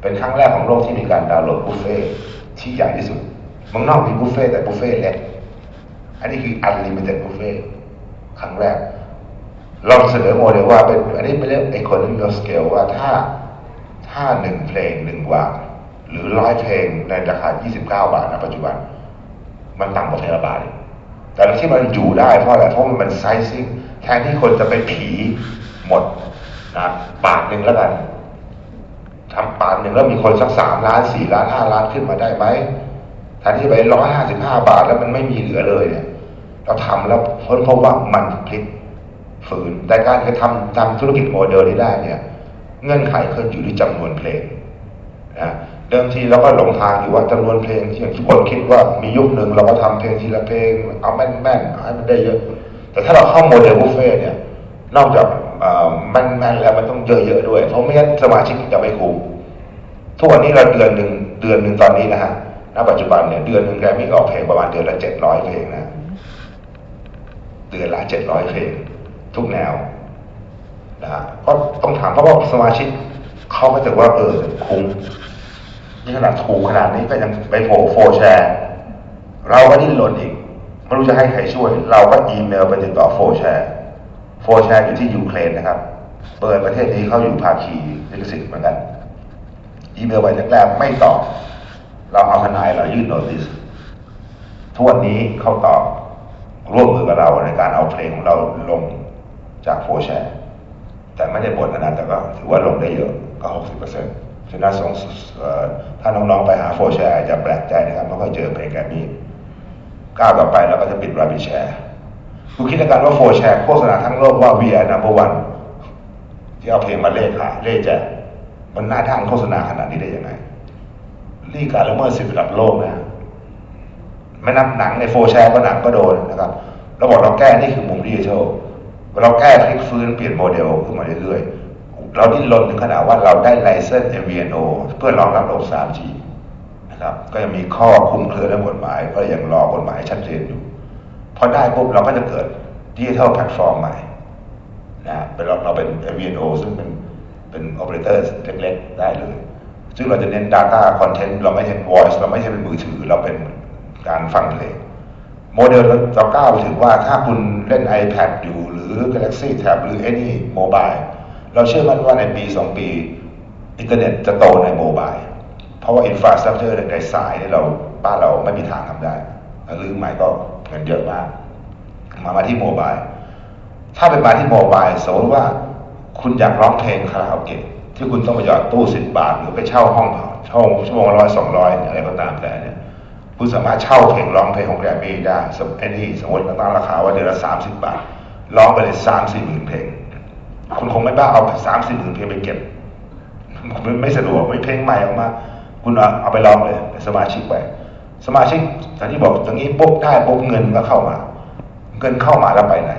เป็นครั้งแรกของโลกที่มีการดาวน์โหลดบุฟเฟ่ต์ที่ใหญ่ที่สุดเมืองนอกมีบุฟเฟ่ต์แต่บุฟเฟ่ต์เล็กอันนี้คือ unlimited buffet ครั้งแรกเราเสนอโมเดลว่าเป็นอันนี้เป็นเรื่อง economy of scale ว่าถ้าถ้าหนึ่งเพลงหนึ่งวางหรือร้อยเพลงในราคา 29 บาทในปัจจุบัน มันต่ำกว่าเทราบาทแต่ที่มันอยู่ได้เพราะอะไรเพราะมันไซซิ่งแทนที่คนจะไปผีหมด นะบาทหนึ่งแล้วกันทำบาทหนึ่งแล้วมีคนสักสามล้านสี่ล้านห้าล้านขึ้นมาได้ไหมแทนที่ไปร้อยห้าสิบห้าบาทแล้วมันไม่มีเหลือเลยเนี่ยเราทำแล้วพ้นพบว่ามันพลิกฝืน แต่การจะทำทำธุรกิจโมเดลนี้ได้เนี่ย เงื่อนไขขึ้นอยู่ที่จำนวนเพลงนะเดิมทีเราก็หลงทางอยู่ว่าจำนวนเพลงที่ทุกคนคิดว่ามียุคหนึ่งเราก็ทำเพลงทีละเพลงเอาแม่นแม่นๆให้มันได้เยอะ แต่ถ้าเราเข้าโมเดลบุฟเฟ่เนี่ย นอกจาก ม่นแม่นแล้วมันต้องเยอะๆด้วย เพราะไม่งั้นสมาชิกจะไม่คุ้มทุกวันนี้เราเดือนหนึ่งเดือนหนึ่งตอนนี้นะฮะณปัจจุบันเนี่ยเดือนหนึ่งแกรมมี่ออกเพลงประมาณเดือนละเจ็ดร้อยเพลงนะเดือนละเจ็ดร้อยเพลง ทุกแนวนะฮะก็ต้องถามเพราะว่าสมาชิกเขาก็จะว่าเออคุ้มนี่ขนาดถูกขนาดนี้ก็ยังไปโผล่โฟร์แชร์ เราก็ดิ้นรนอีกไม่รู้จะให้ใครช่วย เราก็อีเมลไปติดต่อ 4shared 4shared อยู่ที่ยูเครนนะครับ เปิดประเทศนี้เขาอยู่ภาคีลิขสิทธิ์เหมือนกัน อีเมลไปแรกๆไม่ตอบ เราเอาทนายเรายื่น notice ทุกวันนี้เขาตอบร่วมมือกับเราในการเอาเพลงของเราลงจากโฟร์แชร์แต่ไม่ได้หมดนะแต่ก็ถือว่าลงได้เยอะก็หกสิบเปอร์เซ็นต์ฉะนั้นสอ่อถ้าน้องๆไปหาโฟร์แชร์อย่าแปลกใจนะครับเพราะเขาเจอเพลงแบบนี้ก้าวต่อไปเราก็จะปิด RapidShare คุณคิดแล้วกันว่าโฟร์แชร์โฆษณาทั้งโลกว่า we are number one ที่เอาเพลงมาเร่ขายเร่แจกมันหน้าด้านโฆษณาขนาดนี้ได้ยังไงนี่การละเมิดสิทธิระดับโลกนะไม่นับหนังในโฟร์แชร์ก็หนังก็โดนนะครับเราบอกเราแก้นี่คือมุมดิจิทัลเราแก้พลิกฟื้นเปลี่ยนโมเดลขึ้นมาเรื่อยๆ เราดิ้นรนถึงขนาดว่าเราได้ license MVNO เพื่อรองรับระบบ 3G นะครับ ก็ยังมีข้อคลุมเครือเรื่องกฎหมาย ก็ยังรอกฎหมายชัดเจนอยู่ พอได้ปุ๊บเราก็จะเกิด digital platform ใหม่นะเป็นเราเราเป็น VNO ซึ่งเป็นเป็น operator เล็กๆ ได้เลย ซึ่งเราจะเน้น Data Content เราไม่ใช่ Voice เราไม่ใช่เป็นมือถือ เราเป็นการฟังเพลงโมเดลเราก้าวถึงว่าถ้าคุณเล่น iPad อยู่หรือ Galaxy Tab หรือ any mobile เราเชื่อมั่นว่าในปี 2 ปี อินเทอร์เน็ตจะโตใน mobile เพราะว่า infrastructure ในสายเนี่ยเราบ้านเราไม่มีทางทำได้ รื้อใหม่ก็เงินเยอะมากมามาที่ mobile ถ้าเป็นมาที่ mobile สมมติว่าคุณอยากร้องเพลงคาราโอเกะที่คุณต้องไปหยอดตู้สิบบาทหรือไปเช่าห้องเช่าชั่วโมงร้อยสองร้อยอะไรก็ตามแต่เนี่ยคุณสามารถเช่าเพลงร้องเพลงของแกรมมี่ได้สมมติไอ้นี่สมมติมาตั้งราคาว่าเดือนละสามสิบบาทร้องไปเลยสามสี่หมื่นเพลง คุณคงไม่บ้าเอาสามสี่หมื่นเพลงไปเก็บมันไม่สะดวกไม่เพลงใหม่ออกมา คุณเอาเอาไปร้องเลยเป็นสมาชิกไป สมาชิกตอนที่บอกตรงนี้ปุ๊บได้ปุ๊บเงินก็เข้ามา เงินเข้ามาแล้วไปไหน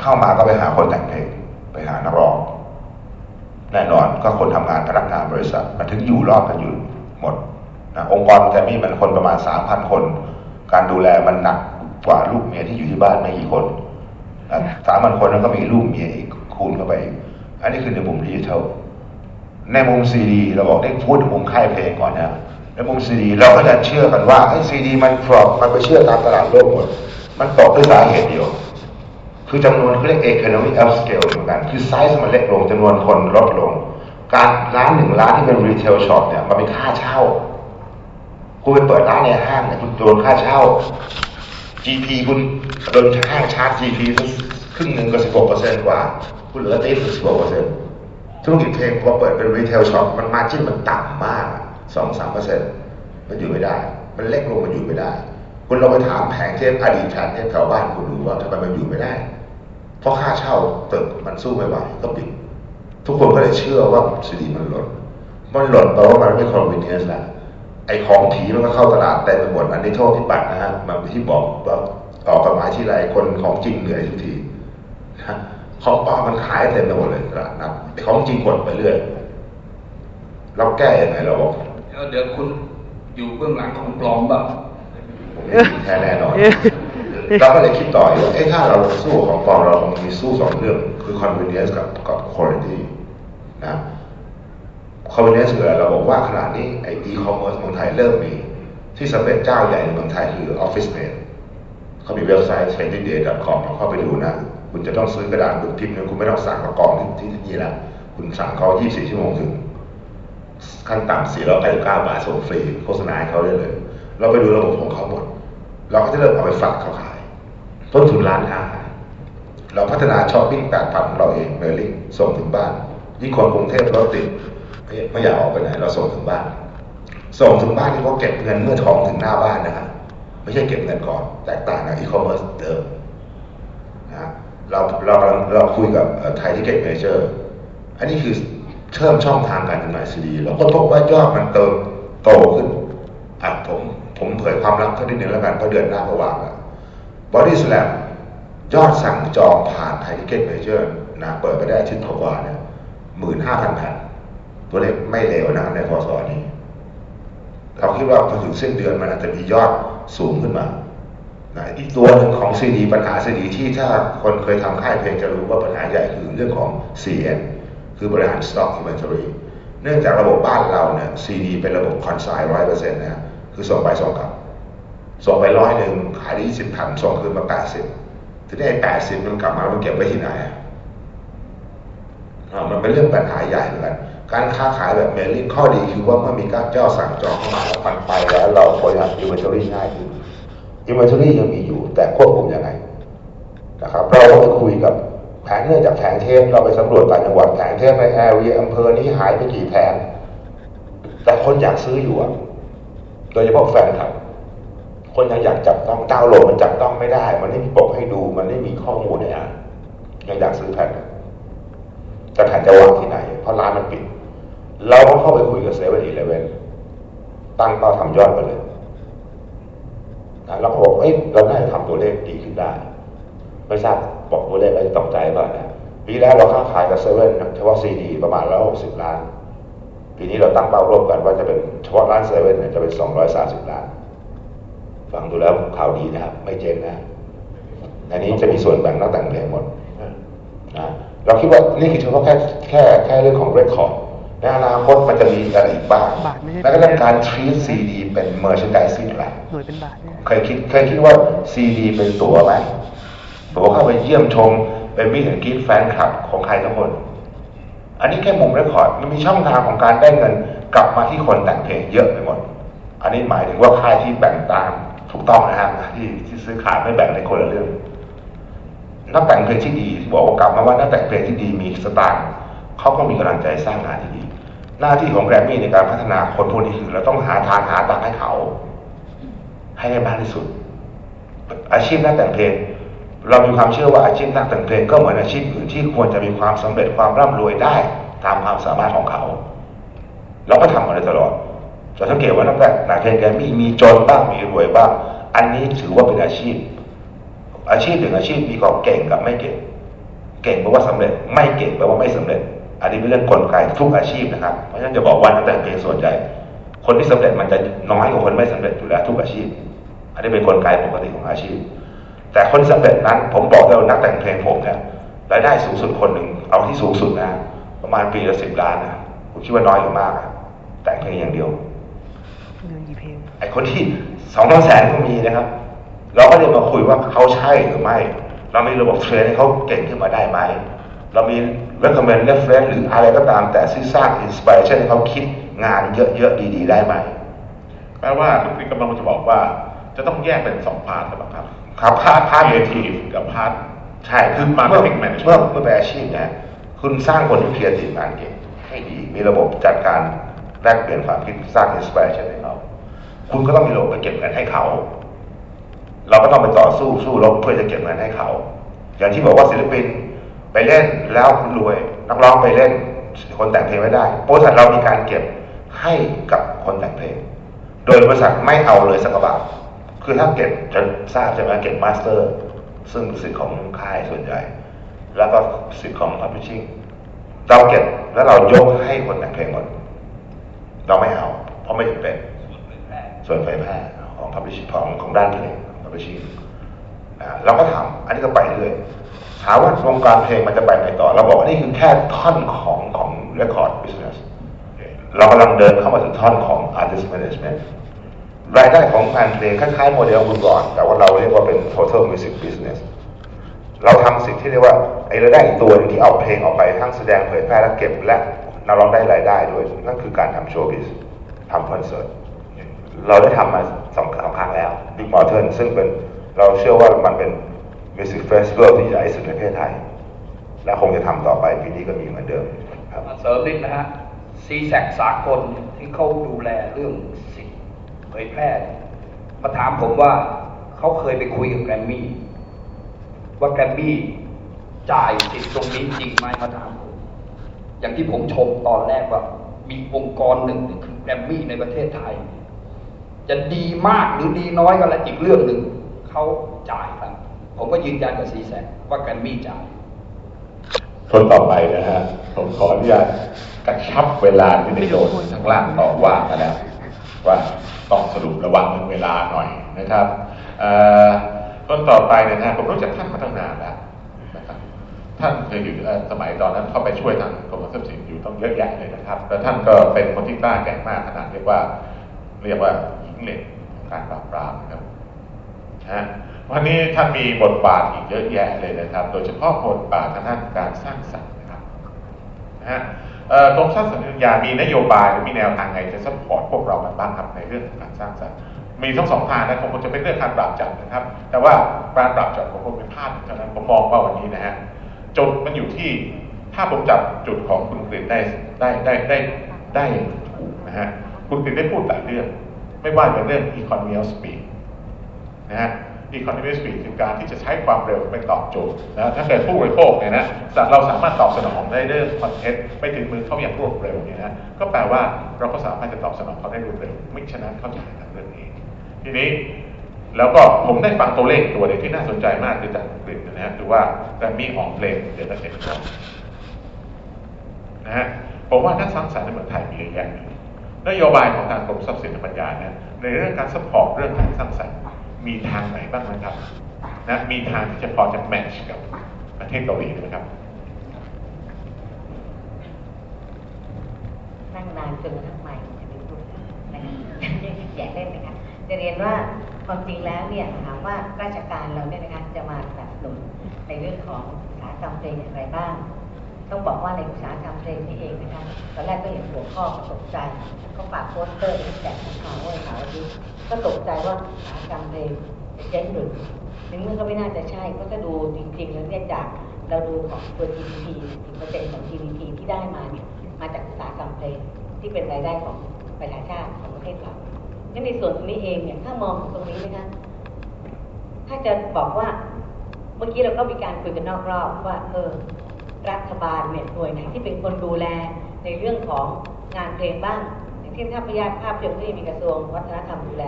เข้ามาก็ไปหาคนแต่งเพลงไปหานักร้องแน่นอนก็คนทำงานพนักงานบริษัทมันถึงอยู่รอดกันอยู่หมดนะองค์กรแกรมมี่มันคนประมาณสามพันคน การดูแลมันหนักกว่าลูกเมียที่อยู่ที่บ้านไม่กี่คนสามพันคนนั้นก็มีลูกเมียอีกคูณเข้าไป อันนี้คือในมุมดิจิทัลในมุมซีดีเราบอกได้พูดถึงมุมค่ายเพลงก่อนนะ ในมุมซีดีเราก็จะเชื่อกันว่าไอ้ซีดีมันครอบมันไปเชื่อตามตลาดโลกหมดมันตกด้วยสาเหตุเดียว คือจำนวนเขาเรียก economy of scale เหมือนกัน คือไซส์มันเล็กลงจำนวนคนลดลง การร้านหนึ่งร้านที่เป็น retail shop เนี่ยมันเป็นค่าเช่าคุณไปเปิดร้านในห้างเนี่ยคุณโดนค่าเช่า GP คุณโดนห้างชาร์จ GP ครึ่งหนึ่งก็สิบหกเปอร์เซ็นต์กว่า คุณเหลือติดสิบหกเปอร์เซ็นต์ธุรกิจเพลงพอเปิดเป็น retail shop มัน margin มันต่ำมาก สองสามเปอร์เซ็นต์มันอยู่ไม่ได้ มันเล็กลงมันอยู่ไม่ได้ คุณลองไปถามแผงเทปอดีตแผงเทปแถวบ้านคุณดูว่าทำไมมันอยู่ไม่ได้ เพราะค่าเช่าตึกมันสู้ไม่ไหวก็ปิด ทุกคนก็เลยเชื่อว่าซีดีมันหล่นมันหล่นแปลว่ามันไม่คอนวเนียนแล้วไอ้ของผีมันก็เข้าตลาดเต็มไปหมดอันนี้โทษที่ปัดนะฮะมันที่บอกว่าออกกฎหมายที่ไรคนของจริงเหนื่อยทุกทีนะของปลอมมันขายเต็มไปหมดเลยตลาดนัดของจริงกดไปเรื่อยเราแก้ยังไงเราบอก ดี๋ยวเดี๋ยวคุณอยู่เบื้องหลังของปลอมบ้างผมไม่มีแท้แน่นอนเราก็เลยคิดต่อว่าเอ้ถ้าเราสู้ของปลอมเราคงมีสู้สองเรื่องคือ convenience กับกับ quality นะ convenience คืออะไรเราบอกว่าขนาดนี้ไอ้ e-commerce เมืองไทยเริ่มมี ที่สำเร็จเจ้าใหญ่ในเมืองไทยคือ Office Mate เขามีเว็บไซต์ trendyday.com เข้าไปดูนะ คุณจะต้องซื้อกระดาษบึกพิมพ์เนี่ยคุณไม่ต้องสั่งมากองที่ที่นี่แล้วคุณสั่งเขา24 ชั่วโมงถึง ขั้นต่ำ499 บาทส่งฟรีโฆษณาให้เขาได้เลย เราไปดูระบบของเขาหมด เราก็จะเริ่มเอาไปฝากเขาขาย ต้นทุนร้านค้าเราพัฒนาช้อปปิ้งแปดพันของเราเอง mailing ส่งถึงบ้าน ยิ่งคนกรุงเทพรถติดไม่ไม่อยากออกไปไหน เราส่งถึงบ้าน ส่งถึงบ้านที่เขาเก็บเงินเมื่อของถึงหน้าบ้านนะครับไม่ใช่เก็บเงินก่อน แตกต่างกับอีคอมเมิร์ซเดิมนะเราเราเราคุยกับไทยทิคเก็ตเมเจอร์อันนี้คือ เชื่อมช่องทางการจำหน่ายซีดีเราก็พบว่ายอดมันเติบโตขึ้นอะผมผมเผยความลับสักนิดหนึ่งแล้วกันเพราะเดือนหน้าก็วางแล้วบอดี้สแลมยอดสั่งจองผ่านไทยทิคเก็ตเมเจอร์นะเปิดไปได้อาทิตย์กว่าเนี่ยหมื่นห้าพันแผ่นตัวเลขไม่เลวนะในพ.ศ.นี้ เราคิดว่าพอถึงสิ้นเดือนมันอาจจะมียอดสูงขึ้นมานะอีกตัวหนึ่งของซีดีปัญหาซีดีที่ถ้าคนเคยทำค่ายเพลงจะรู้ว่าปัญหาใหญ่คือเรื่องของ CN คือบริหาร Stock Inventory เนื่องจากระบบบ้านเราเนี่ยซีดีเป็นระบบ consign ร้อยเปอร์เซ็นต์นะคือส่งไปส่งกลับ ส่งไปร้อยหนึ่งขายได้ยี่สิบมันส่งคืนมาแปดสิบทีนี้แปดสิบมันกลับมามันเก็บไว้ที่ไหนอะอ่ามันเป็นเรื่องปัญหาใหญ่เหมือนกันการค้าขายแบบ mailing ข้อดีคือว่าเมื่อมีการเจ้าสั่งจองเข้ามาแล้วมันไปแล้วเราบริหาร inventory ง่ายขึ้นinventory ยังมีอยู่ แต่ควบคุมยังไงนะครับเราก็ไปคุยกับ งเนื่องจากแผงเทปเราไปสำรวจต่างจังหวัดแผงเทปใน area อำเภอนี้หายไปกี่แผงแต่คนอยากซื้ออยู่อะ โดยเฉพาะแฟนคลับ คนยังอยากจับต้องดาวน์โหลดมันจับต้องไม่ได้ มันไม่มีปกให้ดู มันไม่มีข้อมูลให้อ่านยังอยากซื้อแผ่นแต่แผ่นจะวางที่ไหน เพราะร้านมันปิด เราก็เข้าไปคุยกับเซเว่นอีเลเวนตั้งเป้าทำยอดไปเลยนะเราก็บอกเอ้ยเราน่าจะทำตัวเลขดีขึ้นได้ไม่ทราบ บอกตัวเลขแล้วจะตกใจบ้างนะปีแรกเราค้าขายกับเซเว่นเฉพาะซีดีประมาณร้อยหกสิบล้าน ปีนี้เราตั้งเป้าร่วมกันว่าจะเป็นเฉพาะร้านเซเว่นเนี่ยจะเป็นสองร้อยสาสิบล้าน ฟังดูแล้วข่าวดีนะครับ ไม่เจ๊งนะในนี้จะมีส่วนแบ่งนักแต่งเพลงหมดนะเราคิดว่านี่คือเฉพาะแค่แค่แค่เรื่องของ record ในอนาคตมันจะมีอะไรอีกบ้างบาทไม่ใช่แล้วก็เรื่องการ treat CD เป็น merchandising แหละหน่วยเป็นบาทเนี่ยเคยคิดเคยคิดว่าซีดีเป็นตั๋วไหม ตั๋วเข้าไปเยี่ยมชมเป็น meet and greet แฟนคลับของใครทั้งคน อันนี้แค่มุม record มันมีช่องทางของการได้เงินกลับมาที่คนแต่งเพลงเยอะไปหมด อันนี้หมายถึงว่าค่ายที่แบ่งตามถูกต้องนะฮะที่ที่ซื้อขายไม่แบ่งในคนละเรื่องนักแต่งเพลงที่ดีที่บอกว่ากลับมาว่านักแต่งเพลงที่ดีมีสตางค์เขาก็มีกำลังใจสร้างงานที่ดี หน้าที่ของแกรมมี่ในการพัฒนาคนพวกนี้คือเราต้องหาทางหาตังค์ให้เขา ให้ได้มากที่สุด อาชีพนักแต่งเพลง เรามีความเชื่อว่าอาชีพนักแต่งเพลงก็เหมือนอาชีพอื่นที่ควรจะมีความสำเร็จความร่ำรวยได้ตามความสามารถของเขา เราก็ทำมาโดยตลอดจะสังเกตว่านักแต่งเพลงแกมีมีจนบ้างมีรวยบ้าง อันนี้ถือว่าเป็นอาชีพ อาชีพหนึ่งอาชีพมีความเก่งกับไม่เก่ง เก่งแปลว่าสำเร็จ ไม่เก่งแปลว่าไม่สำเร็จ อันนี้เป็นเรื่องกลไกทุกอาชีพนะครับเพราะฉะนั้นจะบอกว่านักแต่งเพลงส่วนใหญ่คนที่สำเร็จมันจะน้อยกว่าคนไม่สำเร็จอยู่แล้วทุกอาชีพ อันนี้เป็นกลไกปกติของอาชีพ แต่คนสำเร็จนั้น ผมบอกเลยว่านักแต่งเพลงผมเนี่ยรายได้สูงสุดคนหนึ่งเอาที่สูงสุดนะ ประมาณปีละสิบล้านนะผมคิดว่าน้อยหรือมากอะแต่งเพลงอย่างเดียวเงินกี่เพลงไอ้คนที่สองแสนก็มีนะครับ เราก็เลยมาคุยว่าเขาใช่หรือไม่ เรามีระบบ train ให้เขาเก่งขึ้นมาได้ไหมเรามี recommend reference หรืออะไรก็ตามแต่ที่สร้าง inspiration ให้เขาคิดงานเยอะๆดีๆ ได้ไหมแปลว่าคุณกฤษกำลังจะบอกว่าจะต้องแยกเป็นสอง part หรือเปล่าครับ ครับ part part creative กับ part ใช่คือมาร์เมื่ marketing manage เมื่อเมื่อเป็นอาชีพเนี่ยคุณสร้างคนที่ creative งานเก่งให้ดี มีระบบจัดการแลกเปลี่ยนความคิดสร้าง inspiration ให้เขาคุณก็ต้องมีระบบไปเก็บเงินให้เขา เราก็ต้องไปต่อสู้สู้รบเพื่อจะเก็บเงินให้เขา อย่างที่บอกว่าศิลปินไปเล่นแล้วคุณรวยนักร้องไปเล่น คนแต่งเพลงไม่ได้บริษัทเรามีการเก็บให้กับคนแต่งเพลง โดยบริษัทไม่เอาเลยสักกระบาท คือถ้าเก็บจะทราบใช่ไหมเก็บมาสเตอร์ ซึ่งเป็นสิทธิ์ของค่ายส่วนใหญ่ แล้วก็สิทธิ์ของ publishing เราเก็บแล้วเรายกให้คนแต่งเพลงหมด เราไม่เอา เพราะไม่จำเป็น ส่วนเผยแพร่ของ publishing ของของด้านเพลง publishing อ่าเราก็ทำอันนี้ก็ไปเรื่อยถามว่าวงการเพลงมันจะไปไหนต่อ เราบอกว่านี่คือแค่ท่อนของของ record business เรากำลังเดินเข้ามาถึงท่อนของ artist management รายได้ของงานเพลงคล้ายๆโมเดลคุณก่อน แต่ว่าเราเรียกว่าเป็น total music business เราทำสิ่งที่เรียกว่าไอ้รายได้อีกตัวนึงที่เอาเพลงออกไปทั้งแสดงเผยแพร่และเก็บและนักร้องได้รายได้ด้วย นั่นคือการทำโชว์บิสทำคอนเสิร์ตเราได้ทำมาสองสองครั้งแล้ว Big Mountain ซึ่งเป็นเราเชื่อว่ามันเป็น Music Festival ที่ใหญ่ที่สุดในประเทศไทย และคงจะทำต่อไปปีนี้ก็มีเหมือนเดิมครับเสริมนิดนะฮะซีแซกสากลที่เขาดูแลเรื่อง เผยแพร่มาถามผมว่าเขาเคยไปคุยกับแกรมมี่ว่าแกรมมี่จ่ายสิทธิ์ตรงนี้จริงไหมมาถามผมอย่างที่ผมชมตอนแรกว่า มีองค์กรหนึ่งคือแกรมมี่ในประเทศไทย จะดีมากหรือดีน้อยก็แล้วอีกเรื่องหนึ่งเขาจ่ายครับ ผมก็ยืนยันกับซีแซกว่าแกรมมี่จ่ายคนต่อไปนะฮะผมขออนุญาตกระชับเวลาที่ในโดนทางล่างต่อว่ากันแล้ว ว่าต้องสรุประวังเรื่องเวลาหน่อยนะครับคนต่อไปเนี่ยนะผมรู้จักท่านมาตั้งนานแล้วนะครับท่านเคยอยู่สมัยตอนนั้นเข้าไปช่วยทางกรมทรัพย์สินอยู่ต้องเยอะแยะเลยนะครับ แล้วท่านก็เป็นคนที่กล้าแกร่งมากขนาดเรียกว่า เรียกว่าหญิงเหล็กของการปราบปรามนะครับฮะวันนี้ท่านมีบทบาทอีกเยอะแยะเลยนะครับ โดยเฉพาะบทบาททางด้านการสร้างสรรค์นะครับนะฮะ กรมทรัพย์สินปัญญามีนโยบายหรือมีแนวทางไงจะ support พวกเรากันบ้างครับในเรื่องของการสร้างสรรค์มีทั้งสองทางนะคงจะเป็นเรื่องการปราบจับนะครับ แต่ว่าการปราบจับของผมเป็นภาพเท่านั้นผมมองว่าวันนี้นะฮะจุดมันอยู่ที่ถ้าผมจับจุดของคุณกฤษได้ได้ได้ได้ได้ถูกนะฮะคุณกฤษได้พูดหลายเรื่อง ไม่ว่าจะเป็นเรื่อง economy of speed นะฮะ economy speed คือการที่จะใช้ความเร็วไปตอบโจทย์นะถ้าเกิดผู้บริโภคเนี่ยนะเราสามารถตอบสนองได้เรื่องคอนเทนต์ไปถึงมือเขาอย่างรวดเร็วเนี่ยนะก็แปลว่าเราก็สามารถจะตอบสนองเขาได้รวดเร็วไม่ฉะนั้นเขาจะหาทางเรื่องเองทีนี้แล้วก็ผมได้ฟังตัวเลขตัวหนึงที่น่าสนใจมากคือจากอังกฤษนะฮะคือว่าแต่มีออกเพลงเดือนละเจ็ดคนนะฮะผมว่านักสร้างสรรค์ในเมืองไทยมีเยอะแยะนโยบายของทางกรมทรัพย์สินทางปัญญาเนี่ยในเรื่องการ support เรื่องการสร้างสรรค์ มีทางไหนบ้างไหมครับนะมีทางที่จะพอจะ match กับประเทศเกาหลีไหมครับนั่งนานจนทั้งใหม่จะเป็นพูดนแย่เล่นนะคะจะเรียนว่าความจริงแล้วเนี่ยถามว่าราชการเราเนี่ยนะคะจะมาสนับสนุนในเรื่องของอุตสาหกรรมเพลงอย่างไรบ้าง ต้องบอกว่าในอุตสาหกรรมเพลงนี่เองนะคะตอนแรกก็เห็นหัวข้อตกใจ ก็ฝากโปสเตอร์ที่แจกข่าวว่าข่าวที่ก็ตกใจว่าอุตสาหกรรมเพลงจะเจ๊งหรือในเมื่อก็ไม่น่าจะใช่ก็จะดูจริงๆแล้วเนี่ยจากเราดูของตัว GDP 10%ของ GDP ที่ได้มาเนี่ยมาจากอุตสาหกรรมเพลงที่เป็นรายได้ของประชาชาติของประเทศเรางั้นในส่วนตรงนี้เองเนี่ยถ้ามองตรงนี้นะคะถ้าจะบอกว่าเมื่อกี้เราก็มีการคุยกันนอกรอบว่าเออ รัฐบาลเนี่ยหน่วยไหนที่เป็นคนดูแลในเรื่องของงานเพลงบ้าง อย่างเช่นถ้าพยาภาพยนตร์ก็จะมีกระทรวงวัฒนธรรมดูแล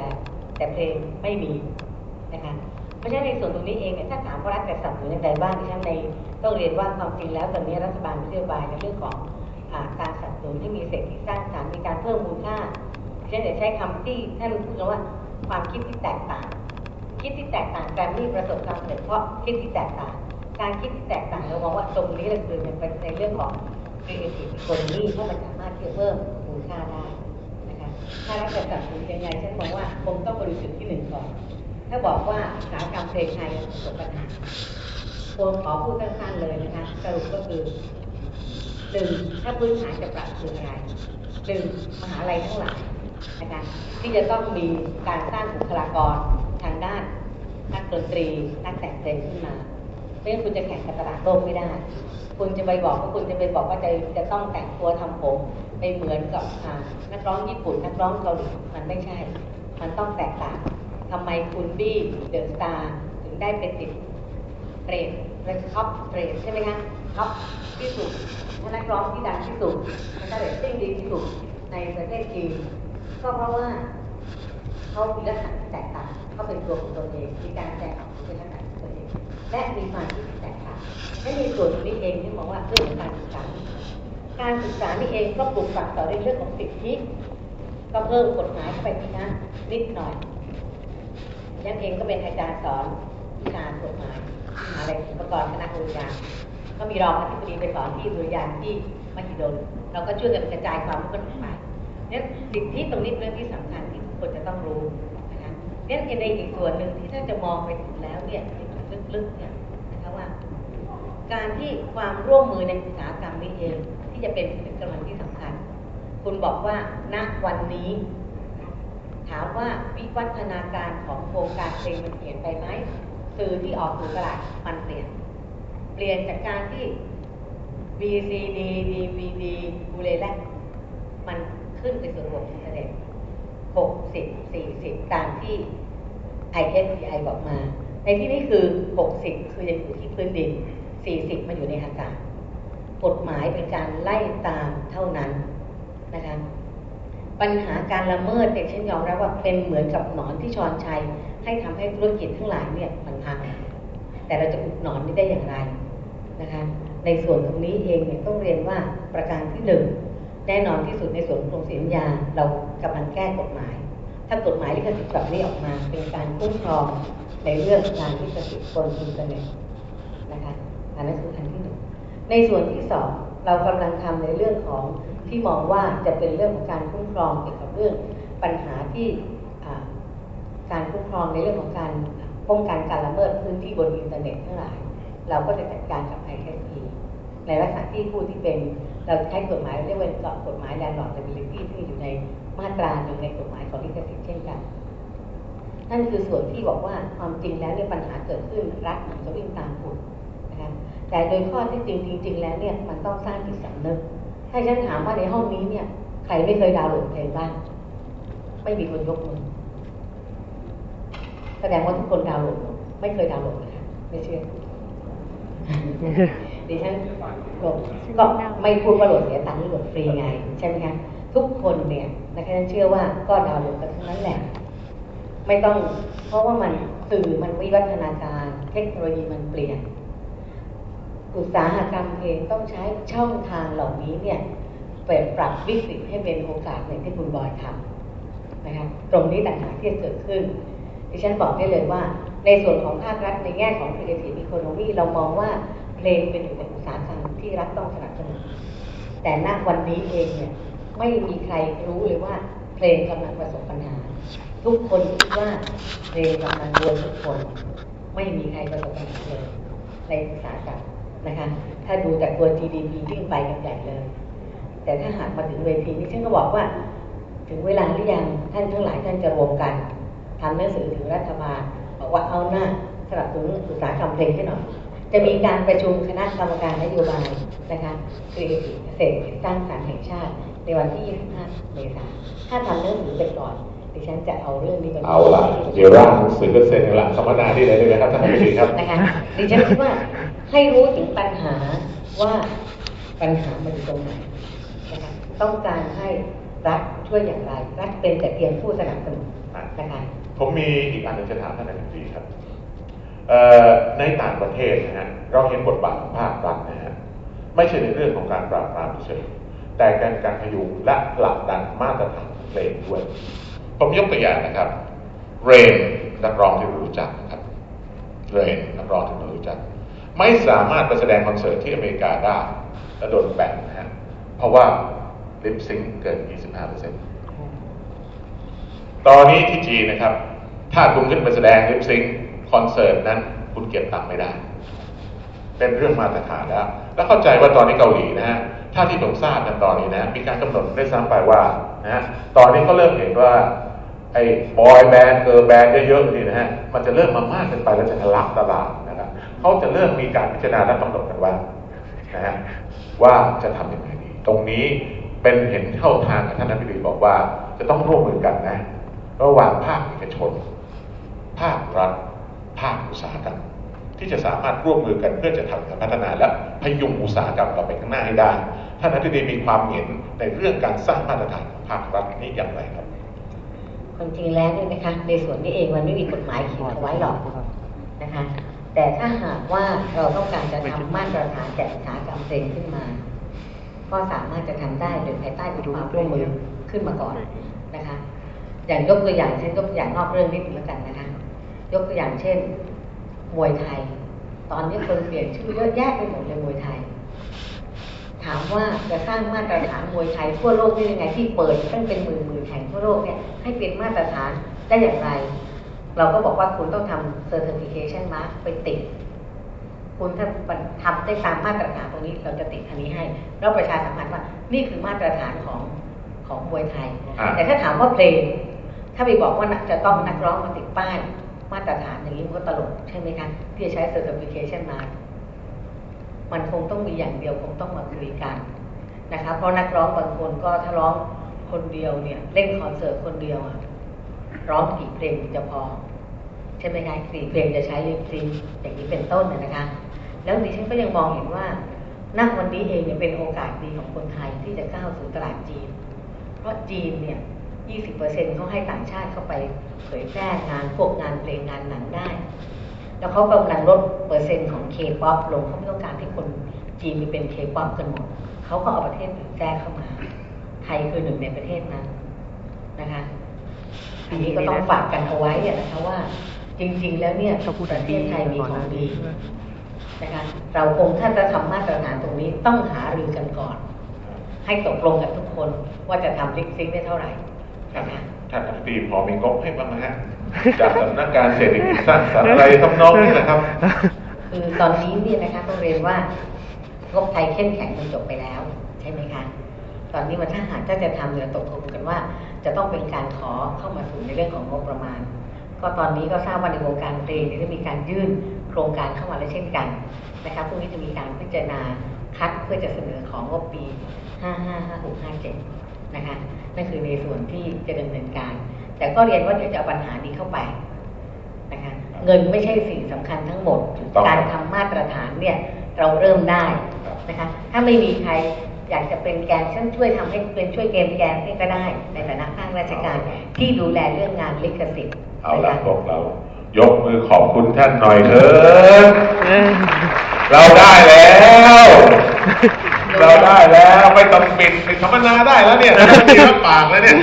แต่เพลงไม่มีนะคะเพราะฉะนั้นในส่วนตรงนี้เองเนี่ยถ้าถามว่ารัฐจะสนับสนุนอย่างไรบ้างดิฉันในต้องเรียนว่าความจริงแล้วตอนนี้รัฐบาลมีนโยบายในเรื่องของการสนับสนุนที่มีเศรษฐกิจสร้างสรรค์มีการเพิ่มมูลค่าดิฉันจะใช้คำที่ท่านพูดว่าความคิดที่แตกต่าง คิดที่แตกต่างแต่ไม่ประสบความสำเร็จเพราะคิดที่แตกต่าง การคิดที่แตกต่างเรามองว่าตรงนี้เราคือมันเป็นในเรื่องของ creative economy เพราะมันสามารถที่จะเพิ่มมูลค่าได้นะคะถ้ารัฐจะสนับสนุนยังไงฉันมองว่าคงต้องบริสุทธิ์ที่หนึ่งก่อน ถ้าบอกว่าสาหกรรมเพลงไทยประสบปัญหาตัวขอพูดสั้นๆเลยนะคะสรุปก็คือหนึ่งถ้าพื้นฐานจะปรับคืออะไรหนึ่งมหาลัยทั้งหลายนะคะที่จะต้องมีการสร้างบุคลากรทางด้านนักดนตรีนักแต่งเพลงขึ้นมา ไม่งั้นคุณจะแข่งกับตลาดโลกไม่ได้ คุณจะไปบอกว่าคุณจะไปบอกว่าจะจะต้องแต่งตัวทำผมไปเหมือนกับนักร้องญี่ปุ่น นักร้องเกาหลีมันไม่ใช่ มันต้องแตกต่างทำไมคุณบี้เดอะสตาร์ถึงได้เป็นติดrate และ top rate ใช่ไหมคะ top ที่สุดนักร้องที่ดังที่สุดมันก็เรตติ้งดีที่สุดในประเทศจีนก็เพราะว่าเขามีลักษณะแตกต่างเขาเป็นตัวของตัวเองมีการแสดงออกเป็นลักษณะของตัวเอง และมีความคิดที่แตกต่างและในส่วนตรงนี้เองที่มองว่าเรื่องของการศึกษา การศึกษานี่เองก็ปลูกฝังต่อในเรื่องของสิทธิก็เพิ่มกฎหมายเข้าไปที่นั้นนิดหน่อยยันเองก็เป็นอาจารย์สอนวิชากฎหมายมหาลัยศิลปกรคณะดุริยาก็มีรองอธิบดีไปสอนที่ดุริยาที่มหิดลเราก็ช่วยกันกระจายความรู้กันออกไปเนี่ยสิทธิตรงนี้เป็นเรื่องที่สำคัญที่ทุกคนจะต้องรู้นะคะเนี่ยในอีกส่วนหนึ่งที่ถ้าจะมองไปถึงแล้วเนี่ย ลึกเนี่ยนะคะว่า การที่ความร่วมมือในอุตสาหกรรมนี้เอง ที่จะเป็นกำลังที่สำคัญ คุณบอกว่าณวันนี้ ถามว่าวิวัฒนาการของโครงการเพลงมันเปลี่ยนไปไหมสื่อที่ออกสู่ตลาดมันเปลี่ยน เปลี่ยนจากการที่ VCD DVD บูเลแลกมันขึ้นไปสู่ระบบอินเทอร์เน็ต60 40 ตามที่ ISPI บอกมา ในที่นี้คือ 60 คือยังอยู่ที่พื้นดิน 40มันอยู่ในอากาศ กฎหมายเป็นการไล่ตามเท่านั้นนะคะปัญหาการละเมิดเนี่ยฉันยอมรับว่าเป็นเหมือนกับหนอนที่ชอนชัย ให้ทำให้ธุรกิจทั้งหลายเนี่ยมันพังแต่เราจะอุดหนอนนี้ได้อย่างไรนะคะในส่วนตรงนี้เองเนี่ยต้องเรียนว่าประการที่หนึ่งแน่นอนที่สุดในส่วนของสัญญาเรากำลังแก้กฎหมาย ถ้ากฎหมายลิขสิทธิ์แบบนี้ออกมาเป็นการคุ้มครอง ในเรื่องงานลิขสิทธิ์บนอินเทอร์เน็ตนะคะอันนั้นคืออันที่หนึ่งในส่วนที่สองเรากำลังทำในเรื่องของที่มองว่าจะเป็นเรื่องของการคุ้มครองเกี่ยวกับเรื่องปัญหาที่การคุ้มครองในเรื่องของการป้องกันการละเมิดพื้นที่บนอินเทอร์เน็ตทั้งหลาย เราก็จะจัดการกับ ISP ในลักษณะที่ผู้ที่เป็นเราใช้กฎหมายเรียกว่ากฎหมาย Landlord Liability ที่อยู่ในมาตราหนึ่งในกฎหมายของลิขสิทธิ์เช่นกัน นั่นคือส่วนที่บอกว่าความจริงแล้วเนี่ยปัญหาเกิดขึ้นรัฐมันจะวิ่งตามคุณนะคะแต่โดยข้อเท็จจริงจริง ๆ แล้วเนี่ยมันต้องสร้างจิตสำนึกถ้าฉันถามว่าในห้องนี้เนี่ยใครไม่เคยดาวน์โหลดเพลงบ้างไม่มีคนยกมือแสดงว่าทุกคนดาวน์โหลดไม่เคยดาวน์โหลดนะคะไม่เชื่อดิฉันก็ก็ไม่พูดว่าโหลดเสียตังค์หรือโหลดฟรีไงใช่ไหมคะทุกคนเนี่ยนะคะฉันเชื่อว่าก็ดาวน์โหลดกันทั้งนั้นแหละ ไม่ต้อง เพราะว่ามันสื่อมันวิวัฒนาการ เทคโนโลยีมันเปลี่ยน อุตสาหกรรมเองต้องใช้ช่องทางเหล่านี้เนี่ยเปิดปรับวิกฤตให้เป็นโอกาสในที่คุณบอยทำนะคะตรงนี้ต่างหากที่เกิดขึ้น ดิฉันบอกได้เลยว่า ในส่วนของภาครัฐในแง่ของ Creative Economy เรามองว่าเพลงเป็นหนึ่งในอุตสาหกรรมที่รัฐต้องสนับสนุนแต่ณวันนี้เองเนี่ยไม่มีใครรู้เลยว่าเพลงกำลังประสบปัญหา ทุกคนคิดว่าเพลงกำลังรวยทุกคน ไม่มีใครประสบปัญหาเลยในอุตสาหกรรมนะคะ ถ้าดูจากตัว GDP วิ่งไปกันใหญ่เลย แต่ถ้าหากมาถึงเวทีนี้ฉันก็บอกว่า ถึงเวลาหรือยังท่านทั้งหลายท่านจะรวมกันทำหนังสือถึงรัฐบาลบอกว่าเอาหน้าสนับสนุนอุตสาหกรรมเพลงให้หน่อยจะมีการประชุมคณะกรรมการนโยบายนะคะคือเกษตรสร้างสรรค์แห่งชาติ ในวันที่ 25 เมษายนถ้าทำหนังสือไปก่อน ดิฉันจะเอาเรื่องนี้ไปเอาละเดี๋ยวร่างหนังสือก็เซ็นกันละสัมมนาที่ไหนได้ไหมครับท่านอธิบดีครับนะคะดิฉันคิดว่าให้รู้ถึงปัญหาว่าปัญหามันอยู่ตรงไหนนะคะต้องการให้รัฐช่วยอย่างไรรัฐเป็นแต่เพียงผู้สนับสนุนนะคะผมมีอีกอันหนึงจะถามท่านอธิบดีครับเอ่อในต่างประเทศนะฮะเราเห็นบทบาทของภาครัฐนะฮะไม่ใช่ในเรื่องของการปราบปรามเฉยแต่การการพยุงและผลักดันมาตรฐานเพลงด้วย ผมยกตัวอย่างนะครับ เรนนักร้องที่รู้จักนะครับ เรนนักร้องที่รู้จัก ไม่สามารถไปแสดงคอนเสิร์ตที่อเมริกาได้และโดนแบนนะฮะเพราะว่าlip sync เกิน 25%ตอนนี้ที่จีนนะครับ ถ้าคุณขึ้นไปแสดง lip sync คอนเสิร์ตนั้น คุณเก็บตังค์ไม่ได้ เป็นเรื่องมาตรฐานแล้ว แล้วเข้าใจว่าตอนนี้เกาหลีนะฮะถ้าที่ผมทราบกันตอนนี้นะ มีการกำหนดได้ซ้ำไปว่านะฮะตอนนี้ก็เริ่มเห็นว่า ไอ้ boy band girl band เยอะๆนี่นะฮะมันจะเริ่มมามากเกินไปแล้วจะทะลักตลาดนะครับเขาจะเริ่มมีการพิจารณาและกำหนดกันว่านะฮะว่าจะทำยังไงดี ตรงนี้เป็นเห็นเข้าทางท่านอธิบดีบอกว่า จะต้องร่วมมือกันนะ ระหว่างภาคเอกชน ภาครัฐ ภาคอุตสาหกรรมที่จะสามารถร่วมมือกันเพื่อจะทำการพัฒนาและพยุงอุตสาหกรรมต่อไปข้างหน้าให้ได้ท่านอธิบดีมีความเห็นในเรื่องการสร้างมาตรฐานของภาครัฐนี้อย่างไรครับ ความจริงแล้วเนี่ยนะคะ ในส่วนนี้เองมันไม่มีกฎหมายเขียนเอาไว้หรอกนะคะ แต่ถ้าหากว่าเราต้องการจะทำมาตรฐานแก่อุตสาหกรรมเพลงขึ้นมา ก็สามารถจะทำได้โดยภายใต้ความร่วมมือขึ้นมาก่อนนะคะ อย่างยกตัวอย่างเช่นยกตัวอย่างนอกเรื่องนิดนึงแล้วกันนะคะ ยกตัวอย่างเช่น มวยไทย ตอนนี้คนเปลี่ยนชื่อเยอะแยะไปหมดเลยมวยไทย ถามว่าจะสร้างมาตรฐานมวยไทยทั่วโลกได้ยังไงที่เปิดตั้งเป็นหมื่นหมื่นแห่งทั่วโลกเนี่ยให้เป็นมาตรฐานได้อย่างไร เราก็บอกว่าคุณต้องทำ certification mark ไปติด คุณถ้าทำได้ตามมาตรฐานตรงนี้เราจะติดอันนี้ให้ แล้วประชาสัมพันธ์ว่านี่คือมาตรฐานของของมวยไทยอ่าแต่ถ้าถามว่าเพลง ถ้าไปบอกว่าจะต้องนักร้องมาติดป้ายมาตรฐานอย่างนี้มันก็ตลกใช่ไหมคะที่จะใช้ certification mark มันคงต้องมีอย่างเดียวคงต้องมาคุยกันนะคะเพราะนักร้องบางคนก็ถ้าร้องคนเดียวเนี่ยเล่นคอนเสิร์ตคนเดียวอะร้องกี่เพลงจะพอ ใช่ไหมคะสี่เพลงจะใช้ lip sync อย่างนี้เป็นต้นนะคะ แล้วดิฉันก็ยังมองเห็นว่าณวันนี้เองเนี่ยเป็นโอกาสดีของคนไทยที่จะก้าวสู่ตลาดจีน เพราะจีนเนี่ย 20%เขาให้ต่างชาติเข้าไปเผยแพร่งานพวกงานเพลงงานหนังได้ แล้วเขากำลังลดเปอร์เซ็นต์ของเคป๊อปลงเขาไม่ต้องการให้คนจีนไปเป็นเคป๊อปกันหมดเขาก็เอาประเทศอื่นแทรกเข้ามา ไทยคือหนึ่งในประเทศนั้นนะคะอันนี้ก็ต้องฝากกันเอาไว้นะคะว่า จริง ๆ แล้วเนี่ยประเทศไทยมีของดีนะคะเราคงถ้าจะทำมาตรฐานตรงนี้ต้องหารือกันก่อน ให้ตกลงกันทุกคนว่าจะทำ lip sync ได้เท่าไหร่นะคะท่านอธิบดีพอมีงบให้บ้างไหมฮะ จากสำนักการเศรษฐกิจสร้างสรรค์อะไรทำนองนี้นะครับ คือตอนนี้เนี่ยนะคะต้องเรียนว่างบไทยเข้มแข็งมันจบไปแล้ว ใช่ไหมคะตอนนี้มันถ้าหากถ้าจะทำเนี่ยตกลงกันว่า จะต้องเป็นการขอเข้ามาสู่ในเรื่องของงบประมาณ ก็ตอนนี้ก็ทราบว่าในวงการเพลงเนี่ยได้มีการยื่นโครงการเข้ามาแล้วเช่นกันนะคะพรุ่งนี้จะมีการพิจารณาคัดเพื่อจะเสนอของงบปี 555657 นะคะนั่นคือในส่วนที่จะดำเนินการ แต่ก็เรียนว่าเดี๋ยวจะเอาปัญหานี้เข้าไปนะคะเงินไม่ใช่สิ่งสำคัญทั้งหมดถูกต้องการทำมาตรฐานเนี่ยเราเริ่มได้นะคะถ้าไม่มีใครอยากจะเป็นแกนฉันช่วยทำให้เป็นช่วยเกมแกนให้ก็ได้ ในฐานะภาคราชการที่ดูแลเรื่องงานลิขสิทธิ์เอาละนะคะพวกเรา ยกมือขอบคุณท่านหน่อยเถิดเราได้แล้ว เราได้แล้วไม่ต้องปิดปิดสัมมนาได้แล้วเนี่ยไม่มีรับปากแล้วเนี่ย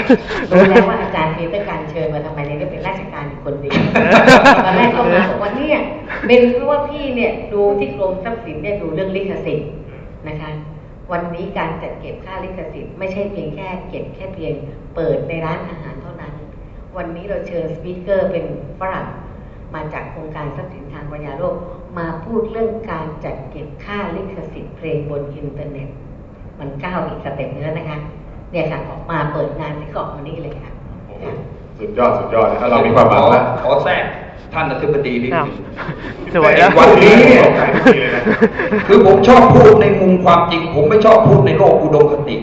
รู้แล้วว่าอาจารย์ปีเตอร์การเชิญมาทำไมในเรื่องเป็นราชการอีกคนเดียวตอนแรกเข้ามาบอกว่าเนี่ยเป็นเพราะว่าพี่เนี่ยดูที่กรมทรัพย์สินเนี่ยดูเรื่องลิขสิทธิ์นะคะ วันนี้การจัดเก็บค่าลิขสิทธิ์ไม่ใช่เพียงแค่เก็บแค่เพียงเปิดในร้านอาหารเท่านั้น วันนี้เราเชิญ speaker เป็นฝรั่งมาจากองค์การทรัพย์สินทางปัญญาโลก มาพูดเรื่องการจัดเก็บค่าลิขสิทธิ์เพลงบนอินเทอร์เน็ต มันก้าวอีกสเต็ปนึงแล้วนะคะ เนี่ยค่ะออกมาเปิดงานที่เกาะมานี่เลยค่ะโอ้โหสุดยอดสุดยอดนะเรามีความหวังแล้วขอแทรกท่านอธิบดีนิดอ้าวนึงสวยแล้ววันนี้เนี่ยขายดีเลยนะคือผมชอบพูดในมุมความจริง ผมไม่ชอบพูดในโลกอุดมคติ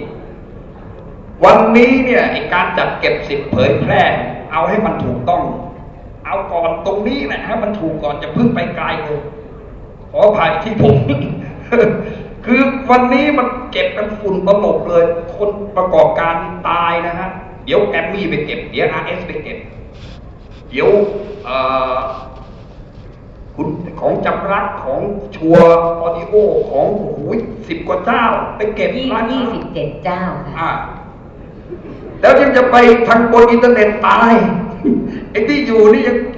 วันนี้เนี่ยไอการจัดเก็บสิทธิ์เผยแพร่ เอาให้มันถูกต้อง เอาก่อนตรงนี้แหละให้มันถูกก่อนจะพึ่งไปไกลเลย ขออภัยที่ผม คือวันนี้มันเก็บกันฝุ่นประหมกเลย คนประกอบการตายนะฮะ เดี๋ยวแกรมมี่ไปเก็บ เดี๋ยวอาร์เอสไปเก็บ เดี๋ยวเอ่อคุณของจำรักของชัวออดิโอของโอ้โหสิบกว่าเจ้า ไปเก็บยี่ร้านยี่สิบเจ็ดเจ้าค่ะอ่าแล้วยังจะไปทางบนอินเทอร์เน็ตตายไอ้ที่อยู่นี่ยังแต่ต้อ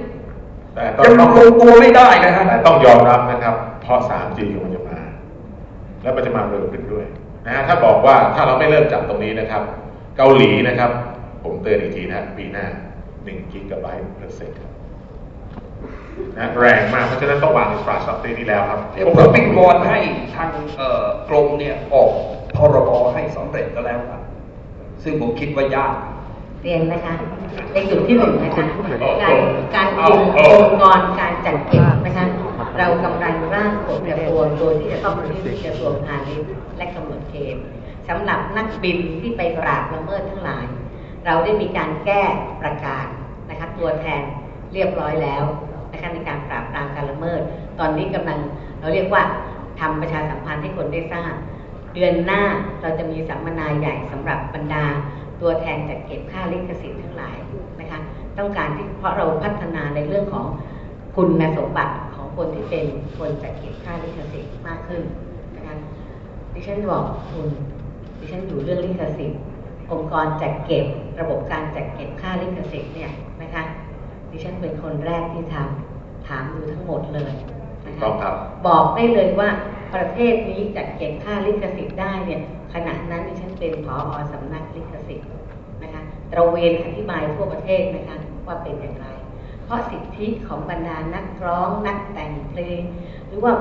ยังงลงตัวไม่ได้นะฮะแต่ต้องยอมรับนะครับ เพราะ 3G มันจะมา แล้วมันจะมาเร็วขึ้นด้วยนะฮะถ้าบอกว่าถ้าเราไม่เริ่มจับตรงนี้นะครับ เกาหลีนะครับ ผมเตือนอีกทีนะปีหน้า1กิกะไบต์ per second นะแรงมาก เพราะฉะนั้นต้องวางอินฟราสตรักเจอร์นี้แล้วครับเดี๋ยวผมวิงวอนให้ทางเอ่อกรมเนี่ยออกพรบให้สำเร็จก็แล้วกันซึ่งผมคิดว่ายาก เรียนนะคะ ในจุดที่หนึ่งนะคะคุณพูดเหมือนการการเอาคุมเอาองค์กรการจัดเก็บนะคะเรากำลังร่างกฎกระทรวงโดยที่จะต้องมีกระทรวงพาณิชย์และกำหนดเกณฑ์สำหรับนักบินที่ไปปราบละเมิดทั้งหลาย เราได้มีการแก้ประกาศนะคะตัวแทนเรียบร้อยแล้วนะคะในการปราบปรามการละเมิด ตอนนี้กำลังเราเรียกว่าทำประชาสัมพันธ์ให้คนได้ทราบเดือนหน้าเราจะมีสัมมนาใหญ่สำหรับบรรดา ตัวแทนจัดเก็บค่าลิขสิทธิ์ทั้งหลายนะคะ ต้องการที่เพราะเราพัฒนาในเรื่องของคุณสมบัติของคนที่เป็นคนจัดเก็บค่าลิขสิทธิ์มากขึ้นนะคะดิฉันบอกคุณดิฉันอยู่เรื่องลิขสิทธิ์ องค์กรจัดเก็บระบบการจัดเก็บค่าลิขสิทธิ์เนี่ยนะคะดิฉันเป็นคนแรกที่ทำถามดูทั้งหมดเลยนะต้คะองครับบอกได้เลยว่า ประเทศนี้จัดเก็บค่าลิขสิทธิ์ได้เนี่ยขณะนั้นดิฉันเป็นผออสำนักลิขสิทธิ์นะคะตระเวนอธิบายทั่วประเทศนะคะว่าเป็นอย่างไร เพราะสิทธิของบรรดานักร้องนักแต่งเพลง หรือว่า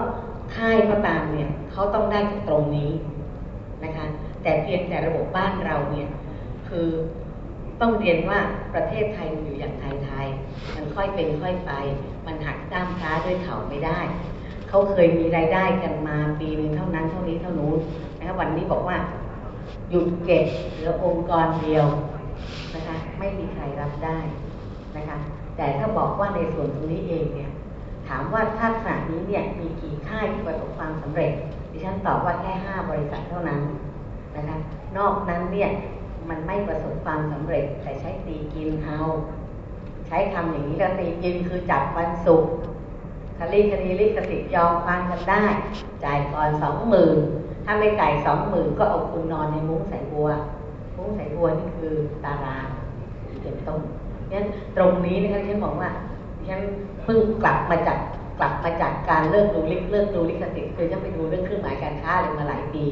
ค่ายก็ตามเนี่ยเขาต้องได้ตรงนี้นะคะแต่เพียงแต่ระบบบ้านเราเนี่ยคือต้องเรียนว่าประเทศไทยมันอยู่อย่างไทยๆมันค่อยเป็นค่อยไป มันหักด้ามพร้าด้วยเขาไม่ได้ เขาเคยมีรายได้กันมาปีหนึ่งเท่านั้นเท่านี้เท่านู้นนะคะวันนี้บอกว่าหยุดเก็บเหลือองค์กรเดียวนะคะไม่มีใครรับได้นะคะแต่ถ้าบอกว่าในส่วนตรงนี้เองเนี่ยถามว่าถ้าขณะนี้เนี่ยมีกี่ค่ายที่ประสบความสำเร็จ ดิฉันตอบว่าแค่ห้าบริษัทเท่านั้นนะคะนอกนั้นเนี่ยมันไม่ประสบความสำเร็จ แต่ใช้ตีกินเอา ใช้คำอย่างนี้แล้วตีกินคือจับวันศุกร์ คดีคดีลิขสิทธิ์ยอมความกันได้ จ่ายก่อนสองหมื่นถ้าไม่จ่ายสองหมื่นก็เอาคุณนอนในมุ้งใส่บัว มุ้งใส่บัวนี่คือตารางเป็นต้นงั้นตรงนี้นะคะฉันบอกว่าฉันเพิ่งกลับมาจากกลับมาจากการเลิกดูลิขเลิกดูลิขสิทธิ์คือฉันไปดูเรื่องเครื่องหมายการค้าเลยมาหลายปี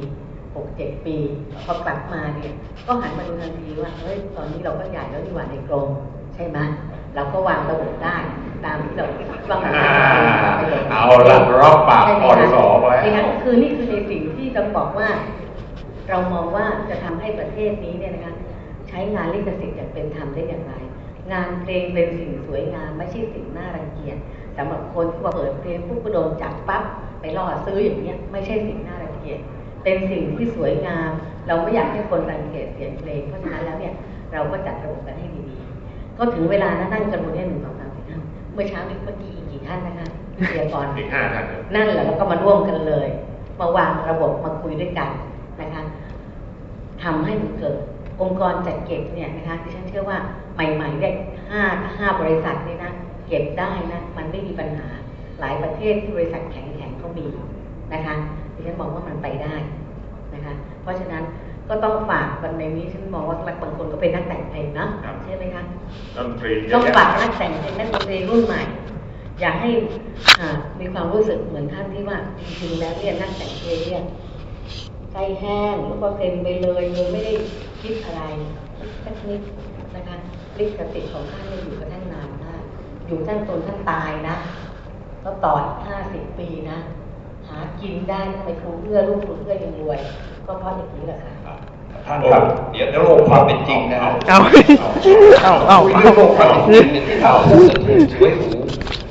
หกเจ็ดปีพอกลับมาเนี่ย ก็หันมาดูทันทีว่าเฮ้ยตอนนี้เราก็ใหญ่แล้วดีกว่าในกรมใช่ไหม เราก็วางระบบได้ตามที่เราวางอ่าเอาละรอบปากพอที่สองแล้วนี่นะคือนี่คือในสิ่งที่ต้องบอกว่า เรามองว่าจะทำให้ประเทศนี้เนี่ยนะคะใช้งานลิขสิทธิ์อย่างเป็นธรรมได้อย่างไร งานเพลงเป็นสิ่งสวยงามไม่ใช่สิ่งน่ารังเกียจสำหรับคนที่ว่าเปิดเพลงปุ๊บก็โดนจับปั๊บไปล่อซื้ออย่างเงี้ยไม่ใช่สิ่งน่ารังเกียจเป็นสิ่งที่สวยงาม เราไม่อยากให้คนรังเกียจเสียงเพลงเพราะฉะนั้นแล้วเนี่ยเราก็จัดระบบกันให้ดีๆ ก็ถึงเวลานะนั่งกันบนนี้หนึ่งสองสามสี่ห้าเมื่อเช้านี้เมื่อกี้อีกกี่ท่านนะคะวิทยากรอีกห้าท่านครับนั่นแหละแล้วก็มาร่วมกันเลย มาวางระบบมาคุยด้วยกันนะคะทำให้มันเกิดองค์กรจัดเก็บเนี่ยนะคะที่ฉันเชื่อว่าใหม่ๆได้ห้าห้าบริษัทนี่นะเก็บได้นะมันไม่มีปัญหาหลายประเทศที่บริษัทแข็งๆก็มีนะคะที่ฉันมองว่ามันไปได้นะคะ เพราะฉะนั้น ก็ต้องฝากกันในนี้ฉันมองว่าบางคนก็เป็นนักแต่งเพลงนะครับใช่ไหมคะดนตรีเยต้ออะงแยะฝากนักแต่งเพลงนักดนตรีรุ่นใหม่ อยากให้อ่ามีความรู้สึกเหมือนท่านที่ว่าจริงๆแล้วเนี่ยนักแต่งเพลงเนี่ยใจแห้งแล้วก็เต็มไปเลยโดยไม่ได้คิดอะไรสักนิดนะคะลิขสิทธิ์ของท่านเนี่ยอยู่กับท่านนานมากอยู่ท่านตนท่านตายนะก็ต่ออีกห้าสิบปีนะ หากินได้ทำไมครูเอื้อลูกครูเอื้อยังรวย ก็เพราะอย่างนี้แหละค่ะ ท่านครับเดี๋ยวโลกความเป็นจริงนะฮะเอาเอาเอาคุยเรื่องโลกความเป็นจริงเนี่ยที่เราพูดกันสวยหรู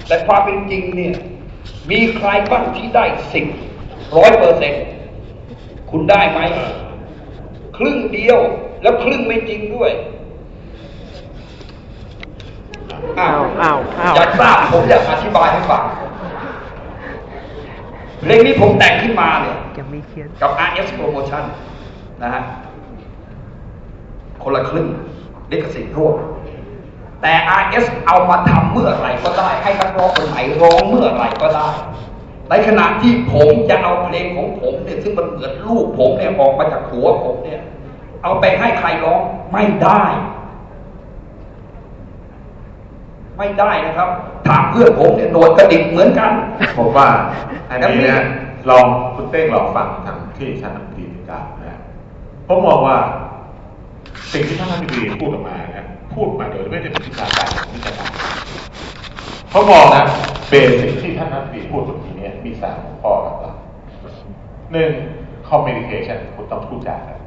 แต่ความเป็นจริงเนี่ย มีใครบ้างที่ได้สิบร้อยเปอร์เซ็นต์คุณได้ไหมครึ่งเดียวแล้วครึ่งไม่จริงด้วยเอาเอาเอาอยากทราบผมอยากอธิบายให้ฟังเพลงนี้ผมแต่งขึ้นมาเนี่ยยังไม่เขียนกับ RS Promotion นะฮะ คนละครึ่งลิขสิทธิ์ร่วมแต่ RS เอามาทำเมื่อไหร่ก็ได้ ให้นักร้องคนไหนร้องเมื่อไหร่ก็ได้ ในขณะที่ผมจะเอาเพลงของผมเนี่ยซึ่งมันเหมือนลูกผมเนี่ยออกมาจากหัวผมเนี่ย เอาไปให้ใครร้องไม่ได้ ไม่ได้นะครับถามเพื่อนผมเนี่ยโดนกระดิกเหมือนกันผมว่าอันนี้นะลองคุณเต้งลองฟังทางที่ท่านอธิบดีกล่าวนะผมมองว่า สิ่งที่ท่านอธิบดีพูดออกมานะพูดมาโดยไม่ได้เป็นวิชาการของวิชาการเขามองนะเบสิกที่ท่านอธิบดีพูดเมื่อกี้เนี้มีสามข้อหลักๆหนึ่ง communication คุณต้องพูดจากัน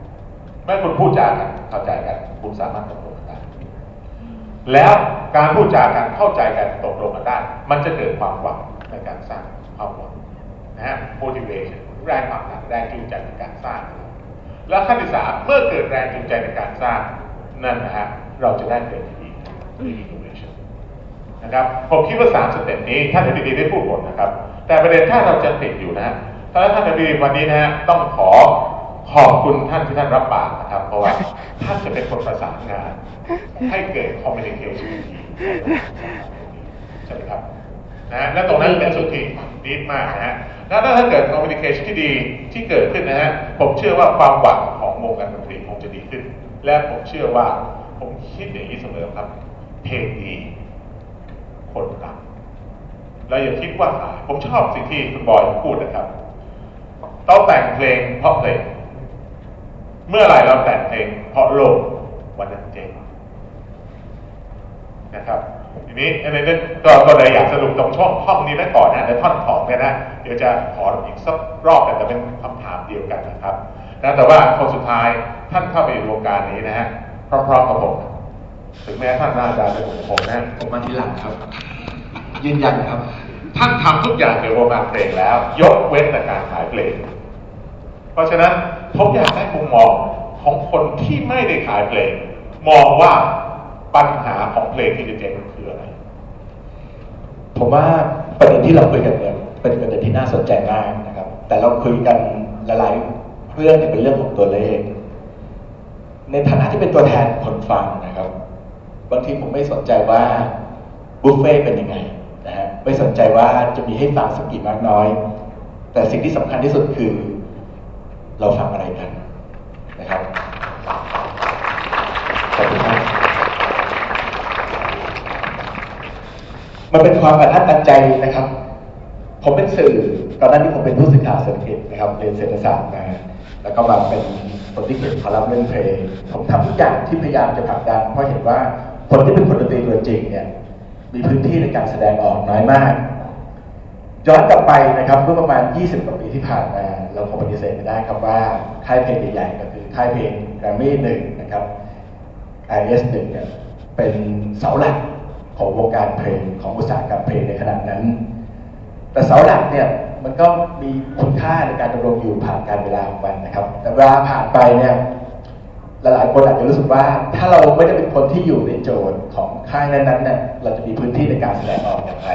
เมื่อคุณพูดจากันเข้าใจกัน คุณสามารถตกลงกันได้แล้วการพูดจากันเข้าใจกันตกลงกันได้ มันจะเกิดความหวังในการสร้างความหวังนะฮะ motivation แรงผลักดันแรงจูงใจในการสร้าง แล้วขั้นที่สามเมื่อเกิดแรงจูงใจในการสร้างนั่นนะฮะเราจะได้เพลงที่ดีคือ innovation นะครับผมคิดว่าสามสเต็ปนี้ท่านอธิบดีได้พูดหมดนะครับ แต่ประเด็นถ้าเราจะติดอยู่นะฮะถ้าท่านอธิบดีวันนี้นะฮะต้องขอขอบคุณท่านที่ท่านรับปากนะครับ เพราะว่าท่านจะเป็นคนประสานงาน ให้เกิด communication ที่ดีใช่ไหมครับ นะฮะและตรงนั้นเป็นสุดที่ดีมากนะฮะแล้วถ้าเกิด communication ที่ดีที่เกิดขึ้นนะฮะผมเชื่อว่าความหวังของวงการดนตรีคงจะดีขึ้น และผมเชื่อว่าผมคิดอย่างนี้เสมอครับ เพลงดีคนรักเราอย่าคิดว่าขายผมชอบสิ่งที่คุณบอยพูดนะครับต้องแต่งเพลงเพราะเพลง เมื่อไหร่เราแต่งเพลงเพราะโลกวันนั้นเจ๊งนะครับ ทีนี้ในเรื่องก็ก็เลยอยากสรุปตรงช่วงห้องนี้ไว้ก่อนนะในท่อนของเนี่ยนะเดี๋ยวจะขออีกสักรอบแต่จะเป็นคำถามเดียวกันนะครับนะแต่ว่าคนสุดท้ายท่านเข้าไปอยู่วงการนี้นะฮะพร้อมๆกับผมถึงแม้ท่านน่าจะเป็นผมนะผมมาทีหลังครับ ยืนยันครับ ท่านทำทุกอย่างเกี่ยวกับวงการเพลงแล้ว ยกเว้นแต่การขายเพลง เพราะฉะนั้นผมอยากได้มุมมองของคนที่ไม่ได้ขายเพลง มองว่าปัญหาของเพลงที่จะเจ๊งคืออะไร ผมว่าประเด็นที่เราคุยกันเนี่ยเป็นประเด็นที่น่าสนใจมากนะครับ แต่เราคุยกันหลายๆเรื่องเนี่ยเป็นเรื่องของตัวเลข ในฐานะที่เป็นตัวแทนคนฟังนะครับบางทีผมไม่สนใจว่าบุฟเฟ่ต์เป็นยังไงนะฮะไม่สนใจว่าจะมีให้ฟังสักกี่มากน้อย แต่สิ่งที่สำคัญที่สุดคือ เราฟังอะไรกันนะครับขอบคุณครับ มันเป็นความอัดอั้นตันใจนะครับ ผมเป็นสื่อตอนนั้นที่ผมเป็นผู้สื่อข่าวเศรษฐกิจนะครับเรียนเศรษฐศาสตร์มาแล้วก็มาเป็นคนที่เขียนคอลัมน์เรื่องเพลงผมทำทุกอย่างที่พยายามจะผลักดันเพราะเห็นว่าคนที่เป็นคนดนตรีตัวจริงเนี่ยมีพื้นที่ในการแสดงออกน้อยมากย้อนกลับไปนะครับเมื่อประมาณ 20 กว่าปีที่ผ่านมาเราคงปฏิเสธไม่ได้ครับว่าค่ายเพลงใหญ่ๆก็คือค่ายเพลงแกรมมี่หนึ่งนะครับ IS หนึ่งเนี่ยเป็นเสาหลัก ของวงการเพลงของอุตสาหกรรมเพลงในขณะนั้น แต่เสาหลักเนี่ยมันก็มีคุณค่าในการดำรงอยู่ผ่านการเวลาของมันนะครับ แต่เวลาผ่านไปเนี่ยหลายๆคนอาจจะรู้สึกว่า ถ้าเราไม่ได้เป็นคนที่อยู่ในโจทย์ของค่ายนั้นๆเนี่ยเราจะมีพื้นที่ในการแสดงออกอย่างไร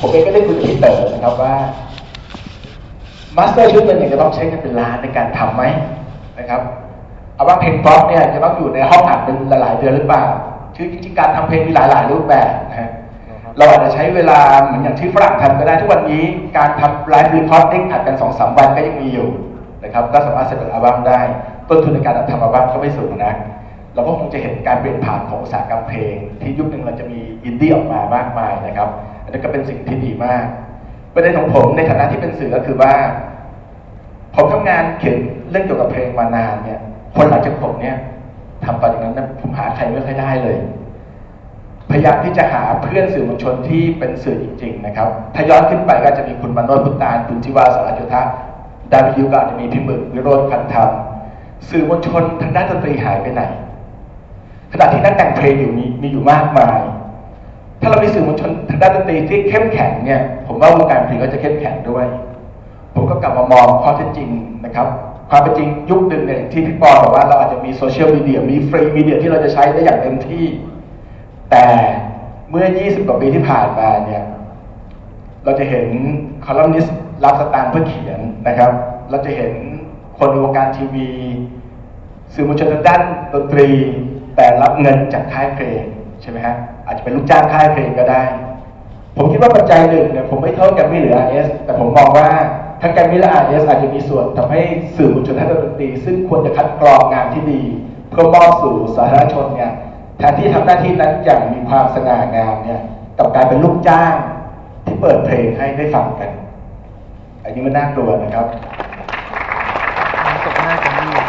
ผมเองก็ได้คุยกับพี่เต๋อนะครับว่ามาสเตอร์ชุดหนึ่งเนี่ยจะต้องใช้เงินเป็นล้านในการทำไหมนะครับเอาว่าเพลงป๊อปเนี่ยจะต้องอยู่ในห้องอัดเป็นหลายๆเดือนหรือเปล่า คือจริงๆการทำเพลงมีหลาย ๆ รูปแบบนะฮะเราอาจจะใช้เวลาเหมือนอย่างที่ฝรั่งทำก็ได้ทุกวันนี้การทำ live recording อัดกันสองสามวันก็ยังมีอยู่นะครับก็สามารถเสร็จเป็นอัลบั้มได้ ต้นทุนในการทำอัลบั้มก็ไม่สูงนักเราก็คงจะเห็นการเปลี่ยนผ่านของอุตสาหกรรมเพลง ที่ยุคหนึ่งเราจะมีอินดี้ออกมามากมายนะครับอันนี้ก็เป็นสิ่งที่ดีมากประเด็นของผมในฐานะที่เป็นสื่อก็คือว่า ผมทำงานเขียนเรื่องเกี่ยวกับเพลงมานานเนี่ยคนหลังจากผมเนี่ย ทำตอนอย่างนั้นนะผมหาใครไม่ค่อยได้เลย พยายามที่จะหาเพื่อนสื่อมวลชนที่เป็นสื่อจริง ๆ นะครับ ถ้าย้อนขึ้นไปก็จะมีคุณมโนพุตานคุณจิวาสารจุทะดาวิยูก็อาจจะมีพิมพ์วิโรธพันธรรม สื่อมวลชนทางด้านดนตรีหายไปไหนขณะที่นักแต่งเพลงอยู่มีมีอยู่มากมาย ถ้าเรามีสื่อมวลชนทางด้านดนตรีที่เข้มแข็งเนี่ย ผมว่าวงการเพลงก็จะเข้มแข็งด้วย ผมก็กลับมามองข้อเท็จจริงนะครับ ความเป็นจริงยุคหนึ่งเนี่ยที่พี่ปอบอกว่าเราอาจจะมีโซเชียลมีเดียมีฟรีมีเดียที่เราจะใช้ได้อย่างเต็มที่ แต่เมื่อ 20 กว่าปีที่ผ่านมาเนี่ยเราจะเห็นคอลัมนิสต์รับสตางค์เพื่อเขียนนะครับ เราจะเห็นคนในวงการทีวี สื่อมวลชนด้านดนตรี แต่รับเงินจากค่ายเพลงใช่ไหมฮะอาจจะเป็นลูกจ้างค่ายเพลงก็ได้ ผมคิดว่าปัจจัยหนึ่งเนี่ยผมไม่โทษแกรมมี่หรือ RS แต่ผมมองว่า ทั้งแกรมมี่และ RS อาจจะมีส่วนทำให้สื่อมวลชนทางด้ดนตรี ซึ่งควรจะคัดกรองงานที่ดี เพื่อมอบสู่สาธารณชนเนี่ยแทนที่ทำหน้าที่นั้นอย่างมีความสง่างามเนี่ยกลับกลายเป็นลูกจ้างที่เปิดเพลงให้ได้ฟังกัน อันนี้มันน่ากลัวนะครับตกหน้ากันนี่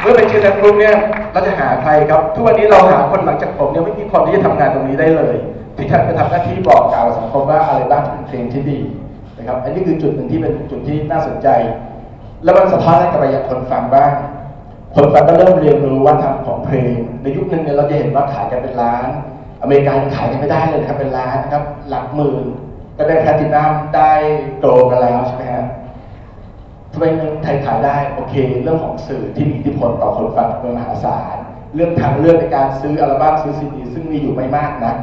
เมื่อเป็นเชนนั้นปุ๊บเนี่ยเราจะหาใครครับ ทุกวันนี้เราหาคนหลังจากผมเนี่ยไม่มีคนที่จะทำงานตรงนี้ได้เลย ที่ท่านจะทำหน้าที่บอกกล่าวสังคมว่าอะไรบ้างเป็นเพลงที่ดี นะครับ อันนี้คือจุดหนึ่งที่เป็นจุดที่น่าสนใจ แล้วมันสะท้อนให้กับไปยังคนฟังบ้าง คนฟังก็เริ่มเรียนรู้ว่าทำของเพลง ในยุคนึงเนี่ยเราจะเห็นว่าขายกันเป็นล้าน อเมริกายังขายกันไม่ได้เลยครับเป็นล้านนะครับ หลักหมื่นก็ได้แพลตินัมได้โกลกันแล้วใช่ไหมฮะทำไมเมืองไทยขายได้โอเค เรื่องของสื่อที่มีอิทธิพลต่อคนฟังเป็นมหาศาลเรื่องทางเลือกในการซื้ออัลบั้มซื้อซีดีซึ่งมีอยู่ไม่มากนะ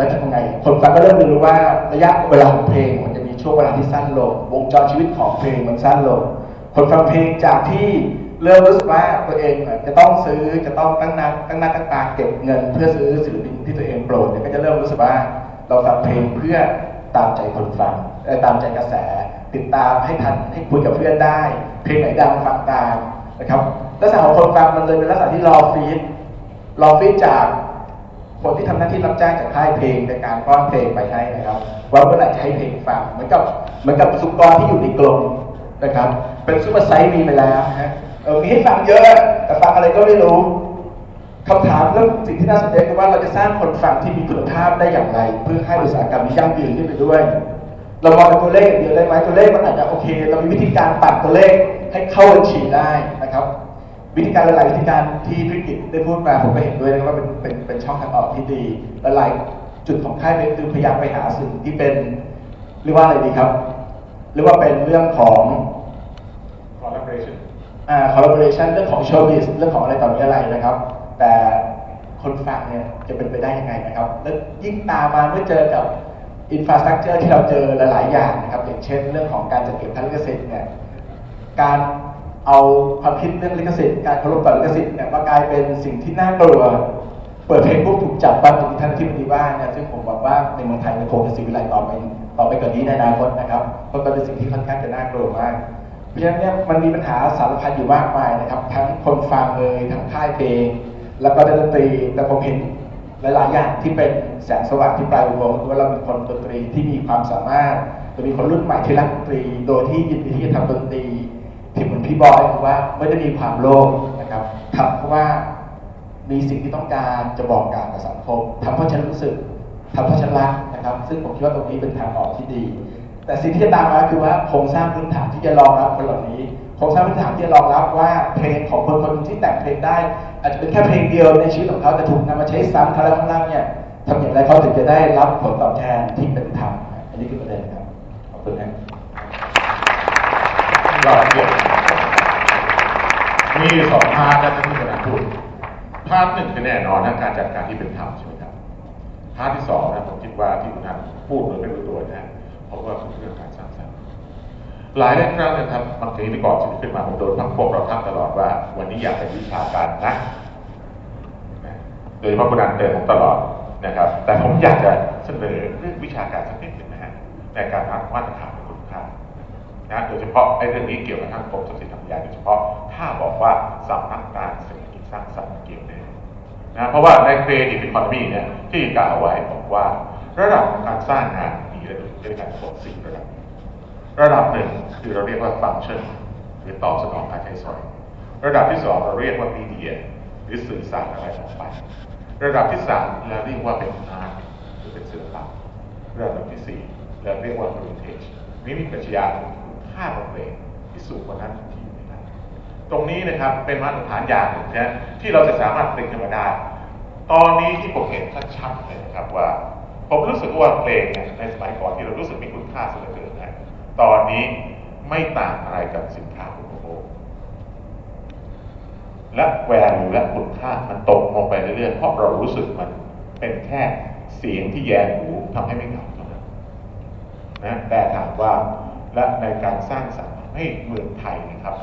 แล้วจะทำไงคนฟังก็เริ่มเรียนรู้ว่าระยะเวลาของเพลงมันจะมีช่วงเวลาที่สั้นลงวงจรชีวิตของเพลงมันสั้นลงคนฟังเพลงจากที่เริ่มรู้สึกว่าตัวเองจะต้องซื้อจะต้องตั้งน้าตั้งน้าตั้งตาเก็บเงิน เพื่อซื้อศิลปินที่ตัวเองโปรดเนี่ยก็จะเริ่มรู้สึกว่าเราฟังเพลงเพื่อตามใจคนฟังตามใจกระแส ติดตามให้ทันให้คุยกับเพื่อนได้ เพลงไหนดังฟังตามนะครับลักษณะของคนฟังมันเลยเป็นลักษณะที่รอ feed รอ feed จาก คนที่ทำหน้าที่รับจ้างจากค่ายเพลงในการป้อนเพลงไปให้นะครับว่าเมื่อไหร่จะให้เพลงฟังเหมือนกับเหมือนกับสุกรที่อยู่ในกรงนะครับ เป็น Super Size Me ไปแล้วนะฮะมีให้ฟังเยอะ แต่ฟังอะไรก็ไม่รู้คำถามเรื่องสิ่งที่น่าสนใจคือว่าเราจะสร้างคนฟังที่มีคุณภาพได้อย่างไร เพื่อให้อุตสาหกรรมนี้ยั่งยืนขึ้นไปด้วย เรามองเป็นตัวเลขอย่างเดียวได้ไหมตัวเลขมันอาจจะโอเค เรามีวิธีการปรับตัวเลขให้เข้าบัญชีได้นะครับ วิธีการหลายๆวิธีการที่พิกิจได้พูดมาผมก็เห็นด้วยนะครับว่าเป็นเป็นเป็นช่องทางออกที่ดีหลายๆจุดของค่ายเพลงคือพยายามไปหาสิ่งที่เป็นเรียกว่าอะไรดีครับ เรียกว่าเป็นเรื่องของ collaboration อ่า collaboration เรื่องของ showbiz เรื่องของอะไรต่อมีอะไรนะครับ แต่คนฟังเนี่ยจะเป็นไปได้ยังไงนะครับ แล้วยิ่งตามมาเมื่อเจอกับ infrastructure ที่เราเจอหลาย ๆ อย่างนะครับ อย่างเช่น เรื่องของการจัดเก็บทางลิขสิทธิ์เนี่ยการ เอาความคิดเรื่องลิขสิทธิ์การเคารพต่อลิขสิทธิ์เนี่ยมากลายเป็นสิ่งที่น่ากลัว เปิดเพลงปุ๊บถูกจับปั๊บถูกท่านที่ปฏิบ้านเนี่ยซึ่งผมหวังว่าในเมืองไทยมันคงเป็นสิ่งวิไลต่อไปต่อไปกว่านี้ในอนาคตนะครับเพราะมันเป็นสิ่งที่ค่อนข้างจะน่ากลัวมากเพราะฉะนั้นเนี่ยมันมีปัญหาสารพัดอยู่มากมายนะครับ ทั้งคนฟังเลยทั้งค่ายเพลง แล้วก็ดนตรีแต่ผมเห็นหลาย ๆ อย่างที่เป็นแสงสว่างที่ปลายอุโมงค์ว่าเรามีคนดนตรีที่มีความสามารถจะมีคนรุ่นใหม่ที่รักดนตรี โดยที่ยินดีที่จะทำดนตรี ที่เหมือนพี่บอยคือว่าไม่ได้มีความโลภนะครับทำเพราะว่ามีสิ่งที่ต้องการจะบอกกล่าวกับสังคมทำเพราะฉันรู้สึกทำเพราะฉันรักนะครับ ซึ่งผมคิดว่าตรงนี้เป็นทางออกที่ดี แต่สิ่งที่จะตามมาคือว่าโครงสร้างพื้นฐานที่จะรองรับคนเหล่านี้โครงสร้างพื้นฐานที่จะรองรับว่าเพลงของคนคนหนึ่งที่แต่งเพลงได้ อาจจะเป็นแค่เพลงเดียวในชีวิตของเขาแต่ถูกนำมาใช้ซ้ำครั้งแล้วครั้งเล่าเนี่ยทำอย่างไรเขาถึงจะได้รับผลตอบแทนที่เป็นธรรมอันนี้คือประเด็นครับขอบคุณครับยอดเยี่ย มีสองพาร์ทนะที่คุณกำลังพูดpart หนึ่งคือแน่นอนนะการจัดการที่เป็นธรรมใช่ไหมครับ part ที่สองนะผมคิดว่าที่คุณท่านพูดโดยไม่รู้ตัวนะเพราะว่าคือเรื่องการสร้างสรรค์หลายครั้งนะครับบางทีที่ก่อนชีวิตขึ้นมาผมโดนพรรคพวกเราทักตลอดว่า วันนี้อย่าเป็นวิชาการนะโดยเฉพาะคุณอันเตือนผมตลอดนะครับ แต่ผมอยากจะเสนอเรื่องวิชาการสักนิดหนึ่งนะฮะในการทำมาตรฐาน นะโดยเฉพาะไอ้เรื่องนี้เกี่ยวกับทางกรมทรัพย์สินทางปัญญาโดยเฉพาะถ้าบอกว่าสำนักการเศรษฐกิจสร้างสรรค์เกี่ยวแน่นะเพราะว่าในเครดิต e คอนมีเนี่ยที่กล่าวไว้บอกว่า ระดับของการสร้างงานมีระดับด้วยกันทั้งหมดสี่ระดับ ระดับหนึ่งคือเราเรียกว่าฟังก์ชันหรือตอบสนองการใช้สอย ระดับที่สองเราเรียกว่ามีเดียหรือสื่อสารอะไรออกไประดับที่สามเราเรียกว่าเป็นอาร์ตหรือเป็นศิลปะระดับที่สี่เราเรียกว่า heritage นี่มีปรัชญาค่าของ เพลงที่สูงกว่านั้นที่อยู่ในนั้นตรงนี้นะครับเป็นมาตรฐานอย่างหนึ่งนะที่เราจะสามารถผลิตขึ้นมาได้ตอนนี้ที่ผมเห็นชัดๆเลยนะครับว่า ผมรู้สึกว่าเพลงเนี่ยในสมัยก่อนที่เรารู้สึกมีคุณค่าสุดเลือเกินนะตอนนี้ไม่ต่างอะไรกับสินค้าอุปโภคและแวลูและคุณค่ามันตกลงไปเรื่อยๆเพราะเรารู้สึกมันเป็นแค่เสียงที่แยงหูทำให้ไม่เหงาเท่านั้นนะแต่ถามว่า และในการสร้างสรรค์ให้เมืองไทยนะครับ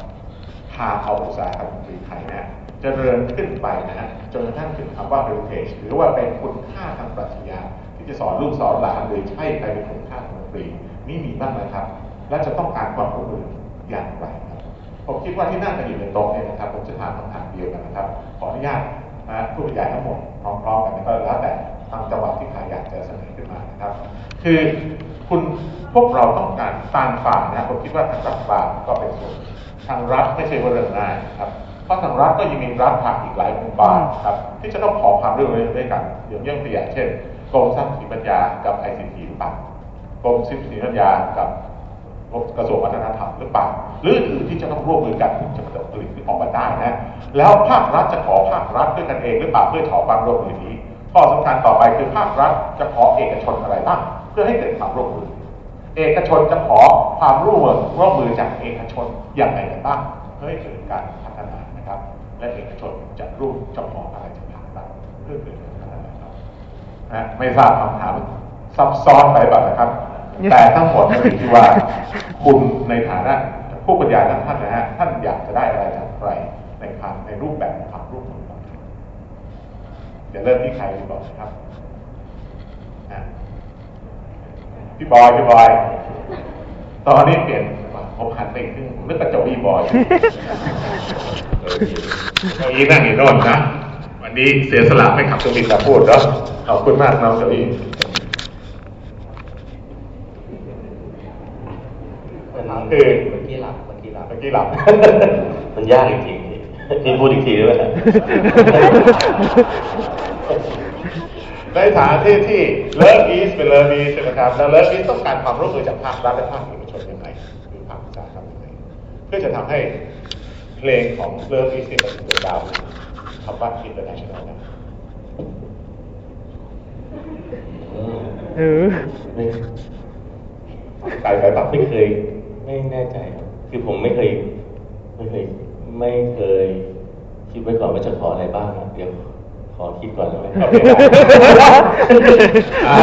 พาเอาอุตสาหกรรมดนตรีไทยนะเจริญขึ้นไปนะฮะจนกระทั่งถึงคำว่า heritage หรือว่าเป็นคุณค่าทางปรัชญาที่จะสอนลูกสอนหลานโดยใช่ไปเป็นคุณค่าทางดนตรีนี่มีบ้างไหมครับ และจะต้องการความร่วมมืออย่างไรครับผมคิดว่าที่นั่งกันอยู่ในโต๊ะเนี่ยนะครับผมจะถามคำถามเดียวกันนะครับ ขออนุญาตนะผู้บรรยายทั้งหมดพร้อมๆกันนะครับแล้วแต่ทางจังหวัดที่ใครอยากจะเสนอขึ้นมานะครับ คือ คุณพวกเราต้องการต่างฝ่ายนะผมคิดว่าทางรัฐบาลก็เป็นส่วนทางรัฐไม่ใช่ว่าเรื่องง่ายครับเพราะทางรัฐก็ยังมีรัฐผักอีกหลายองค์กรครับ ที่จะต้องขอความร่วมมือด้วยกันอย่างยกตัวอย่างเช่นกรมทรัพย์สินปัญญากับ ICT หรือเปล่ากรมทรัพย์สินปัญญากับกระทรวงวัฒนธรรมหรือเปล่าหรืออื่นที่จะต้องร่วมมือกันถึงจะผลิตออกมาได้นะแล้วภาครัฐจะขอภาครัฐด้วยกันเองหรือเปล่าเพื่อขอความร่วมมือนี้ข้อสำคัญต่อไปคือภาครัฐจะขอเอกชนอะไรบ้าง พื่อให้เกิดความร่วมมือ เอกชนจะขอความร่วมมือร่วมมือจากเอกชนอย่างไรกันบ้างเพื่อให้เกิดการพัฒนานะครับ และเอกชนจะร่วมจะขออะไรจากภาครัฐเพื่อเกิดการพัฒนาครับนะไม่ทราบคำถามซับซ้อนไปแบบนะครับ แต่ทั้งหมดก็อยู่ที่ว่าคุณในฐานะผู้บรรยายทั้งท่านนะฮะท่านอยากจะได้อะไรจากใครในความในรูปแบบของความร่วมมือของท่านเดี๋ยวเริ่มที่ใครดีก่อนนะครับอะ พี่บอยพี่บอย ตอนนี้เปลี่ยนผมหันไปอีกครึ่งผมนึกว่าจะวีบอยเก้าอี้นั่งอยู่โน่นนะ วันนี้เสียสละไม่ขับตัวบินแต่พูดแล้วขอบคุณมากน้องเก้าอี้คือเมื่อกี้หลับเมื่อกี้หลับเมื่อกี้หลับ มันยากจริงๆพี่พูดอีกทีด้วยนะ ในฐานะที่ที่ LOVEiS เป็น LOVEiS ใช่ไหมครับแล้ว LOVEiS ต้องการความร่วมมือจากภาครัฐและภาคเอกชนยังไงหรือภาคอุตสาหกรรมยังไงเพื่อจะทำให้เพลงของ LOVEiS เนี่ยมันเกิดดาวคำว่า international นะเออไม่ไกลไปปะไม่เคย ไม่แน่ใจครับ คือผมไม่เคย ไม่เคย ไม่เคย คิดไว้ก่อนว่าจะขออะไรบ้างนะเดี๋ยว ขอคิดก่อนแล้วไหมโอเคอ่า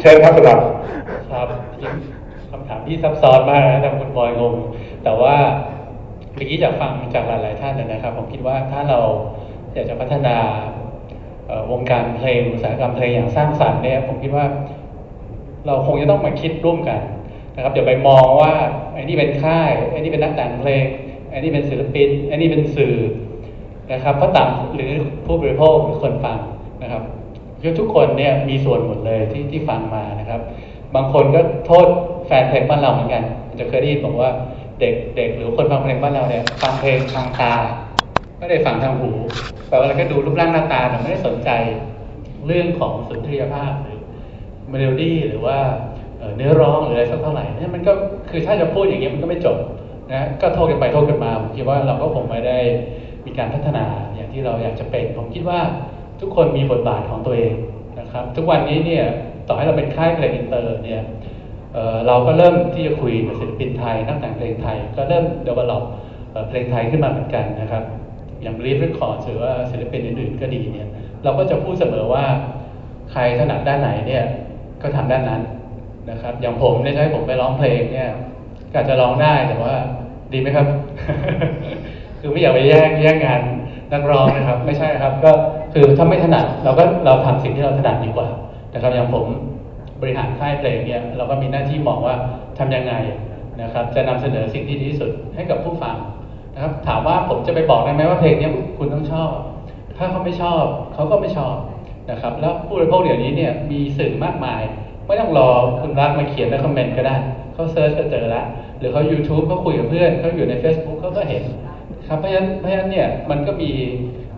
เชิญครับคุณดำครับคำถามที่ซับซ้อนมากนะทางคุณบอยงงแต่ว่าเมื่อกี้จากฟังจากหลาย ๆ ท่านนะครับ ผมคิดว่าถ้าเราอยากจะพัฒนาเอ่อวงการเพลงอุตสาหกรรมเพลงอย่างสร้างสรรค์เนี่ยผมคิดว่า เราคงจะต้องมาคิดร่วมกันนะครับเดี๋ยวไปมองว่าไอ้นี่เป็นค่ายไอ้นี่เป็นนักแต่งเพลงไอ้นี่เป็นศิลปินไอ้นี่เป็นสื่อ นะครับก็ต่างหรือผู้บริโภคหรือคนฟังนะครับคือทุกคนเนี่ยมีส่วนหมดเลยที่ที่ฟังมานะครับ บางคนก็โทษแฟนเพลงบ้านเราเหมือนกันจะเคยได้ยินบอกว่าเด็กเด็กหรือคนฟังเพลงบ้านเราเนี่ยฟังเพลงทางตาไม่ได้ฟังทางหูแปลว่าเราก็ดูรูปร่างหน้าตาแต่ไม่ได้สนใจเรื่องของสุนทรียภาพหรือเมโลดี้หรือว่าเนื้อร้องหรืออะไรสักเท่าไหร่นี่มันก็คือถ้าจะพูดอย่างเงี้ยมันก็ไม่จบนะก็โทษกันไปโทษกันมาผมคิดว่าเราก็คงไม่ได้ มีการพัฒนาอย่างที่เราอยากจะเป็น ผมคิดว่าทุกคนมีบทบาทของตัวเองนะครับ ทุกวันนี้เนี่ยต่อให้เราเป็นค่ายเพลงอินเตอร์เนี่ยเราก็เริ่มที่จะคุยกับศิลปินไทยนักแต่งเพลงไทย ก็เริ่ม develop เพลงไทยขึ้นมาเหมือนกันนะครับ อย่าง Believe Records หรือว่าศิลปินอื่นๆก็ดีเนี่ยเราก็จะพูดเสมอว่าใครถนัดด้านไหนเนี่ยก็ทำด้านนั้นนะครับ อย่างผมเนี่ยให้ผมไปร้องเพลงเนี่ยก็อาจจะร้องได้แต่ว่าดีไหมครับ คือไม่อยากไปแย่งแย่งงานนักร้องนะครับ ไม่ใช่ครับ ก็คือถ้าไม่ถนัดเราก็เราทำสิ่งที่เราถนัดดีกว่านะครับอย่างผมบริหารค่ายเพลงเนี่ยเราก็มีหน้าที่มองว่าทำยังไงนะครับ จะนำเสนอสิ่งที่ดีที่สุดให้กับผู้ฟังนะครับ ถามว่าผมจะไปบอกได้ไหมว่าเพลงเนี้ยคุณต้องชอบ ถ้าเขาไม่ชอบเขาก็ไม่ชอบนะครับ แล้วผู้บริโภคเดี๋ยวนี้เนี่ยมีสื่อมากมาย ไม่ต้องรอคุณรักมาเขียนและคอมเมนต์ก็ได้เขาเซิร์ชก็เจอแล้วหรือเขา YouTube เขาคุยกับเพื่อนเขาอยู่ใน Facebook เขาก็เห็น ครับเพราะฉะนั้นเพราะฉะนั้นเนี่ยมันก็มี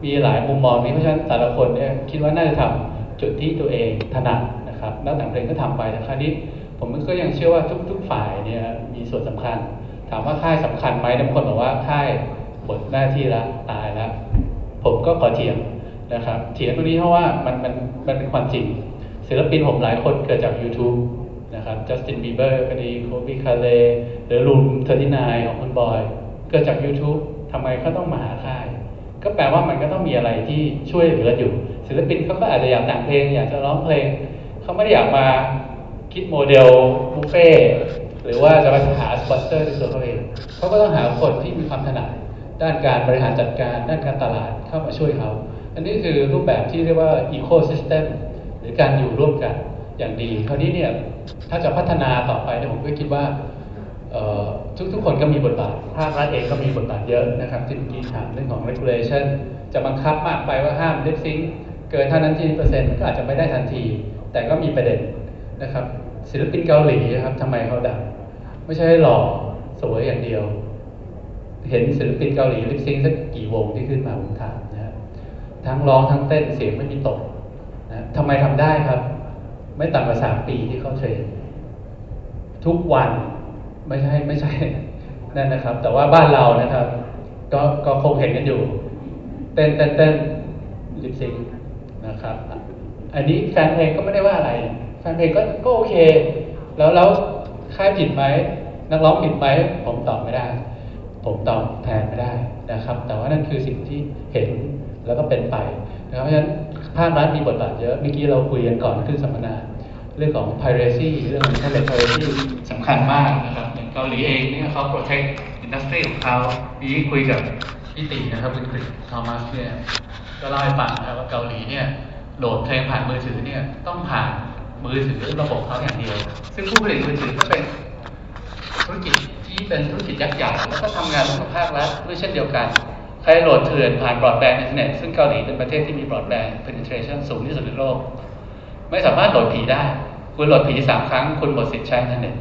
มีหลายมุมมองนี้เพราะฉะนั้นแต่ละคนเนี่ยคิดว่าน่าจะทำจุดที่ตัวเองถนัดนะครับนักแต่งเพลงก็ทำไปแต่คราวนี้ผมก็ยังเชื่อว่าทุก ๆ ฝ่ายเนี่ยมีส่วนสำคัญ ถามว่าค่ายสำคัญไหมบางคนบอกว่าค่ายหมดหน้าที่ละตายแล้วผมก็ขอเถียงนะครับเถียงตรงนี้เพราะว่ามันมันมันเป็นความจริง ศิลปินผมหลายคนเกิดจาก YouTube นะครับ Justin Bieber ก็ดี Colbie Caillat หรือ Room Thirty Nine ของคุณบอย เกิดจาก YouTube ทำไมเขาต้องมาหาค่าย ก็แปลว่ามันก็ต้องมีอะไรที่ช่วยเหลืออยู่ ศิลปินเขาก็อาจจะอยากแต่งเพลง อยากจะร้องเพลง เขาไม่ได้อยากมาคิดโมเดลบุฟเฟ่หรือว่าจะมาหาสปอนเซอร์ในตัวเขาเองเขาก็ต้องหาคนที่มีความถนัดด้านการบริหารจัดการ ด้านการตลาดเข้ามาช่วยเขา อันนี้คือรูปแบบที่เรียกว่า ecosystem หรือการอยู่ร่วมกันอย่างดี คราวนี้เนี่ยถ้าจะพัฒนาต่อไปเนี่ยผมก็คิดว่า ทุกทุกคนก็มีบทบาท ภาครัฐเองก็มีบทบาทเยอะนะครับ ที่เมื่อกี้ถามเรื่องของ regulation จะบังคับมากไปว่าห้าม lip sync เกินเท่านั้นที่เปอร์เซ็นต์ก็อาจจะไม่ได้ทันที แต่ก็มีประเด็นนะครับ ศิลปินเกาหลีนะครับทำไมเขาดังไม่ใช่หล่อสวยอย่างเดียว เห็นศิลปินเกาหลีลิปซิงสักกี่วงที่ขึ้นมาผมถามนะครับทั้งร้องทั้งเต้นเสียงไม่มีตกนะทำไมทำได้ครับ ไม่ต่ำกว่าสามปีที่เขาเทรนทุกวัน ไม่ใช่ไม่ใช่นั่นนะครับ แต่ว่าบ้านเรานะครับ ก็ก็คงเห็นกันอยู่ เต้นเต้นเต้นลิปซิงนะครับ อันนี้แฟนเพลงก็ไม่ได้ว่าอะไร แฟนเพลงก็ก็โอเค แล้วแล้วค่ายผิดไหมนักร้องผิดไหมผมตอบไม่ได้ ผมตอบแทนไม่ได้นะครับ แต่ว่านั่นคือสิ่งที่เห็นแล้วก็เป็นไปนะครับเพราะฉะนั้นภาครัฐมีบทบาทเยอะเมื่อกี้เราคุยกันก่อนขึ้นสัมมนา เรื่องของ piracy เรื่องของ internet piracy สำคัญมากนะครับอย่างเกาหลีเองเนี่ยเขา protect industry ของเขาดีคุยกับพี่ตีนะครับคุณกฤษทอมัสเนี่ยก็เล่าให้ฟังนะครับว่าเกาหลีเนี่ยโหลดเพลงผ่านมือถือเนี่ยต้องผ่านมือถือระบบเขาอย่างเดียว ซึ่งผู้ผลิตมือถือก็เป็นธุรกิจที่เป็นธุรกิจยักษ์ใหญ่แล้วก็ทำงานร่วมกับภาครัฐด้วยเช่นเดียวกันใครโหลดเถื่อนผ่านบรอดแบนด์อินเทอร์เน็ตซึ่งเกาหลีเป็นประเทศที่มีบรอดแบนด์ penetration สูงที่สุดในโลก ไม่สามารถโหลดผีได้ คุณโหลดผีสามครั้ง คุณหมดสิทธิ์ใช้อินเทอร์เน็ต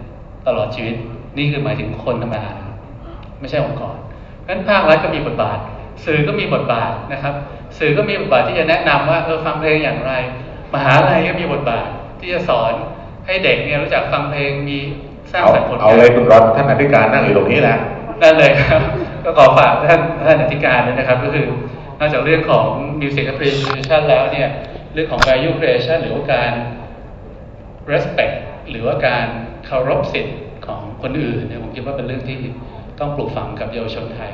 ตลอดชีวิตนี่คือหมายถึงคนธรรมดาไม่ใช่องค์กรนั้นภาครัฐก็มีบทบาท สื่อก็มีบทบาทนะครับ สื่อก็มีบทบาทที่จะแนะนำว่าเออฟังเพลงอย่างไร มหาลัยก็มีบทบาทที่จะสอนให้เด็กเนี่ยรู้จักฟังเพลงมีสร้างสรรค์ผลงานเอาเลยคุณรอนท่านอธิการนั่งอยู่ตรงนี้แหละนั่นเลยครับ ก็ขอฝากท่านท่านอธิการด้วยนะครับ ก็คือนอกจากเรื่องของ music appreciation แล้วเนี่ย เรื่องของ value creation หรือว่าการ respect หรือว่าการเคารพสิทธิ์ของคนอื่นเนี่ยผมคิดว่าเป็นเรื่องที่ต้องปลูกฝังกับเยาวชนไทย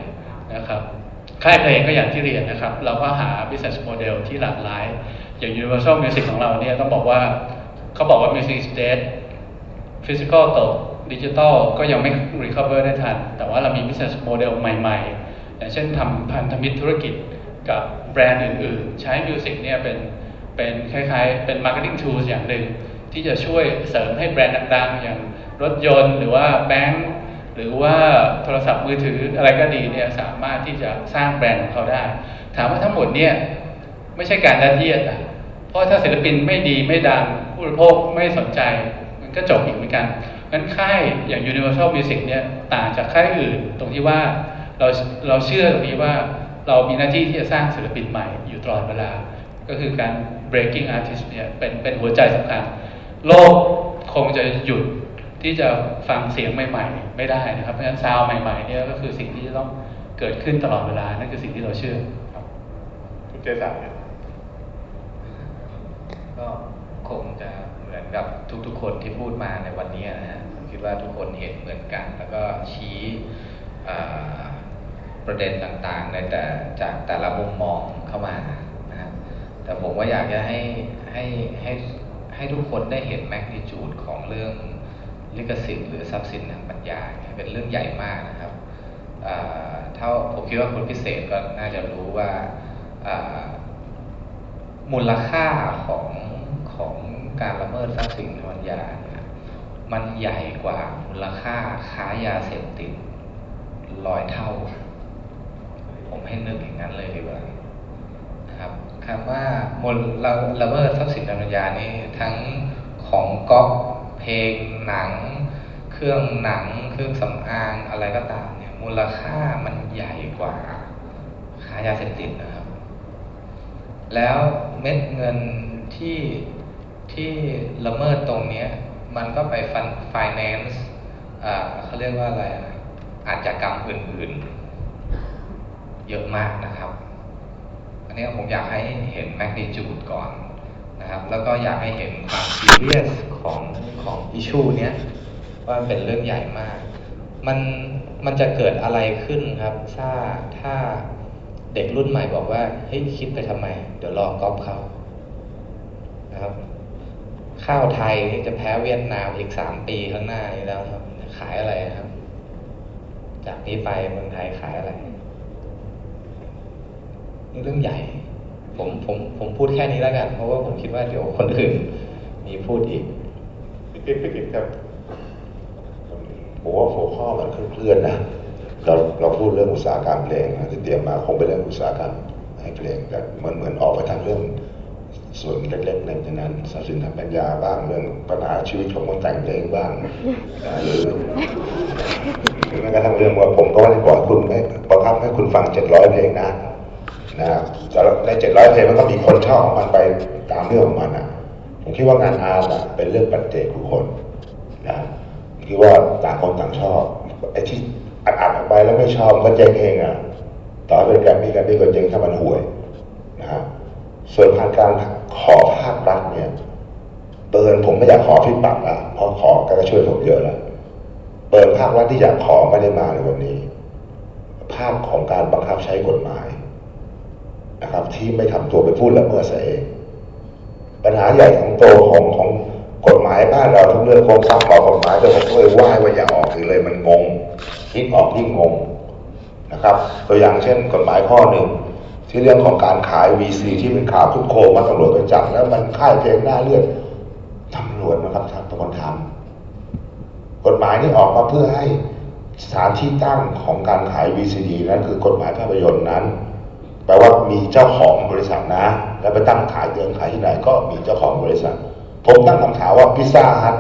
นะครับค่ายเพลงก็อย่างที่เรียนนะครับ เราก็หา business model ที่หลากหลาย อย่าง Universal Music ของเราเนี่ยต้องบอกว่าเขาบอกว่า music is dead physical ตกดิจิตอลก็ยังไม่ recover ได้ทัน แต่ว่าเรามี business model ใหม่ๆ อย่างเช่นทำพันธมิตรธุรกิจกับแบรนด์อื่นๆ ใช้ music เนี่ยเป็น เป็นคล้ายๆ เป็น marketing tools อย่างหนึ่ง ที่จะช่วยเสริมให้แบรนด์ดังๆ อย่างรถยนต์หรือว่าแบงก์หรือว่าโทรศัพท์มือถืออะไรก็ดีเนี่ยสามารถที่จะสร้างแบรนด์ของเขาได้ ถามว่าทั้งหมดเนี่ยไม่ใช่การยัดเยียดอะเพราะถ้าศิลปินไม่ดีไม่ดังผู้บริโภคไม่สนใจ มันก็จบอีกเหมือนกันงั้นค่ายอย่าง Universal Music เนี่ยต่างจากค่ายอื่นตรงที่ว่าเราเราเชื่อตรงนี้ว่าเรามีหน้าที่ที่จะสร้างศิลปินใหม่อยู่ตลอดเวลา ก็คือการ breaking artist เนี่ยเป็นเป็นหัวใจสำคัญ โลกคงจะหยุดที่จะฟังเสียงใหม่ ๆ ไม่ได้นะครับ เพราะฉะนั้นซาวใหม่ๆเนี่ยก็คือสิ่งที่จะต้องเกิดขึ้นตลอดเวลา นั่นคือสิ่งที่เราเชื่อครับคุณเจสันเนี่ยก็คงจะเหมือนกับทุกๆ คนที่พูดมาในวันนี้นะฮะผมคิดว่าทุกคนเห็นเหมือนกัน แล้วก็ชี้อ่าประเด็นต่างๆในแต่จากแต่ละมุมมองเข้ามานะฮะ แต่ผมว่าอยากจะให้ให้ให้ให้ทุกคนได้เห็นแมกนิจูดของเรื่องลิขสิทธิ์หรือทรัพย์สินทางปัญญาเนี่ยเป็นเรื่องใหญ่มากนะครับอ่าเท่าผมคิดว่าคนพิเศษก็น่าจะรู้ว่ามูลค่าของของการละเมิดทรัพย์สินทางปัญญาเนี่ยมันใหญ่กว่ามูลค่าค้ายาเสพติดร้อยเท่า ผมให้นึกอย่างนั้นเลยดีกว่า ครับว่ามูลละละเมิดทรัพย์สินทางปัญญานี่ทั้งของก๊อปเพลงหนัง เครื่องหนัง เครื่องสำอางอะไรก็ตามเนี่ยมูลค่ามันใหญ่กว่าค้ายาเสพติดนะครับ แล้วเม็ดเงินที่ที่ละเมิดตรงเนี้ยมันก็ไปฟัน finance อ่าเขาเรียกว่าอะไรอะอาชญากรรมอื่นๆ เยอะมากนะครับ นนี้ผมอยากให้เห็น magnitude ก่อนนะครับ แล้วก็อยากให้เห็นความ serious ของของ issue เนี้ยว่าเป็นเรื่องใหญ่มาก มันมันจะเกิดอะไรขึ้นครับถ้าถ้าเด็กรุ่นใหม่บอกว่าเฮ้ยคิดไปทำไม เดี๋ยวรอก๊อปเขานะครับข้าวไทยจะแพ้เวียดนามอีกสามปีข้างหน้านี้แล้วครับ ขายอะไรครับ จากนี้ไปเมืองไทยขายอะไร เรื่องใหญ่ ผมผมผมพูดแค่นี้แล้วกัน เพราะว่าผมคิดว่าเดี๋ยวคนอื่นมีพูดอีกพี่กิ๊กพี่กิ๊กครับผมว่าหัวข้อมันเคลื่อนๆนะเราเราพูดเรื่องอุตสาหกรรมเพลงนะที่เตรียมมาคงเป็นเรื่องอุตสาหกรรมให้เพลงแต่มือนเหมือนออกไปทางเรื่องส่วนเล็กๆในนั้นทรัพย์สินทางปัญญาบ้างเรื่องปัญหาชีวิตของคนแต่งเพลงบ้างหรืออแม้กระทั่งเรื่องว่าผมก็ไม่ได้บอกคุณให้บังคับให้คุณฟังเจ็ดร้อยเพลงนะ นะครับแต่ในเจ็ดร้อยเพลงมันก็มีคนชอบของมันไปตามเรื่องของมันอะ ผมคิดว่างานอาร์ตอะเป็นเรื่องปัจเจกบุคคลนะคิดว่าต่างคนต่างชอบไอ้ที่อัดอัดออกไปแล้วไม่ชอบก็เจ๊งเองอะ ต่อเป็นแกรมมี่แกรมมี่ก็เจ๊งถ้ามันห่วยนะครับส่วนทางการขอภาครัฐเนี่ยเปิดผมไม่อยากขอที่ปักละเพราะขอก็ช่วยผมเยอะแล้วเปิดภาครัฐที่อยากขอไม่ได้มาในวันนี้ ภาคของการบังคับใช้กฎหมาย นะครับที่ไม่ทำตัวเป็นผู้ละเมิดซะเอง ปัญหาใหญ่ของโตของของกฎหมายบ้านเราทุกเรื่องโครงสร้างของกฎหมายแต่ผมก็เลยว่าว่าอย่าออกถึงเลยมันงงยิ่งออกยิ่งงงนะครับตัวอย่างเช่นกฎหมายข้อหนึ่งที่เรื่องของการขาย VC ที่เป็นข่าวคุกโคมว่าตำรวจไปจับแล้วมันค่ายเพลงหน้าเลือดตำรวจนะครับทำเป็นคนทำกฎหมายนี้ออกมาเพื่อให้สถานที่ตั้งของการขาย VCD นั้นคือกฎหมายภาพยนตร์นั้น แปลว่ามีเจ้าของบริษัทนะ แล้วไปตั้งขายเดินขายที่ไหนก็มีเจ้าของบริษัท ผมตั้งคำถามว่าพิซซ่าฮัท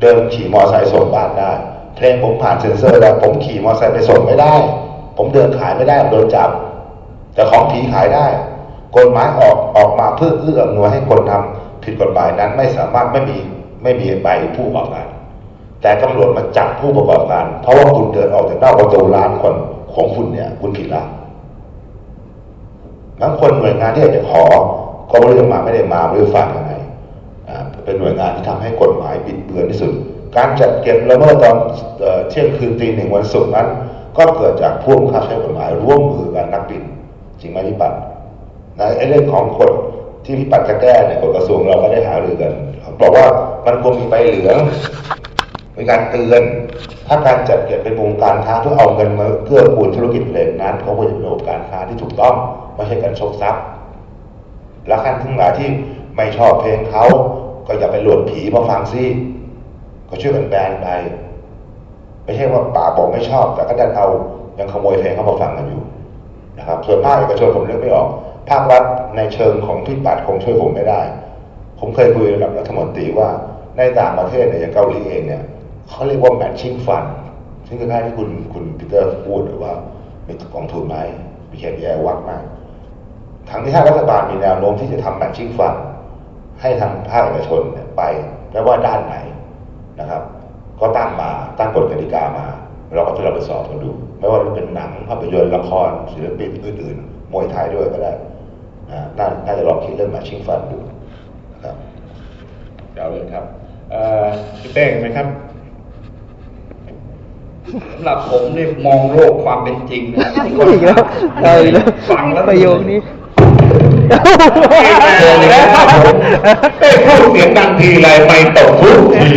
เดินขี่มอเตอร์ไซค์ส่งบ้านได้ เพลงผมผ่านเซ็นเซอร์แล้วผมขี่มอเตอร์ไซค์ไปส่งไม่ได้ ผมเดินขายไม่ได้โดนจับ แต่ของผีขายได้กฎหมายออกออกมาเพื่อเอื้ออำนวยให้คนทำผิดกฎหมายนั้นไม่สามารถไม่มีไม่มีใบผู้ประกอบการ แต่ตำรวจมาจับผู้ประกอบการ เพราะว่าคุณเดินออกจากนอกประตูร้านคนของคุณเนี่ย คุณผิดแล้ว บางคนหน่วยงานที่อยากจะขอ ก็ไม่รู้จะมาไม่ได้มาไม่รู้ฝากยังไงอ่าเป็นหน่วยงานที่ทำให้กฎหมายบิดเบือนที่สุด การจัดเก็บละเมิดตอนเอ่อเที่ยงคืนตีหนึ่งวันศุกร์นั้น ก็เกิดจากผู้บังคับใช้กฎหมายร่วมมือกันนักบินจริงไหมพี่ปัดนะไอ้เรื่องของกฎที่พี่ปัดจะแก้ในยกฎกระทรวงเราก็ได้หารือกันบอกว่ามันควรมีใบเหลือง มีการเตือน ถ้าการจัดเก็บเป็นวงการค้าเพื่อเอาเงินมาเพื่อปูนธุรกิจเพลงนั้นเขาควรจะเป็นวงการค้าที่ถูกต้องไม่ใช่การชกทรัพย์และขั้นทั้งหลายที่ไม่ชอบเพลงเขาก็อย่าไปหลวนผีมาฟังซิก็ช่วยกันแบนไปไม่ใช่ว่าป่าบอกไม่ชอบ แต่ก็ดันเอายังขโมยเพลงเขามาฟังกันอยู่นะครับส่วนภาคเอกชนผมเลือกไม่ออก ภาครัฐในเชิงของพี่ปัดคงช่วยผมไม่ได้ ผมเคยคุยกับรัฐมนตรีว่าในต่างประเทศเนี่ยอย่างเกาหลีเองเนี่ย เขาเรียกว่า matching fund ซึ่งคล้ายๆที่คุณคุณปีเตอร์พูดว่ามีกองทุนไหมมีแค่แยวัดมากทั้งที่ถ้ารัฐบาลมีแนวโน้มที่จะทำ matching fund ให้ทางภาคเอกชนไปไม่ว่าด้านไหนนะครับ ก็ตั้งมาตั้งกฎกติกามา เราก็จะเราไปสอบกันดู ไม่ว่าจะเป็นหนังภาพยนตร์ละครศิลปินอื่นๆมวยไทยด้วยก็ได้นะน่าน่าจะลองคิดเรื่อง matching fund ดูนะครับเดี๋ยวเลยครับพี่เป้งไหมครับ สำหรับผมเนี่ยมองโลกความเป็นจริงนะอีกแล้วเอาอีกแล้วฟังแล้วประโยคนี้เป้งพูดเสียงดังทีไรไม่ตกทุกที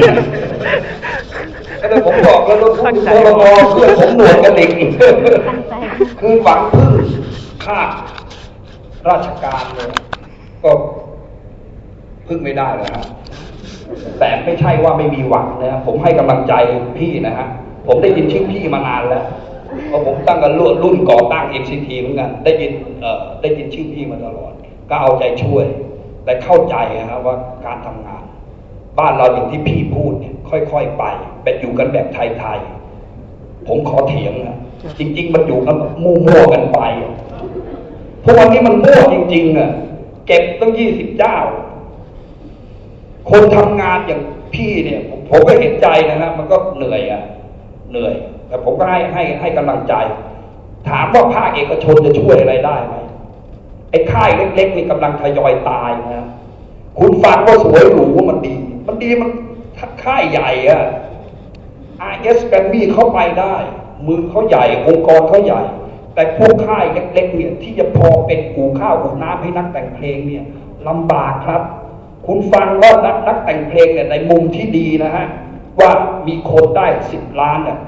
แต่ผมบอกแล้วว่าพูดพรบเพื่อผมหนวดกันอีกคือหวังพึ่งข้าราชการเลยก็พึ่งไม่ได้เลยฮะแต่ไม่ใช่ว่าไม่มีหวังนะผมให้กำลังใจพี่นะฮะ ผมได้ยินชื่อพี่มานานแล้วเพราะผมตั้งกันรุ่นรุ่นก่อตั้ง MCT เหมือนกัน ได้ยินเอ่อได้ยินชื่อพี่มาตลอด ก็เอาใจช่วย แต่เข้าใจนะครับว่าการทำงาน บ้านเราอย่างที่พี่พูดเนี่ยค่อยๆไปแบบอยู่กันแบบไทยๆผมขอเถียงนะจริง ๆ มันอยู่กันมั่วๆกันไปพราะวันนี้มันมั่วจริงๆอะเก็บตั้งยี่สิบเจ้า คนทำงานอย่างพี่เนี่ยผมผมก็เห็นใจนะฮะมันก็เหนื่อยอะ เหนื่อย แต่ผมก็ให้ให้ให้กำลังใจ ถามว่าภาคเอกชนจะช่วยอะไรได้ไหมไอ้ค่ายเล็กๆนี่กำลังทยอยตายนะคุณฟังว่าสวยหรูมันดี มันดีมันค่ายใหญ่อะ RS แกรมมี่เข้าไปได้มือเขาใหญ่องค์กรเขาใหญ่ แต่พวกค่ายเล็กๆเนี่ยที่จะพอเป็นกูข้าวกูน้ำให้นักแต่งเพลงเนี่ยลำบากครับ คุณฟังว่านักนักแต่งเพลงเนี่ยในมุมที่ดีนะฮะ ว่ามีคนได้สิบล้านเนี่ย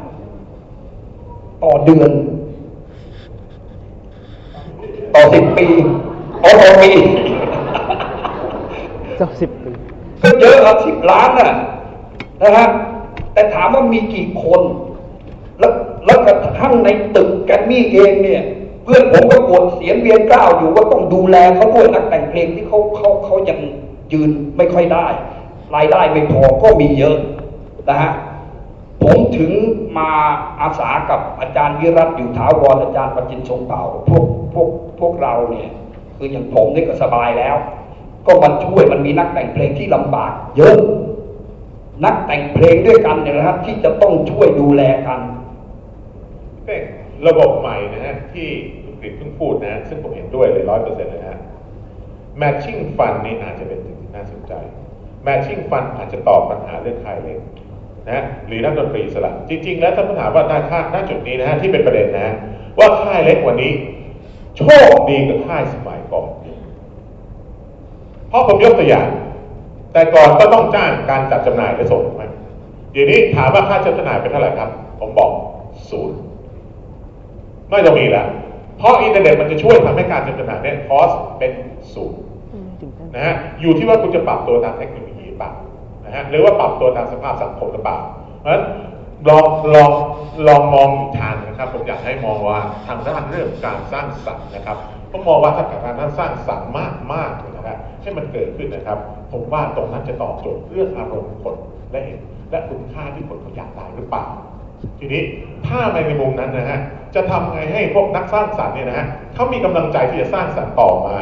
ต่อเดือน ต่อสิบปีต่อต่อปีเจ้าสิบปีก็เยอะครับสิบล้านน่ะนะฮะแต่ถามว่ามีกี่คน แล้วแล้วกระทั่งในตึกแกรมมี่เองเนี่ย เพื่อนผมก็ปวดเสียงเวียนกล้าวอยู่ว่าต้องดูแลเขาด้วยนักแต่งเพลงที่เขาเขาเขายังยืนไม่ค่อยได้ รายได้ไม่พอก็มีเยอะ นะฮะผมถึงมาอาสากับอาจารย์วิรัตอยู่ถาวรอาจารย์ประจินทรงเป่าพวกพวกพวกเราเนี่ยคืออย่างผมนี่ก็สบายแล้ว ก็มาช่วยมันมีนักแต่งเพลงที่ลำบาก เยอะ นักแต่งเพลงด้วยกันเนี่ยนะครับที่จะต้องช่วยดูแลกันระบบใหม่นะฮะที่คุณกฤษเพิ่งพูดนะ ซึ่งผมเห็นด้วยเลยร้อยเปอร์เซ็นต์นะฮะ matching fund นี่อาจจะเป็นสิ่งที่น่าสนใจ matching fund อาจจะตอบปัญหาเรื่องค่ายเล็ก นะฮะหรือนักดนตรีอิสระจริง ๆ แล้วถ้าปัญหามว่าหน้าค่าหน้าจุดนี้นะฮะที่เป็นประเด็นนะฮะว่าค่ายเล็กกว่านี้ โชคดีกับค่ายสมัยก่อนเพราะผมยกตัวอย่าง แต่ก่อนก็ต้องจ้างการจัดจำหน่ายและส่งถูกไหมเดี๋ยวนี้ถามว่าค่าจัดจำหน่ายเป็นเท่าไหร่ครับ ผมบอกศูนย์ไม่ต้องมีแล้วเพราะอินเทอร์เน็ตมันจะช่วยทำให้การจัดจำหน่ายเนี่ย cost เป็นศูนย์นะฮะอยู่ที่ว่าคุณจะปรับตัวตามเทคโนโลยีหรือเปล่า นะฮะหรือว่าปรับตัวตามสภาพสังคมหรือเปล่าเพราะฉะนั้นลองลองลองมองอีกทางนะครับ ผมอยากให้มองว่าทางด้านเรื่องการสร้างสรรค์นะครับผมมองว่าถ้าการนั้นสร้างสรรค์มากมากนะครับให้มันเกิดขึ้นนะครับ ผมว่าตรงนั้นจะตอบโจทย์เรื่องอารมณ์คนและเห็นและคุณค่าที่คนเขาอยากได้หรือเปล่า ทีนี้ถ้าในในมุมนั้นนะฮะจะทำไงให้พวกนักสร้างสรรค์เนี่ยนะฮะเขามีกำลังใจที่จะสร้างสรรค์ต่อมา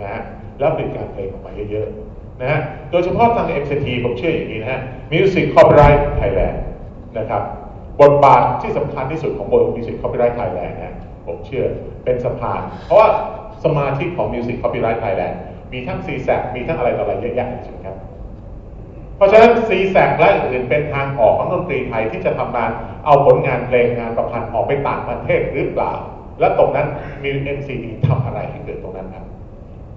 นะฮะแล้วเป็นการเพลงออกมาเยอะๆ นะฮะโดยเฉพาะทาง MCT ผมเชื่ออย่างนี้นะฮะ Music Copyright Thailand นะครับบทบาทที่สำคัญที่สุดของบท Music Copyright Thailand นะผมเชื่อเป็นสะพานเพราะว่าสมาชิกของ Music Copyright Thailand มีทั้ง c s a c มีทั้งอะไรต่ออะไรเยอะแยะใช่ไหมครับ เพราะฉะนั้น c s a c และอื่นเป็นทางออกของดนตรีไทยที่จะทำงานเอาผลงานเพลงงานประพันธ์ออกไปต่างประเทศหรือเปล่า และตรงนั้นมี MCD ทำอะไรให้เกิดตรงนั้นครับ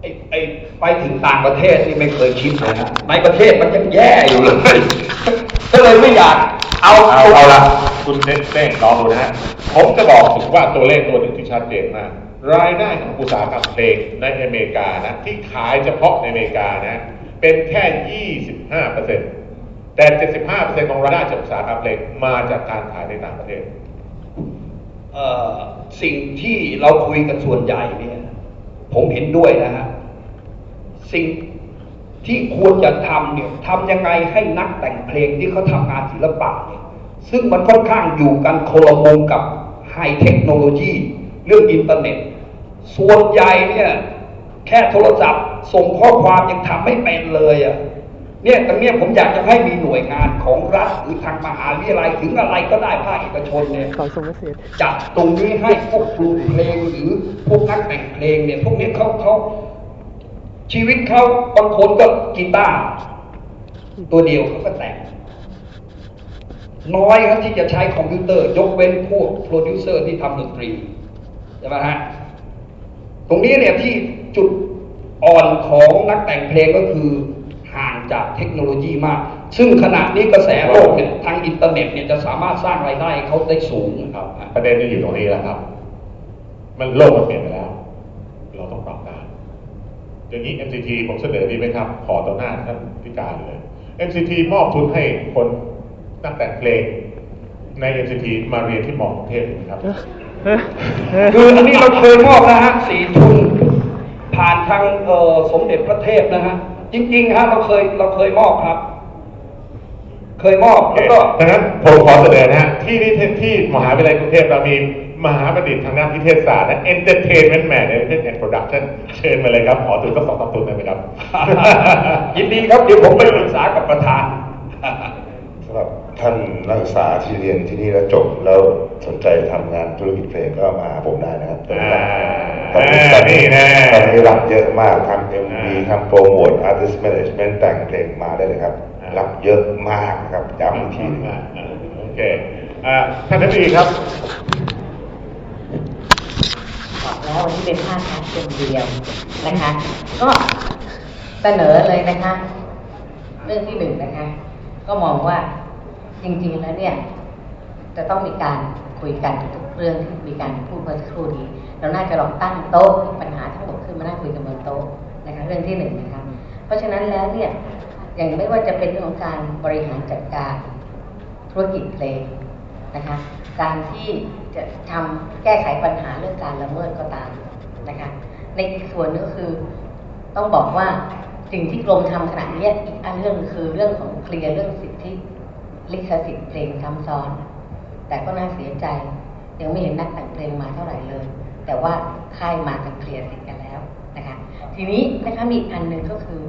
ไอ้ไอ้ไปถึงต่างประเทศนี่ไม่เคยคิดเลยนะในประเทศมันยังแย่อยู่เลยก็เลยไม่อยากเอาเอาเอาละคุณเต้เต้ลองดูนะฮะผมจะบอกถึงว่าตัวเลขตัวหนึ่งที่ชัดเจนมาก รายได้ของอุตสาหกรรมเพลงในอเมริกานะที่ขายเฉพาะในอเมริกานะ เป็นแค่ 25เปอร์เซ็นต์แต่ 75เปอร์เซ็นต์ของรายได้จากอุตสาหกรรมเพลงมาจากการขายในต่างประเทศเอ่อสิ่งที่เราคุยกันส่วนใหญ่เนี่ย ผมเห็นด้วยนะฮะสิ่งที่ควรจะทำเนี่ยทำยังไงให้นักแต่งเพลงที่เขาทำงานศิลปะเนี่ยซึ่งมันค่อนข้างอยู่กันคนละมุมกับ high technology เรื่องอินเทอร์เน็ต ส่วนใหญ่เนี่ย แค่โทรศัพท์ ส่งข้อความยังทำไม่เป็นเลยอะ่ะ เนี่ยตรงเนี้ยผมอยากจะให้มีหน่วยงานของรัฐหรือทางมหาวิทยาลัยถึงอะไรก็ได้ภาคเอกชนเนี่ยขอส่ง message จัดตรงนี้ให้พวกครูเพลงหรือพวกนักแต่งเพลงเนี่ยพวกนี้เขาเขาชีวิตเขาบางคนก็กีตาร์ตัวเดียวเขาก็แต่งน้อยครับที่จะใช้คอมพิวเตอร์ ยกเว้นพวกโปรดิวเซอร์ที่ทำดนตรีใช่ไหมฮะตรงนี้เนี่ยที่จุดอ่อนของนักแต่งเพลงก็คือห่าง จากเทคโนโลยีมาก ซึ่งขณะนี้กระแสโลกเนี่ยทางอินเทอร์เน็ตเนี่ยจะสามารถสร้างรายได้ให้เขาได้สูงนะครับ ประเด็นจะอยู่ตรงนี้แหละครับ มันโลกมันเปลี่ยนไปแล้ว เราต้องปรับตามอย่างนี้ MCT ผมเสนอดีไหมครับ ขอต่อหน้าท่านพิการเลย MCT มอบทุนให้คนนักแต่งเพลงใน MCT มาเรียนที่มอกรุงเทพนะครับ คืออันนี้เราเคยมอบนะฮะสี่ทุนผ่านทางเอ่อสมเด็จพระเทพนะฮะ จริงๆฮะเราเคยเราเคยมอบครับ เคยมอบแล้วก็ดังนั้นผมขอเสนอนะฮะที่นิเทศที่มหาวิทยาลัยกรุงเทพเรามีมหาบัณฑิตทางด้านนิเทศศาสตร์และ Entertainment Management and Production เชิญมาเลยครับขอทุนก็สองสามทุนได้ไหมครับ ยินดีครับ เดี๋ยวผมไปปรึกษากับประธานสำหรับ ท่านนักศึกษาที่เรียนที่นี่แล้วจบแล้วสนใจทำงานธุรกิจเพลงก็มาหาผมได้นะครับตอนนี้รับตอนนี้ตอนนี้นี่แน่ตอนนี้รับเยอะมากทำเอ็มวีทำโปรโมท artist management แต่งเพลงมาได้เลยครับ รับเยอะมากนะครับย้ำอีกทีหนึ่งอ่าอ่าโอเคอ่าท่านนักดีครับบอกแล้ววันนี้เป็นภาคทัศน์เป็นเดียวนะคะ ก็เสนอเลยนะคะ เรื่องที่หนึ่งนะคะ ก็มองว่า จริงๆแล้วเนี่ยจะต้องมีการคุยกันทุกเรื่องที่มีการพูดเมื่อสักครู่นี้เราน่าจะลองตั้งโต๊ะปัญหาทั้งหมดขึ้นมานั่งคุยกันบนโต๊ะนะคะเรื่องที่หนึ่งนะคะเพราะฉะนั้นแล้วเนี่ยอย่างไม่ว่าจะเป็นเรื่องของการบริหารจัดการธุรกิจเพลงนะคะการที่จะทำแก้ไขปัญหาเรื่องการละเมิดก็ตามนะคะในอีกส่วนนึงก็คือต้องบอกว่าสิ่งที่กรมทำขณะนี้อีกอันเรื่องคือเรื่องของเคลียร์เรื่องสิทธิ ลิขสิทธิ์เพลงซ้ำซ้อน แต่ก็น่าเสียใจ ยังไม่เห็นนักแต่งเพลงมาเท่าไหร่เลย แต่ว่าค่ายมากันเคลียร์สิทธิ์กันแล้วนะคะ ทีนี้นะคะมีอีกอันหนึ่งก็คือ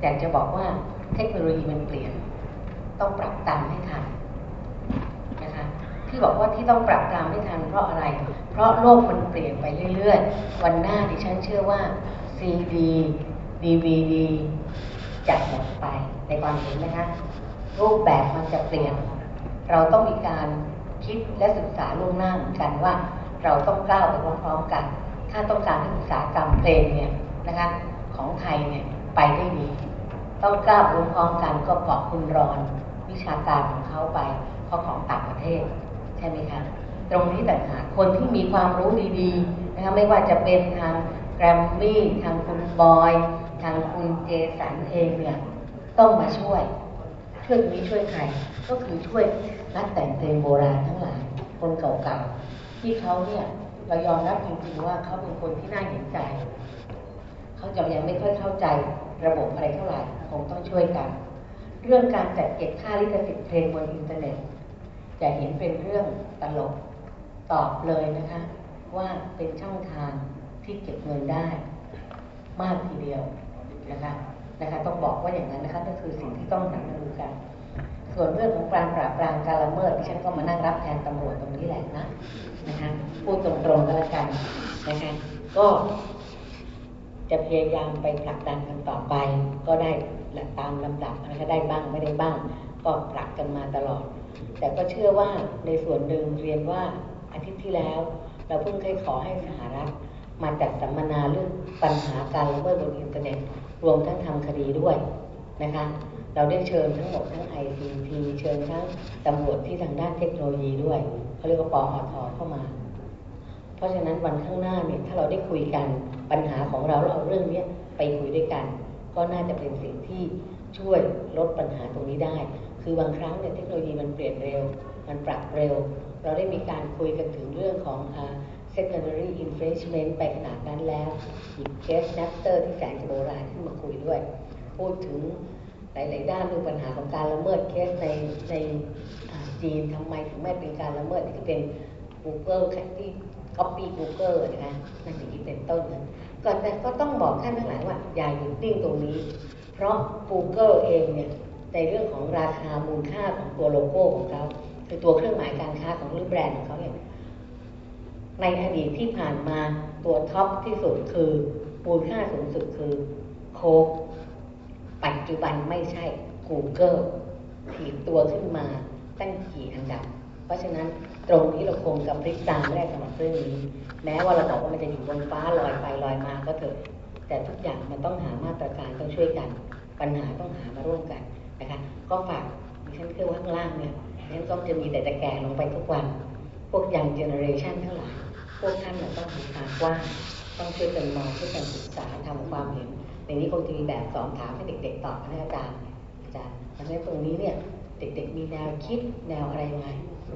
อยากจะบอกว่าเทคโนโลยีมันเปลี่ยน ต้องปรับตามให้ทันนะคะที่บอกว่าที่ต้องปรับตามให้ทันเพราะอะไร เพราะโลกมันเปลี่ยนไปเรื่อยๆ วันหน้าดิฉันเชื่อว่า CD DVD จะหมดไปในความเห็นนะคะ รูปแบบมันจะเปลี่ยน เราต้องมีการคิดและศึกษาล่วงหน้าเหมือนกันว่า เราต้องก้าวไปพร้อมๆกัน ถ้าต้องการให้อุตสาหกรรมเพลงเนี่ยนะคะของไทยเนี่ยไปได้ดี ต้องก้าวไปพร้อมๆกันก็เกาะคุณรอนวิชาการของเขาไปเพราะของต่างประเทศ ใช่ไหมคะตรงนี้ต่างหากคนที่มีความรู้ดีๆนะคะไม่ว่าจะเป็นทางแกรมมี่ทางคุณบอย ทางคุณเจสันเองเนี่ยต้องมาช่วย ช่วยตรงนี้ช่วยใคร ก็คือช่วยนักแต่งเพลงโบราณทั้งหลาย คนเก่าๆ ที่เขาเนี่ยเรายอมรับจริงๆว่าเขาเป็นคนที่น่าเห็นใจ เขาจะยังไม่ค่อยเข้าใจระบบอะไรเท่าไหร่คงต้องช่วยกัน เรื่องการจัดเก็บค่าลิขสิทธิ์เพลงบนอินเทอร์เน็ตจะเห็นเป็นเรื่องตลกตอบเลยนะคะ ว่าเป็นช่องทางที่เก็บเงินได้ มากทีเดียวนะคะ นะคะต้องบอกว่าอย่างนั้นนะคะนั่นคือสิ่งที่ต้องหันมาดูกัน ส่วนเรื่องของการปราบปรามการละเมิดดิฉันก็มานั่งรับแทนตำรวจตรงนี้แหละนะนะคะพูดตรงๆก็แล้วกันนะคะก็จะพยายามไปผลักดันกันต่อไป ก็ได้ตามลำดับนะคะได้บ้างไม่ได้บ้าง ก็ผลักกันมาตลอด แต่ก็เชื่อว่าในส่วนหนึ่งเรียนว่าอาทิตย์ที่แล้ว เราเพิ่งเคยขอให้สหรัฐมาจัดสัมมนาเรื่องปัญหาการละเมิดบนอินเทอร์เน็ต รวมทั้งทำคดีด้วยนะคะ เราได้เชิญทั้งหมดทั้ง ICT เชิญทั้งตำรวจที่ทางด้านเทคโนโลยีด้วยเขาเรียกว่าปออทเข้ามา เพราะฉะนั้นวันข้างหน้าเนี่ยถ้าเราได้คุยกันปัญหาของเราแล้วเอาเรื่องเนี้ยไปคุยด้วยกัน ก็น่าจะเป็นสิ่งที่ช่วยลดปัญหาตรงนี้ได้ คือบางครั้งเนี่ยเทคโนโลยีมันเปลี่ยนเร็ว มันปรับเร็ว เราได้มีการคุยกันถึงเรื่องของ secondary infringement ไปขนาดนั้นแล้วหยิบเคส Napster ที่แสนจะโบราณขึ้นมาคุยด้วย พูดถึงหลาย ๆ ด้านเรื่องปัญหาของการละเมิดเคสในในจีนทำไมถึงไม่เป็นการละเมิดที่เป็น Google ที่ copy Google นะคะนั่นอย่างนี้เป็นต้นนะก่อนแต่ก็ต้องบอกท่านทั้งหลายว่า อย่าหยุดนิ่งตรงนี้ เพราะ Google เองเนี่ยในเรื่องของราคามูลค่าของตัวโลโก้ของเขาคือตัวเครื่องหมายการค้าของหรือแบรนด์ของเขาเนี่ย ในอดีตที่ผ่านมาตัวท็อปที่สุดคือมูลค่าสูงสุดคือโคกปัจจุบันไม่ใช่ Google ถีบตัวขึ้นมาตั้งกี่อันดับ เพราะฉะนั้นตรงนี้เราคงกับพริบตาไม่ได้สำหรับเรื่องนี้ แม้ว่าเราบอกว่ามันจะอยู่บนฟ้าลอยไปลอยมาก็เถอะ แต่ทุกอย่างมันต้องหามาตรการต้องช่วยกัน ปัญหาต้องหามาร่วมกันนะคะ ก็ฝากดิฉันคือว่าข้างล่างเนี่ยดิฉันก็จะมีแต่จะแก่ลงไปทุกวัน พวกยังเจเนอเรชันทั้งหลาย พวกท่านต้องหูตากว้างต้องช่วยกันมองช่วยกันศึกษาทำความเห็นในนี้คงจะมีแบบสอนถามให้เด็ก ๆ ตอบนะอาจารย์อาจารย์เพราะฉะนั้นตรงนี้เนี่ยเด็กๆมีแนวคิดแนวอะไรยังไง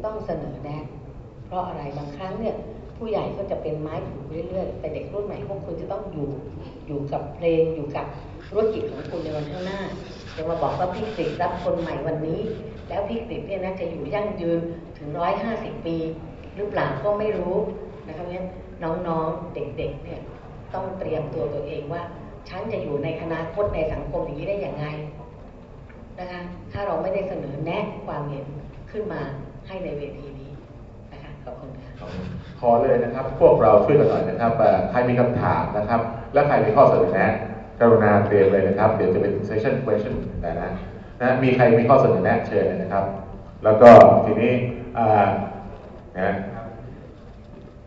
ต้องเสนอแนะ เพราะอะไรบางครั้งเนี่ยผู้ใหญ่ก็จะเป็นไม้ถูกเรื่อยๆ แต่เด็กรุ่นใหม่พวกคุณจะต้องอยู่อยู่กับเพลงอยู่กับธุรกิจของคุณในวันข้างหน้าจะมาบอกว่าพี่สิทธิ์รับคนใหม่วันนี้ แล้วพี่สิทธิ์เนี่ยนะจะอยู่ยั่งยืนถึงร้อยห้าสิบปี หรือเปล่าก็ไม่รู้ นะครับเนี่ยน้องๆ เด็กๆเนี่ยต้องเตรียมตัวตัวเองว่า ฉันจะอยู่ในอนาคตในสังคมอย่างนี้ได้อย่างไงนะคะถ้าเราไม่ได้เสนอแนะความเห็นขึ้นมาให้ในเวทีนี้นะคะขอบคุณค่ะขอเลยนะครับ พวกเราช่วยกันหน่อยนะครับเอ่ใครมีคำถามนะครับ และใครมีข้อเสนอแนะกรุณาเตรียมเลยนะครับ เดี๋ยวจะเป็น session question นะนะนะมีใครมีข้อเสนอแนะเชิญเลยนะครับ แล้วก็ทีนี้อ่านะ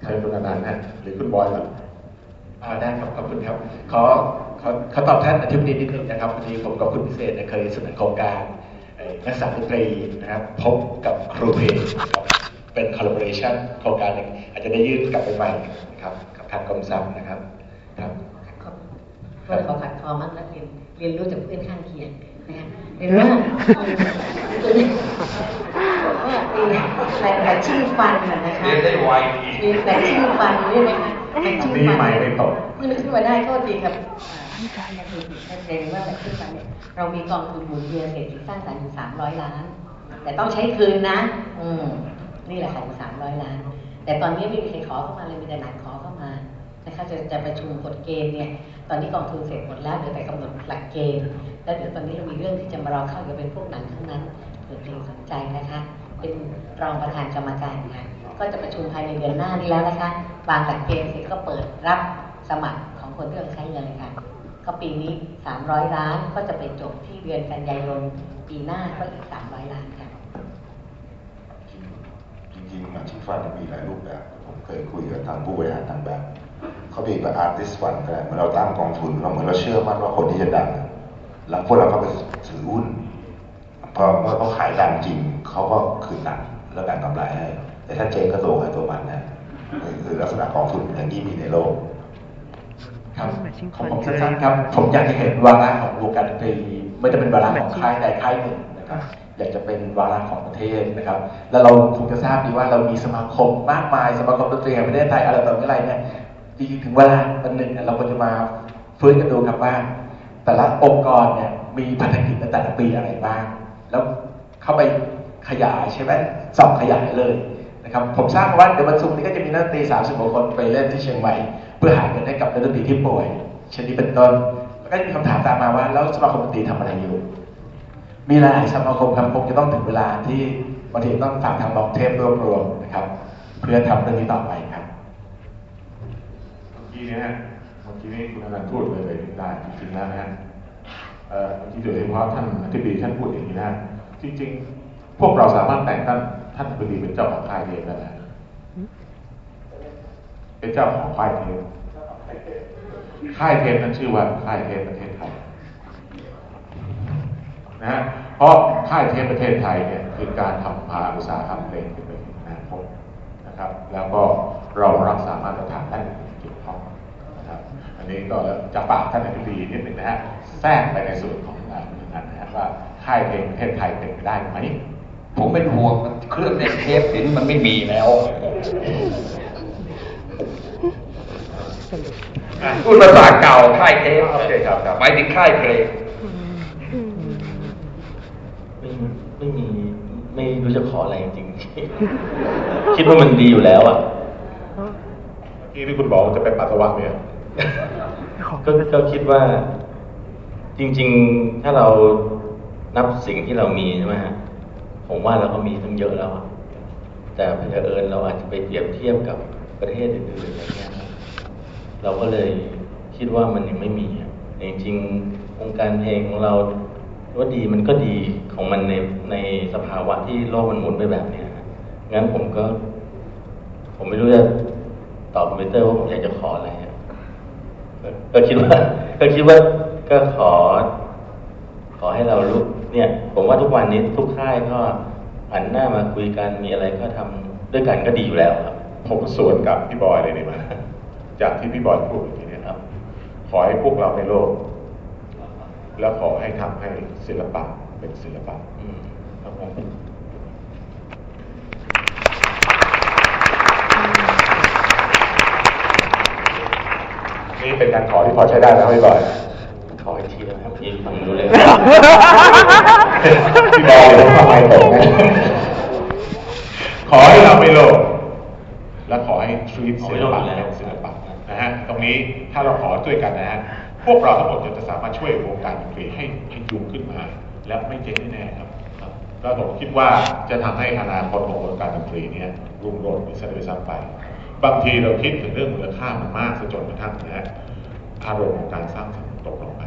ใครคุณอนันต์ฮะหรือคุณบอยก่อนอ่าได้ครับขอบคุณครับ ขอขอขอตอบท่านอธิบดีนิดนึงนะครับวันนี้ผมกับคุณพิเศษเนี่ยเคยเสนอโครงการนักศึกษาดนตรีนะครับพบกับครูเพลงเป็น collaboration โครงการหนึ่งอาจจะได้ยื่นกลับไปใหม่นะครับกับทางกรมทรัพย์นะครับครับก็ขอขัดคอมากนักเรียนเรียนรู้จากเพื่อนข้างเคียงนะคะ เรียนว่าตัวนี้บอกว่ามีแต่แต่ชื่อฟันน่ะนะคะเรียนได้ไวดีมีแต่ชื่อฟันนี่ไหมคะแต่ชื่อนี่ฟัใหม่ไม่ตกเพิ่งนึกขึ้นมาได้โทษทีครับท่านเรียนว่าแต่ชื่อฟันเนี่ยเรามีกองทุนหมุนเวียนเศรษฐกิจสร้างสรรค์อยู่สามร้อยล้าน แต่ต้องใช้คืนนะ อืมนี่แหละค่ะอยู่สามร้อยล้าน แต่ตอนนี้ไม่มีใครขอเข้ามาเลยมีแต่หนักขอเข้ามา นะคะจะจะประชุมกฎเกณฑ์เนี่ยตอนนี้กองทุนเสร็จหมดแล้วเหลือแต่กำหนดหลักเกณฑ์ แล้วเดี๋ยวตอนนี้เรามีเรื่องที่จะมารอเข้าจะเป็นพวกหนังทั้งนั้นเผื่อเพลงสนใจนะคะ เป็นรองประธานกรรมการค่ะก็จะประชุมภายในเดือนหน้านี้แล้วนะคะวางหลักเกณฑ์เสร็จก็เปิดรับสมัครของคนที่เราใช้เงินเลยค่ะก็ปีนี้ 300 ล้านก็จะไปจบที่เดือนกันยายนปีหน้าก็อีก 300 ล้านค่ะจริงๆอาชีพฟันมีหลายรูปแบบผมเคยคุยกับทางผู้บริหารทางแบบ เขามีแบบอาร์ติสฟันก็ได้เหมือนเราตั้งกองทุนเราเหมือนเราเชื่อมั่นว่าคนที่จะดังแล้วพวกเราก็ไปถือหุ้นพอเมื่อเขาขายดังจริงเขาก็คืนหนังแล้วแบ่งกำไรให้ แต่ถ้าเจ๊งก็ตัวใครตัวมันนะนี่คือลักษณะกองทุนอย่างนี้มีในโลกครับของผมสั้นๆครับ ผมอยากจะเห็นวาระของวงการดนตรีไม่ได้เป็นวาระของค่ายใดค่ายหนึ่งนะครับ อยากจะเป็นวาระของประเทศนะครับ แล้วเราคงจะทราบดีว่าเรามีสมาคมมากมาย สมาคมดนตรีแห่งประเทศไทยอะไรต่ออะไรเนี่ย จริงๆถึงเวลาวันหนึ่งเราควรจะมาฟื้นกันดูครับว่าแต่ละองค์กรเนี่ยมีภารกิจในแต่ละปีอะไรบ้าง แล้วเข้าไปขยายใช่ไหมส่องขยายเลยนะครับผมทราบว่าเดี๋ยววันศุกร์นี้ก็จะมีนักดนตรี30กว่าคนไปเล่นที่เชียงใหม่ เพื่อหาเงินให้กับนักดนตรีที่ป่วยเช่นนี้เป็นต้น แล้วก็มีคำถามตามมาว่าแล้วสมาคมดนตรีทำอะไรอยู่ มีหลายสมาคมครับคงจะต้องถึงเวลาที่บางทีต้องฝากทางบล็อกเทปรวบรวมนะครับ เพื่อทำเรื่องนี้ต่อไปครับ กี้นี่ยฮะเมื่อกี้นี้คุณอนันต์พูดเลยเลยได้จริงๆแล้วนะฮะเมื่อกี้โดยเฉพาะท่านอธิบดีท่านพูดอย่างนี้นะจริง ๆ พวกเราสามารถแต่งท่านท่านอธิบดีเป็นเจ้าของค่ายเองได้นะเป็นเจ้าของค่ายเทปค่ายเทปนั้นชื่อว่าค่ายเทปประเทศไทยนะฮะเพราะค่ายเทปประเทศไทยเนี่ยคือการทำพาอุตสาหกรรมเพลงขึ้นไปถึงอนาคตนะครับ แล้วก็เรารักษามาตรฐานด้านเกี่ยวข้องนะครับ อันนี้ก็จะปากท่านอธิบดีนิดหนึ่งนะฮะแทรกไปในส่วนของงานนั้นนะฮะว่าค่ายเพลงประเทศไทยเป็นไปได้ไหมผมเป็นห่วงเครื่องเล่นเทปเห็นมันไม่มีแล้วพูดภาษาเก่าค่ายเทปโอเคครับครับหมายถึงค่ายเพลงไม่ไม่มีไม่รู้จะขออะไรจริงๆคิดว่ามันดีอยู่แล้วอะเมื่อกี้ที่คุณบอกว่าจะไปปัสสาวะเนี่ย ก็ก็คิดว่า จริง ๆ ถ้าเรานับสิ่งที่เรามีใช่ไหมฮะผมว่าเราก็มีตั้งเยอะแล้ว แต่เผอิญเราอาจจะไปเปรียบเทียบกับประเทศอื่นๆอะไรเงี้ยเราก็เลยคิดว่ามันยังไม่มีอะแต่จริงๆวงการเพลงของเราว่าดีมันก็ดีของมันในในสภาวะที่โลกมันหมุนไปแบบเนี้ยงั้นผมก็ ผมไม่รู้จะตอบคอมพิวเตอร์ว่าผมอยากจะขออะไร ก็ก็คิดว่า ก็คิดว่าก็ขอ ขอให้เราลุกเนี่ย ผมว่าทุกวันนี้ทุกค่ายก็หันหน้ามาคุยกันมีอะไรก็ทำด้วยกันก็ดีอยู่แล้วครับ ผมสวนกับพี่บอยเลยดีไหมจากที่พี่บอยพูดเมื่อกี้เนี่ยครับ ขอให้พวกเราในโลก แล้วขอให้ทำให้ศิลปะเป็นศิลปะอืมครับผม นี่เป็นการขอที่พอใช้ได้แล้วพี่บอยขออีกทีนะครับยิงฟังดูเลยพี่บอยเดี๋ยวทำไมตกนะขอให้เราไม่โลภและขอให้ treat ศิลปะเป็นศิลปะนะฮะตรงนี้ถ้าเราขอด้วยกันนะฮะพวกเราทั้งหมดจะสามารถช่วยวงการดนตรีให้ให้ยุงขึ้นมา และไม่เจ๊งแน่ๆครับครับก็ผมคิดว่าจะทำให้อนาคตของวงการดนตรีเนี่ยรุ่งโรจน์ไปซะด้วยซ้ำไป บางทีเราคิดถึงเรื่องมูลค่ามันมากจนกระทั่งนะอารมณ์ของการสร้างสรรค์ตกลงไป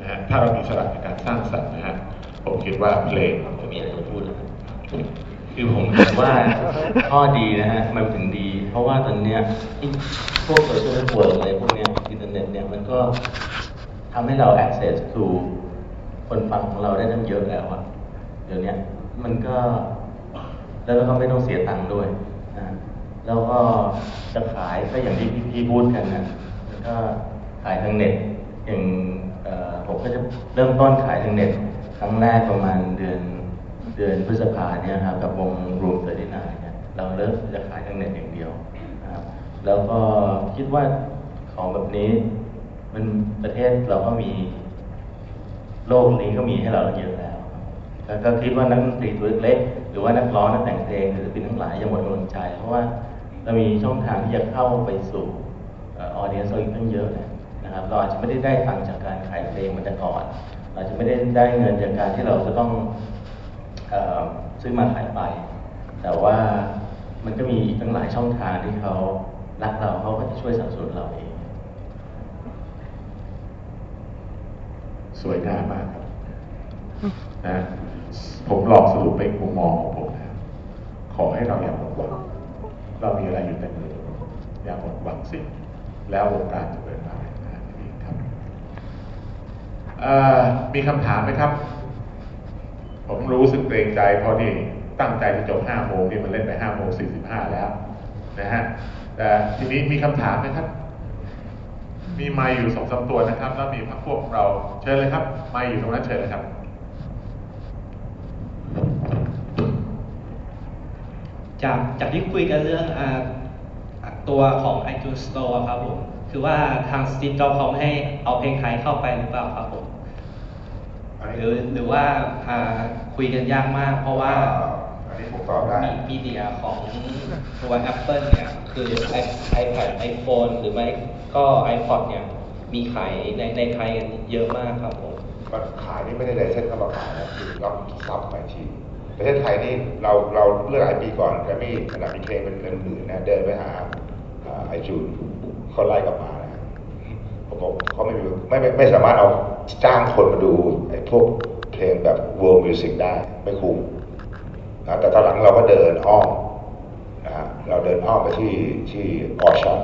นะฮะถ้าเรามีสลักในการสร้างสรรค์นะฮะผมคิดว่าเพลงผมมีอะไรจะพูดนะครับคือผมเห็นว่าข้อดีนะฮะมันถึงดี เพราะว่าตอนเนี้ยที่พวกโซเชียลเน็ตเวิร์กอะไรพวกเนี้ยอินเทอร์เน็ตเนี่ยมันก็ทำให้เรา access to คนฟังของเราได้ตั้งเยอะแล้วอะเดี๋ยวนี้มันก็แล้วเราก็ไม่ต้องเสียตังค์ด้วย แล้วก็จะขายก็อย่างที่พี่พูดกันนะแล้วก็ขายทางเน็ต อย่างผมก็จะเริ่มต้นขายทางเน็ต ครั้งแรกประมาณเดือนเดือนพฤษภาเนี่ยครับกับวงรูมเตอร์ดินาเนี่ยเราเริ่มจะขายทางเน็ตอย่างเดียวนะครับแล้วก็คิดว่าของแบบนี้ มันประเทศเราก็มีโลกนี้ก็มีให้เราเยอะแล้ว แล้วก็คิดว่านักดนตรีตัวเล็ก หรือว่านักร้องนักแต่งเพลงหรือศิลปินทั้งหลายอย่าหมดกำลังใจ เพราะว่า เรามีช่องทางที่จะเข้าไปสู่ออเดียนส์เราอีกตั้งเยอะนะนะครับเราอาจจะไม่ได้ได้ตังจากการขายเพลงเหมือนแต่ก่อน เราจะไม่ได้ได้เงินจากการที่เราจะต้องอซื้อมาขายไป แต่ว่ามันก็มีตั้งหลายช่องทางที่เขารักเราเขาก็จะช่วยสนับสนุนเราเอง สวยงามมากครับนะผมลองสรุปเป็นมุมมองของผมนะขอให้เราอย่าหมดหวัง เรามีอะไรอยู่เต็มมืออย่าหมดหวังสิแล้ววงการจะเดินมาในทางที่ดีครับมีคำถามไหมครับ ผมรู้สึกเกรงใจเพราะนี่ตั้งใจจะจบ5โมงนี่มันเล่นไป5โมง45แล้ว นะฮะแต่ทีนี้มีคำถามไหมครับ มีไมค์อยู่สองสามตัวนะครับ แล้วมีพักพวกเราเชิญเลยครับ ไมค์อยู่ตรงนั้นเชิญเลยครับ จากจากที่คุยกันเรื่องอาอ่าตัวของ iTunes Store ครับผม คือว่าทาง Steve Jobs เขาไม่ให้เอาเพลงไทยเข้าไปหรือเปล่าครับผมหรือหรือว่าอ่าคุยกันยากมาก เพราะว่าอันนี้ผมตอบได้มีมีเดียของตัว Apple เนี่ยคือ i- iPad iPhone หรือไม่ก็ iPod เนี่ยมีขายในในไทยกันเยอะมากครับผมมันขายนี่ไม่ได้เลยเส้นเข้ามาขายนะคือรับซับไปที ประเทศไทยนี่เราเราเลือกหลายปีก่อนแกรมมี่ขนาดมีเพลงเป็นเงินหมื่นนะเดินไปหาไอจูนเขาไล่กลับมานะผมบอกเขาไม่มีไม่ไม่ไม่สามารถเอาจ้างคนมาดูไอพวกเพลงแบบ world music ได้ไม่คุ้มนะแต่ตอนหลังเราก็เดินอ้อมนะฮะเราเดินอ้อมไปที่ที่ออชา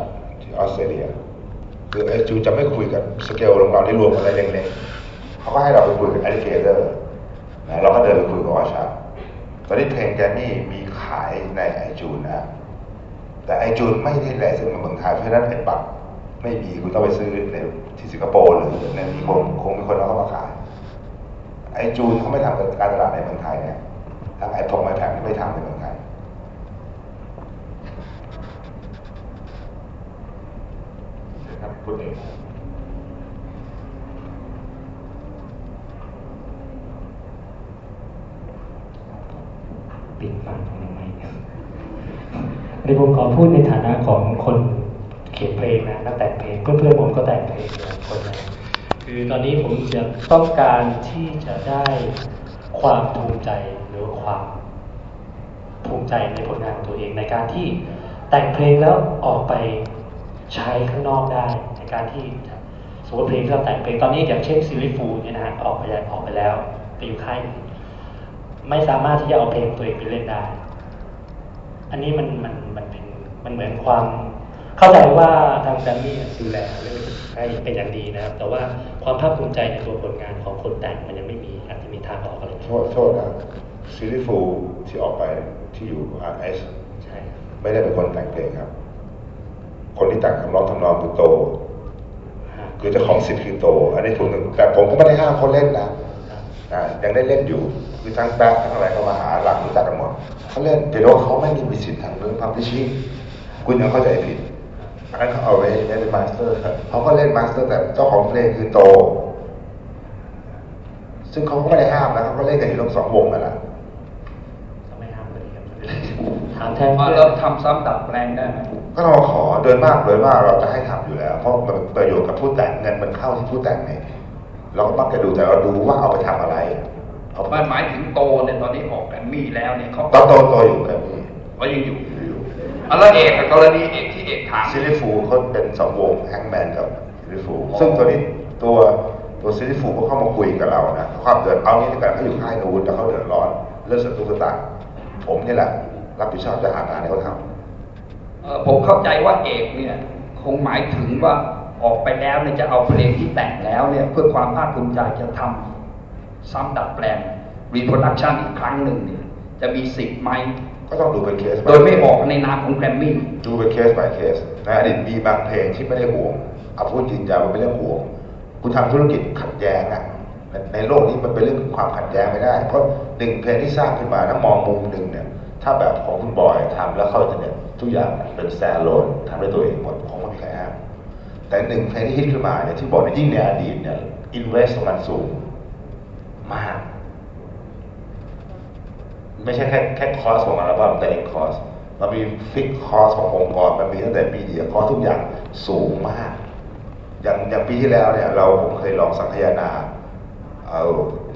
ที่ออสเตรเลียคือไอจูจะไม่คุยกับสเกลโรงเราที่รวมอะไรเล็กๆเขาก็ให้เราไปคุยกับ a อ l เกเตอร์นะเราก็เดินไปคุยกับวาชา ตอนนี้เพลงแกมี่มีขายในไอจูนนะ แต่ไอจูนไม่ได้ไลเซนส์มาเมืองไทยเพราะฉะนั้นไอบัตรไม่มีคุณต้องไปซื้อในที่สิงคโปร์หรือในมีคนคงมีคนเอาเข้ามาขาย ไอจูนเขาไม่ทำการตลาดในเมืองไทยเนี่ยทางไอพงไอแพงไม่ทำในเมืองไทยครับคุณเอก ปิดฟังตรงนี้ไมครับเดี๋ยวผมขอพูดในฐานะของคนเขียนเพลงนะนักแต่งเพลงเพื่อนๆผมก็แต่งเพลงหลายคนนะคือตอนนี้ผมจะต้องการที่จะได้ความภูมิใจหรือความภูมิใจในผลงานของตัวเองในการที่แต่งเพลงแล้วออกไปใช้ข้างนอกได้ ในการที่สมมติเพลงที่เราแต่งเพลงตอนนี้อย่างเช่นซีรีส์ฟูเนี่ยนะฮะออกไปแล้วออกไปแล้ว ไปอยู่ค่ายอื่น ไม่สามารถที่จะเอาเพลงตัวเองไปเล่นได้ อันนี้มันมันมันเป็นมันเหมือนความ เข้าใจว่าทางแกรมมี่ดูแลเรื่องให้เป็นอย่างดีนะครับ แต่ว่าความภาคภูมิใจในตัวผลงานของคนแต่งมันยังไม่มีอาจจะมีทางออกอะไรโทษโทษนะซิลลี่ฟูลส์ที่ออกไปที่อยู่อาร์เอสใช่ครับไม่ได้เป็นคนแต่งเพลงครับ คนที่แต่งคำร้องทำนองคือโต คือเจ้าของสิทธิ์คือโต อันนี้ถูกหนึ่งแต่ผมก็ไม่ได้ห้ามเขาเล่นนะอ่า ยังได้เล่นอยู่คือทั้งแบ็คทั้งอะไรก็มาหาหลักรู้จักกันหมดเขาเล่นแต่ว่าเขาไม่มีสิทธิ์ทางเรื่อง publishingคุณยังเข้าใจผิดอันนั้นเขาเอาไว้เล่น master เขาก็เล่น master แต่เจ้าของเพลงคือโต ซึ่งเขาก็ไม่ได้ห้ามนะเขาก็เล่นกันอยู่ทั้งสองวงนั่นแหละทำไมห้ามเลยครับถามแทนว่าเพื่เราอนทำซ้ำดัดแปลงได้ไหมก็เราขอโดยมากโดยมากเราจะให้ทำอยู่แล้ว เพราะมันเป็นประโยชน์กับผู้แต่งเงินมันเข้าที่ผู้แต่งไง เราก็มักจะดูแต่เราดูว่าเอาไปทำอะไรเอามันหมายถึงโตเนี่ยตอนนี้ออกแกรมมี่แล้วเนี่ยเขาตอนโตโตอยู่กันนี่เขายังอยู่อยู่อะแล้วเอกกับกรณีเอกที่เอกถามซิลลี่ฟูลส์เขาเป็นสองวงแฮงแมนกับซิลลี่ฟูลส์ซึ่งตัวนี้ตัวตัวซิลลี่ฟูลส์เขาเข้ามาคุยกับเรานะความเดือดเอางี้ดีกว่าเขาอยู่ค่ายนู้นแต่เขาเดือดร้อนเรื่องสตุ้สตางค์ผมนี่แหละ รับผิดชอบจะหางานให้เขาทำเอ่อผมเข้าใจว่าเอกเนี่ย คงหมายถึงว่า ออกไปแล้วเนี่ยจะเอาเพลงที่แต่งแล้วเนี่ยเพื่อความภาคภูมิใจจะทำซ้ำดัดแปลงreproduction อีกครั้งหนึ่งเนี่ยจะมีสิทธิ์ไหมก็ต้องดูเป็นเคสโดยไม่ออกในนามของแกรมมี่ดูเป็นเคส by เคสในอดีตมีบางเพลงที่ไม่ได้ห่วงเอาพูดจริงจังมันเป็นเรื่องห่วงคุณทำธุรกิจขัดแย้งอะในในโลกนี้มันเป็นเรื่องของความขัดแย้งไม่ได้ เพราะหนึ่งเพลงที่สร้างขึ้นมาถ้ามองมุมหนึ่งเนี่ยถ้าแบบของคุณบอยทำแล้วเข้าอินเทอร์เน็ตทุกอย่างเป็น stand alone ทำด้วยตัวเองหมดคงไม่มีใครห้าม แต่หนึ่งเพลงที่ฮิตขึ้นมาเนี่ยที่บอกในยิ่งในอดีตเนี่ยinvest มันสูงมาก ไม่ใช่แค่แค่ cost ของอัลบั้มแต่เอง cost มันมี fixed cost ขององค์กรมันมีตั้งแต่ media cost ทุกอย่างสูงมาก อย่างอย่างปีที่แล้วเนี่ย เราผมเคยลองสังคายนาเอา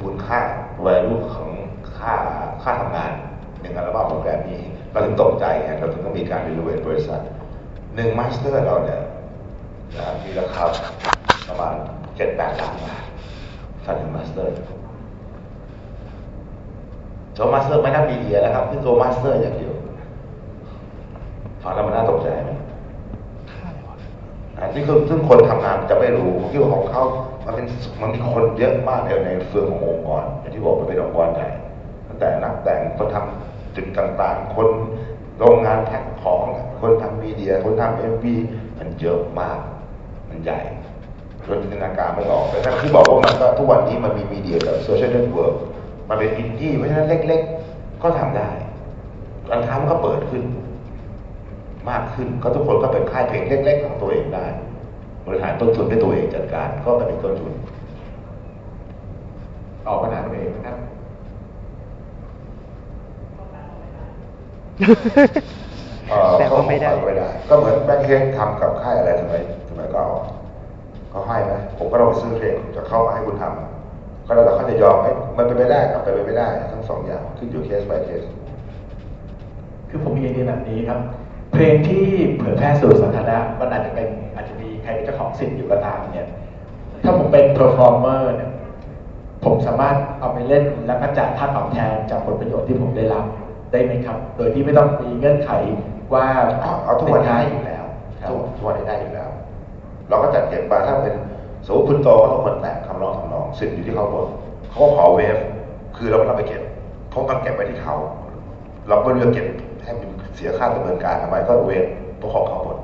มูลค่า value ของค่าค่าทำงานหนึ่งอัลบั้มของแกรมมี่เราถึงตกใจไงเราถึงต้องมีการ renovate บริษัทหนึ่ง master เราเนี่ย นะมีราคาประมาณเจ็ดแปดล้านบาทถ้าถึง master โจ master ไม่นับ media นะครับคือโจ master อย่างเดียวฟังแล้วมันน่าตกใจไหมอันนี้คือซึ่งคนทำงานจะไม่รู้ผมคิดว่าของเขามันเป็นมันมีคนเยอะมากในในเฟืองขององค์กรอย่างที่บอกมันเป็นองค์กรใหญ่ตั้งแต่นักแต่งคนทำจุดต่างๆ คนโรงงานแพ็คของคนทำ media คนทำเอ็มวีมันเยอะมากมัน ใหญ่จนจินตนาการไม่ออก แต่ถ้าที่บอกว่ามันก็ทุกวันนี้มันมี media กับโซเชียลเน็ตเวิร์กมันเป็นอินดี้เพราะฉะนั้นเล็ก ๆ ก็ทำได้ร้านค้ามันก็เปิดขึ้น มากขึ้นก็ทุกคนก็เป็นค่ายเพลงเล็ก ๆ ของตัวเองได้ บริหารต้นทุนด้วยตัวเองจัดการ ก็ไม่มีต้นทุนตอบปัญหาตัวเองนะครับเอ่อแต่ว่าไม่ได้ไม่ได้ ก็เหมือนแบงค์เฮดทำกับค่ายอะไรสมัยสมัยก่อน เขาให้ไหมผมก็ลองไปซื้อเพลงจะเข้ามาให้คุณทำก็แล้วแต่เขาจะยอมไหมมันเป็นไปได้กับไปนไม่ได้ ทั้งสองอย่างขึ้นอยู่เคส by เคส คือผมมีไอเดียแบบนี้ครับ เพลงที่เผยแพร่สู่สาธารณะมันอาจจะเป็นอาจจะมีใครเป็นเจ้าของสิทธิ์อยู่ก็ตามเนี่ย ถ้าผมเป็น performer เนี่ยผมสามารถเอาไปเล่นแล้วก็จ่ายค่าตอบแทนจากผลประโยชน์ที่ผมได้รับได้ไหมครับ โดยที่ไม่ต้องมีเงื่อนไขว่าเอาเอาทุกวันเป็ได้นอยู่แล้วครับทุกทุกวันนี้ได้อยู่แล้ว เราก็จัดเก็บมาถ้าเป็นสมมติคุณโตก็ต้องคนแต่งคำร้องทำนองสิทธิ์อยู่ที่เขาหมดเขาก็ขอเวฟคือเราไม่ต้องไปเก็บเขาต้องเก็บไว้ที่เขา เราก็เลือกเก็บให้มันเสียค่าดำเนินการทำไมก็เวฟตัวของเขาหมด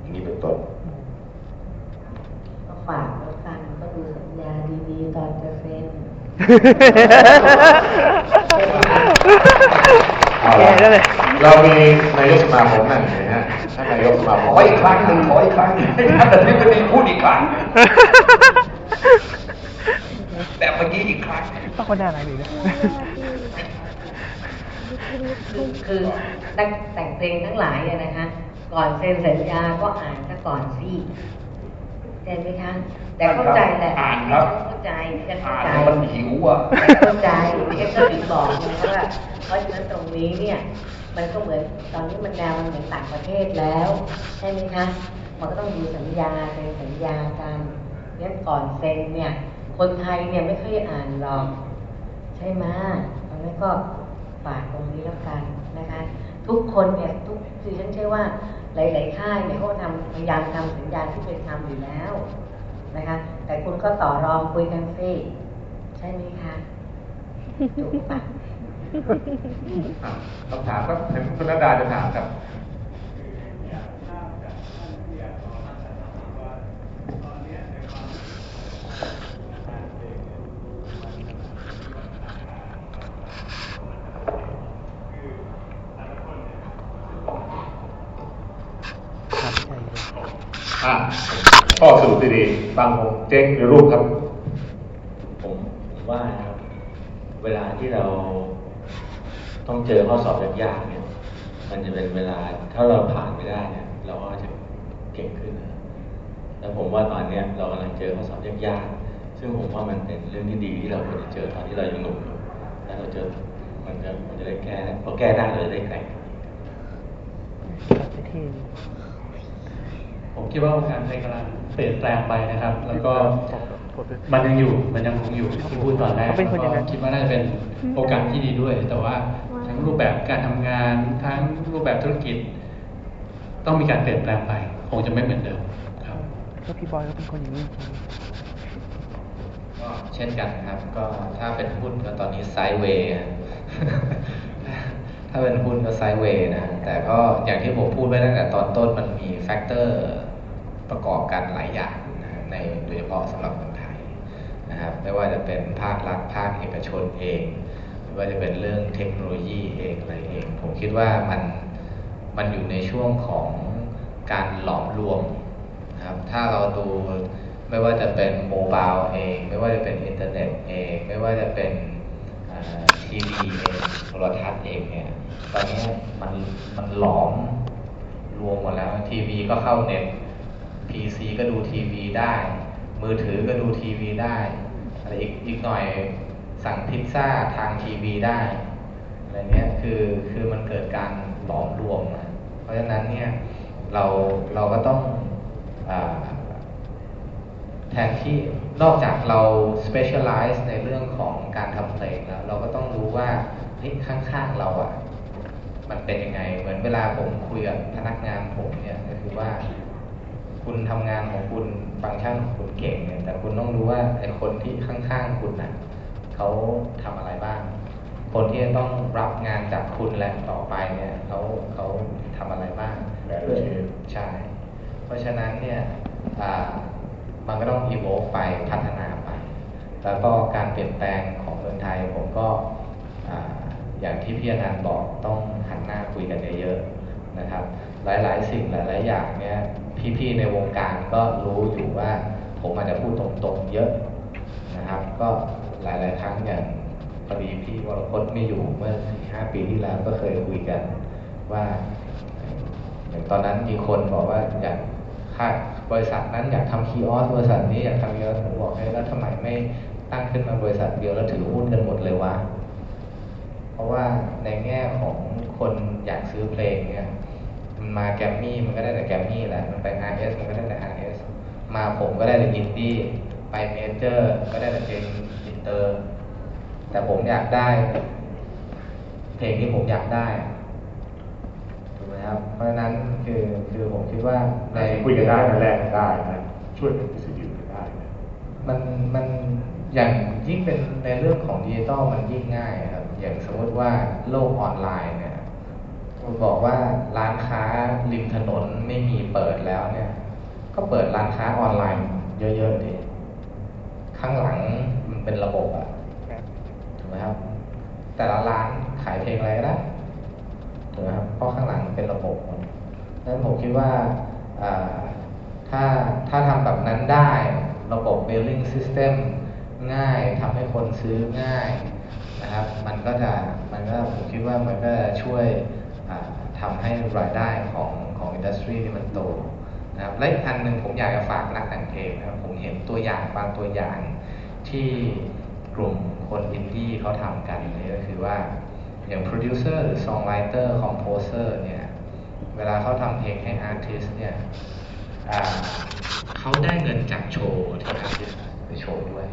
อย่างนี้เป็นต้นก็ฝากแล้วกันก็ดูสัญญาดีๆตอนจะเซ็นเอาละเรามีนายกสมาคมนั่นเห็นไหมฮะ ท่านนายกสมาคขมออีกครั้งหนึ่งขออีกครั้งหนึ่งให้ท่านอธิบดีพูดอีกครั้งแบบเมื่อกี้อีกครั้งต้องคนหน้าอะไรนี่นะคือคือนักแต่งเพลงทั้งหลายเนี่ยนะคะ ก่อนเซ็นสัญญาก็อ่านซะก่อนสิใช่ไหมคะแต่เข้าใจแหละอ่านครับเข้าใจฉันเข้าอ่านใจแล้วมันหิวอะแต่เข้าใจไม่ใช่ก็ถึงบอกนะคะว่าเพราะฉะนั้นตรงนี้เนี่ย มันก็เหมือนตอนนี้มันแนวมันเหมือนต่างประเทศแล้วใช่ไหมคะมันก็ต้องดูสัญญาเซ็นสัญญากันเนี่ยก่อนเซ็นเนี่ย คนไทยเนี่ยไม่ค่อยอ่านหรอก ใช่ไหมตรงนี้ก็ฝากตรงนี้แล้วกันนะคะ ทุกคนเนี่ยทุกคือฉันเชื่อว่าหลายๆค่ายเนี่ยเขาทำพยายามทำสัญญาที่เป็นธรรมอยู่แล้วนะคะ แต่คุณก็ต่อรองคุยกันสิใช่ไหมคะถูกปะ คำถามก็เห็นคุณรดาจะถามครับข้อสรุปดีๆบางผงเจ๊งในรูปครับ ผมว่าครับเวลาที่เรา ต้องเจอข้อสอบยากๆเนี่ย มันจะเป็นเวลาถ้าเราผ่านไม่ได้เนี่ยเราก็จะเก่งขึ้นนะแล้วผมว่าตอนเนี้ยเรากำลังเจอข้อสอบยากๆซึ่งผมว่ามันเป็นเรื่องที่ดีที่เราควรจะเจอตอนที่เรายังหนุ่มอยู่แล้วเราเจอมันจะมันจะได้แก้พอแก้ได้เราจะได้แกร่งผมคิดว่าวงการเพลงกำลังเปลี่ยนแปลงไปนะครับ แล้วก็มันยังอยู่มันยังคงอยู่ที่พูดตอนแรกเขาเป็นคนยังไงแล้วก็คิดว่าน่าจะเป็นโอกาสที่ดีด้วย แต่ว่า ทั้งรูปแบบการทำงาน ทั้งรูปแบบธุรกิจ ต้องมีการเปลี่ยนแปลงไป คงจะไม่เหมือนเดิมครับก็พี่บอยก็เป็นคนอย่างนี้จริงก็เช่นกันครับ ก็ถ้าเป็นหุ้นก็ตอนนี้ไซด์เวย์ถ้าเป็นหุ้นก็ไซด์เวย์นะ แต่ก็อย่างที่ผมพูดไว้ตั้งแต่ตอนต้นมันมี factor ประกอบกันหลายอย่างนะฮะในโดยเฉพาะสำหรับคนไทยนะครับ ไม่ว่าจะเป็นภาครัฐภาคเอกชนเองไม่ ว่าจะเป็นเรื่องเทคโนโลยีเองอะไรเอง ผมคิดว่ามันมันอยู่ในช่วงของการหลอมรวมนะครับถ้าเราดูไม่ว่าจะเป็น mobile เอง ไม่ว่าจะเป็นอินเทอร์เน็ตเอง ไม่ว่าจะเป็นทีวีเองโทรทัศน์เองเนี่ยตอนนี้มันมันหลอมรวมหมดแล้วทีวีก็เข้าเน็ต PC ก็ดูทีวีได้ มือถือก็ดูทีวีได้อะไรอีกอีกหน่อย สั่งพิซซ่าทางทีวีได้อะไรเนี้ยคือคือมันเกิดการหลอมรวมนะเพราะฉะนั้นเนี่ยเราเราก็ต้องอแทนที่นอกจากเรา specialize ในเรื่องของการทำเพลงแล้ว เราก็ต้องรู้ว่าเฮ้ยข้างๆเราอะ มันเป็นยังไง เหมือนเวลาผมคุยกับพนักงานผมเนี่ยก็คือว่า คุณทำงานของคุณฟังก์ชันของคุณเก่งเนี่ยแต่คุณต้องรู้ว่าไอ้คนที่ข้างๆคุณน่ะ เขาทำอะไรบ้าง คนที่จะต้องรับงานจากคุณและต่อไปเนี่ยเขาเขาทำอะไรบ้าง Value chain ใช่เพราะฉะนั้นเนี่ยอ่ามันก็ต้อง evolve ไปพัฒนาไป แล้วก็การเปลี่ยนแปลงของเมืองไทยผมก็อ่าอย่างที่พี่อนันต์บอกต้องหันหน้าคุยกันเยอะๆนะครับ หลายๆ สิ่งหลายๆอย่างเนี่ยพี่ๆในวงการก็รู้อยู่ว่าผมอาจจะพูดตรงๆเยอะนะครับ ก็ หลายๆครั้งอย่างพอดีพี่วรพจน์ไม่อยู่เมื่อสี่ห้าปีที่แล้วก็เคยคุยกันว่าอย่างตอนนั้นมีคนบอกว่าอย่างค่ายบริษัทนั้นอยากทำ kiosk บริษัทนี้อยากทำ kiosk ผมบอกให้แล้วทำไมไม่ตั้งขึ้นมาบริษัทเดียวแล้วถือหุ้นกันหมดเลยวะเพราะว่าในแง่ของคนอยากซื้อเพลงเนี่ยมันมาแกรมมี่มันก็ได้แต่แกรมมี่แหละมันไป RS มันก็ได้แต่ RS มาผมก็ได้แต่อินดี้ไป major ก็ได้แต่เพลงอิน เตอร์แต่ผมอยากได้ เพลงที่ผมอยากได้ถูกไหมครับ เพราะฉะนั้นคือคือผมคิดว่าในคุยกันได้นะแลกกันได้นะช่วยกันดิสติบิวกันได้นะมันมันอย่างยิ่งเป็นในเรื่องของดิจิตอลมันยิ่งง่ายครับ อย่างสมมติว่าโลกออนไลน์เนี่ยคุณบอกว่าร้านค้าริมถนนไม่มีเปิดแล้วเนี่ย ก็เปิดร้านค้าออนไลน์เยอะๆดิข้างหลังมัน เป็นระบบอะถูกไหมครับ แต่ละร้านขายเพลงอะไรก็ได้ถูกไหมครับเพราะข้างหลังมันเป็นระบบหมดดังนั้นผมคิดว่าอ่าถ้าถ้าทำแบบนั้นได้ระบบ billing system ง่ายทำให้คนซื้อง่ายนะครับ มันก็จะมันก็ผมคิดว่ามันก็จะช่วยอ่าทำให้รายได้ของของ industry นี่มันโตนะครับและอีกอันหนึ่งผมอยากจะฝากนักแต่งเพลงนะครับผมเห็นตัวอย่างบางตัวอย่าง ที่กลุ่มคนอินดี้เขาทำกันเนี่ยก็คือว่าอย่าง producer หรือ songwriter composer เนี่ย เวลาเขาทำเพลงให้ artist เนี่ยเขาได้เงินจากโชว์ที่ artist ไปโชว์ด้วย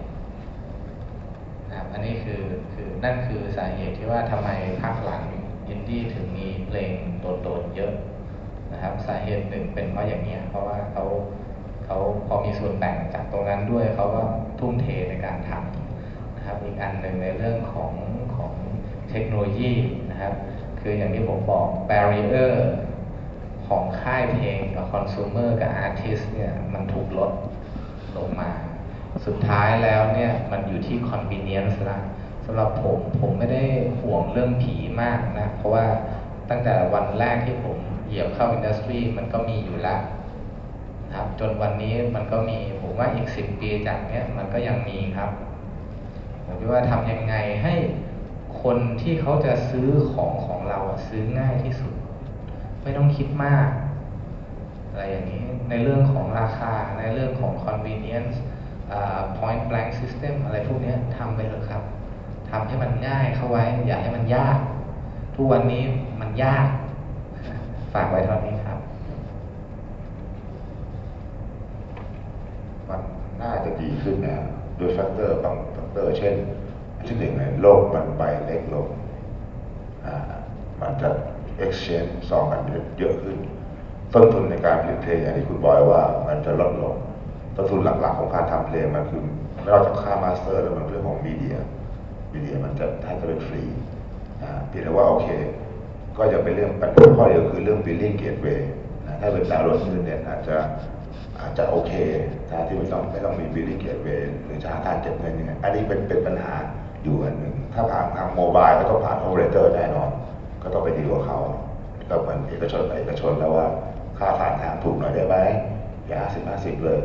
นะครับอันนี้คือคือนั่นคือสาเหตุที่ว่าทำไมพักหลังอินดี้ถึงมีเพลงโดนๆเยอะนะครับ สาเหตุหนึ่งเป็นเพราะอย่างเนี้ยเพราะว่าเขา เขาพอมีส่วนแบ่งจากตรงนั้นด้วยเขาก็ทุ่มเทในการทำนะครับอีกอันหนึ่งในเรื่องของของเทคโนโลยีนะครับ คืออย่างที่ผมบอก barrier ของค่ายเพลงกับคอน sumer กับ artist เนี่ยมันถูกลดลงมา สุดท้ายแล้วเนี่ยมันอยู่ที่ convenience ละสำหรับผมผมไม่ได้ห่วงเรื่องผีมากนะ เพราะว่าตั้งแต่วันแรกที่ผมเหยียบเข้าอินดัสทรีมันก็มีอยู่แล้ว ครับ จนวันนี้มันก็มีผมว่าอีกสิบปีจากเนี้ยมันก็ยังมีครับผมคิดว่าทำยังไงให้คนที่เขาจะซื้อของของเราซื้อง่ายที่สุด ไม่ต้องคิดมากอะไรอย่างนี้ในเรื่องของราคาในเรื่องของ convenience อ่า point blank system อะไรพวกนี้ทำไปเถอะครับทำให้มันง่ายเข้าไว้ อย่าให้มันยาก ทุกวันนี้มันยาก ฝากไว้เท่านี้ครับ มันน่าจะดีขึ้นนะโดย factor บาง factor เช่นอันที่หนึ่งเนี่ยโลกมันใบเล็กลงมันจะ exchange song กันเยอะขึ้น ต้นทุนในการผลิตเพลงอย่างที่คุณบอยว่ามันจะลดลง ต้นทุนหลักๆของการทำเพลงมันคือไม่ว่าจะค่า master แล้วมันเรื่องของ media media มันจะแทบจะเป็นฟรีเพียงแต่ว่าโอเค ก็จะเป็นเรื่องปัญหาข้อเดียวคือเรื่อง billing gateway ถ้าเป็นดาวน์โหลดอินเทอร์เน็ตอาจจะ อาจจะโอเคนะที่ไม่ต้องไม่ต้องมี billing gateway หรือจะหาการเก็บเงินยังไงอันนี้เป็นเป็นปัญหาอยู่อันหนึ่งถ้าผ่านทาง mobile ก็ต้องผ่าน operator แน่นอน ก็ต้องไปดีลกับเขาก็เหมือนเอกชนกับเอกชนแล้วว่าค่าผ่านทางถูกหน่อยได้ไหมอย่าห้าสิบห้าสิบเลย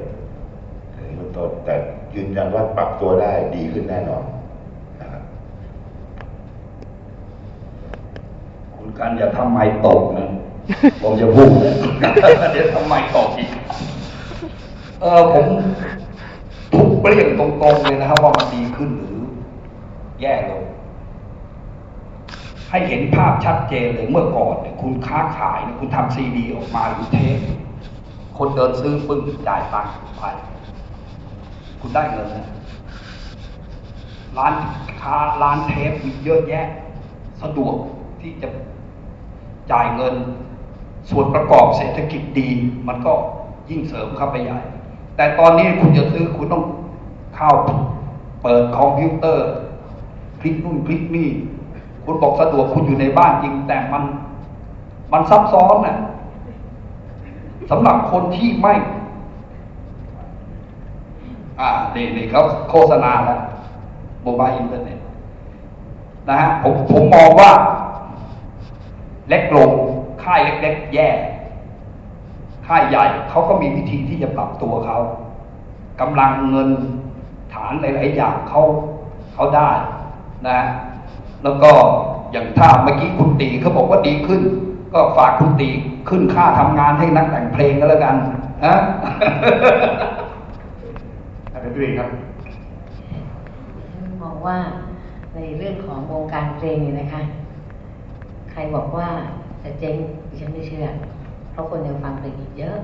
อันนี้เป็นต้นแต่ยืนยันว่าปรับตัวได้ดีขึ้นแน่นอนนะครับคุณกันอย่าทำไมตกนะผมจะพูดนะเดี๋ยวทำไมตกอีก เออผมทุกเปลี่ยนตรงๆเลยนะครับว่ามันดีขึ้นหรือแย่ลงให้เห็นภาพชัดเจนเลยเมื่อก่อนเนี่ยคุณค้าขายเนี่ยคุณทำซีดีออกมาหรือเทปคนเดินซื้อปึ้งจ่ายตังค์ไป คุณได้เงินนะร้านค้าร้านเทปมีเยอะแยะ สะดวกที่จะจ่ายเงิน ส่วนประกอบเศรษฐกิจดี มันก็ยิ่งเสริมเข้าไปใหญ่ แต่ตอนนี้คุณจะซื้อคุณต้องเข้าเปิดคอมพิวเตอร์ คลิกนู่นคลิกนี่คุณบอกสะดวกคุณอยู่ในบ้านจริง แต่มัน มันซับซ้อนน่ะสำหรับคนที่ไม่ อ่านี่นี่เขาโฆษณาแล้ว mobile internet นะฮะผมผมมองว่า เล็กลงค่ายเล็กๆแย่ ค่ายใหญ่เขาก็มีวิธีที่จะปรับตัวเขากำลังเงินฐานหลายๆอย่างเขาเขาได้นะแล้วก็อย่างถ้าเมื่อกี้คุณตีเขาบอกว่าดีขึ้น ก็ฝากคุณตีขึ้นค่าทำงานให้นักแต่งเพลงก็แล้วกันนะอาจารย์ดุยครับมองว่าในเรื่องของวงการเพลงเนี่ยนะคะ ใครบอกว่าจะเจ๊งดิฉันไม่เชื่อ เพราะคนยังฟังเพลงอีกเยอะ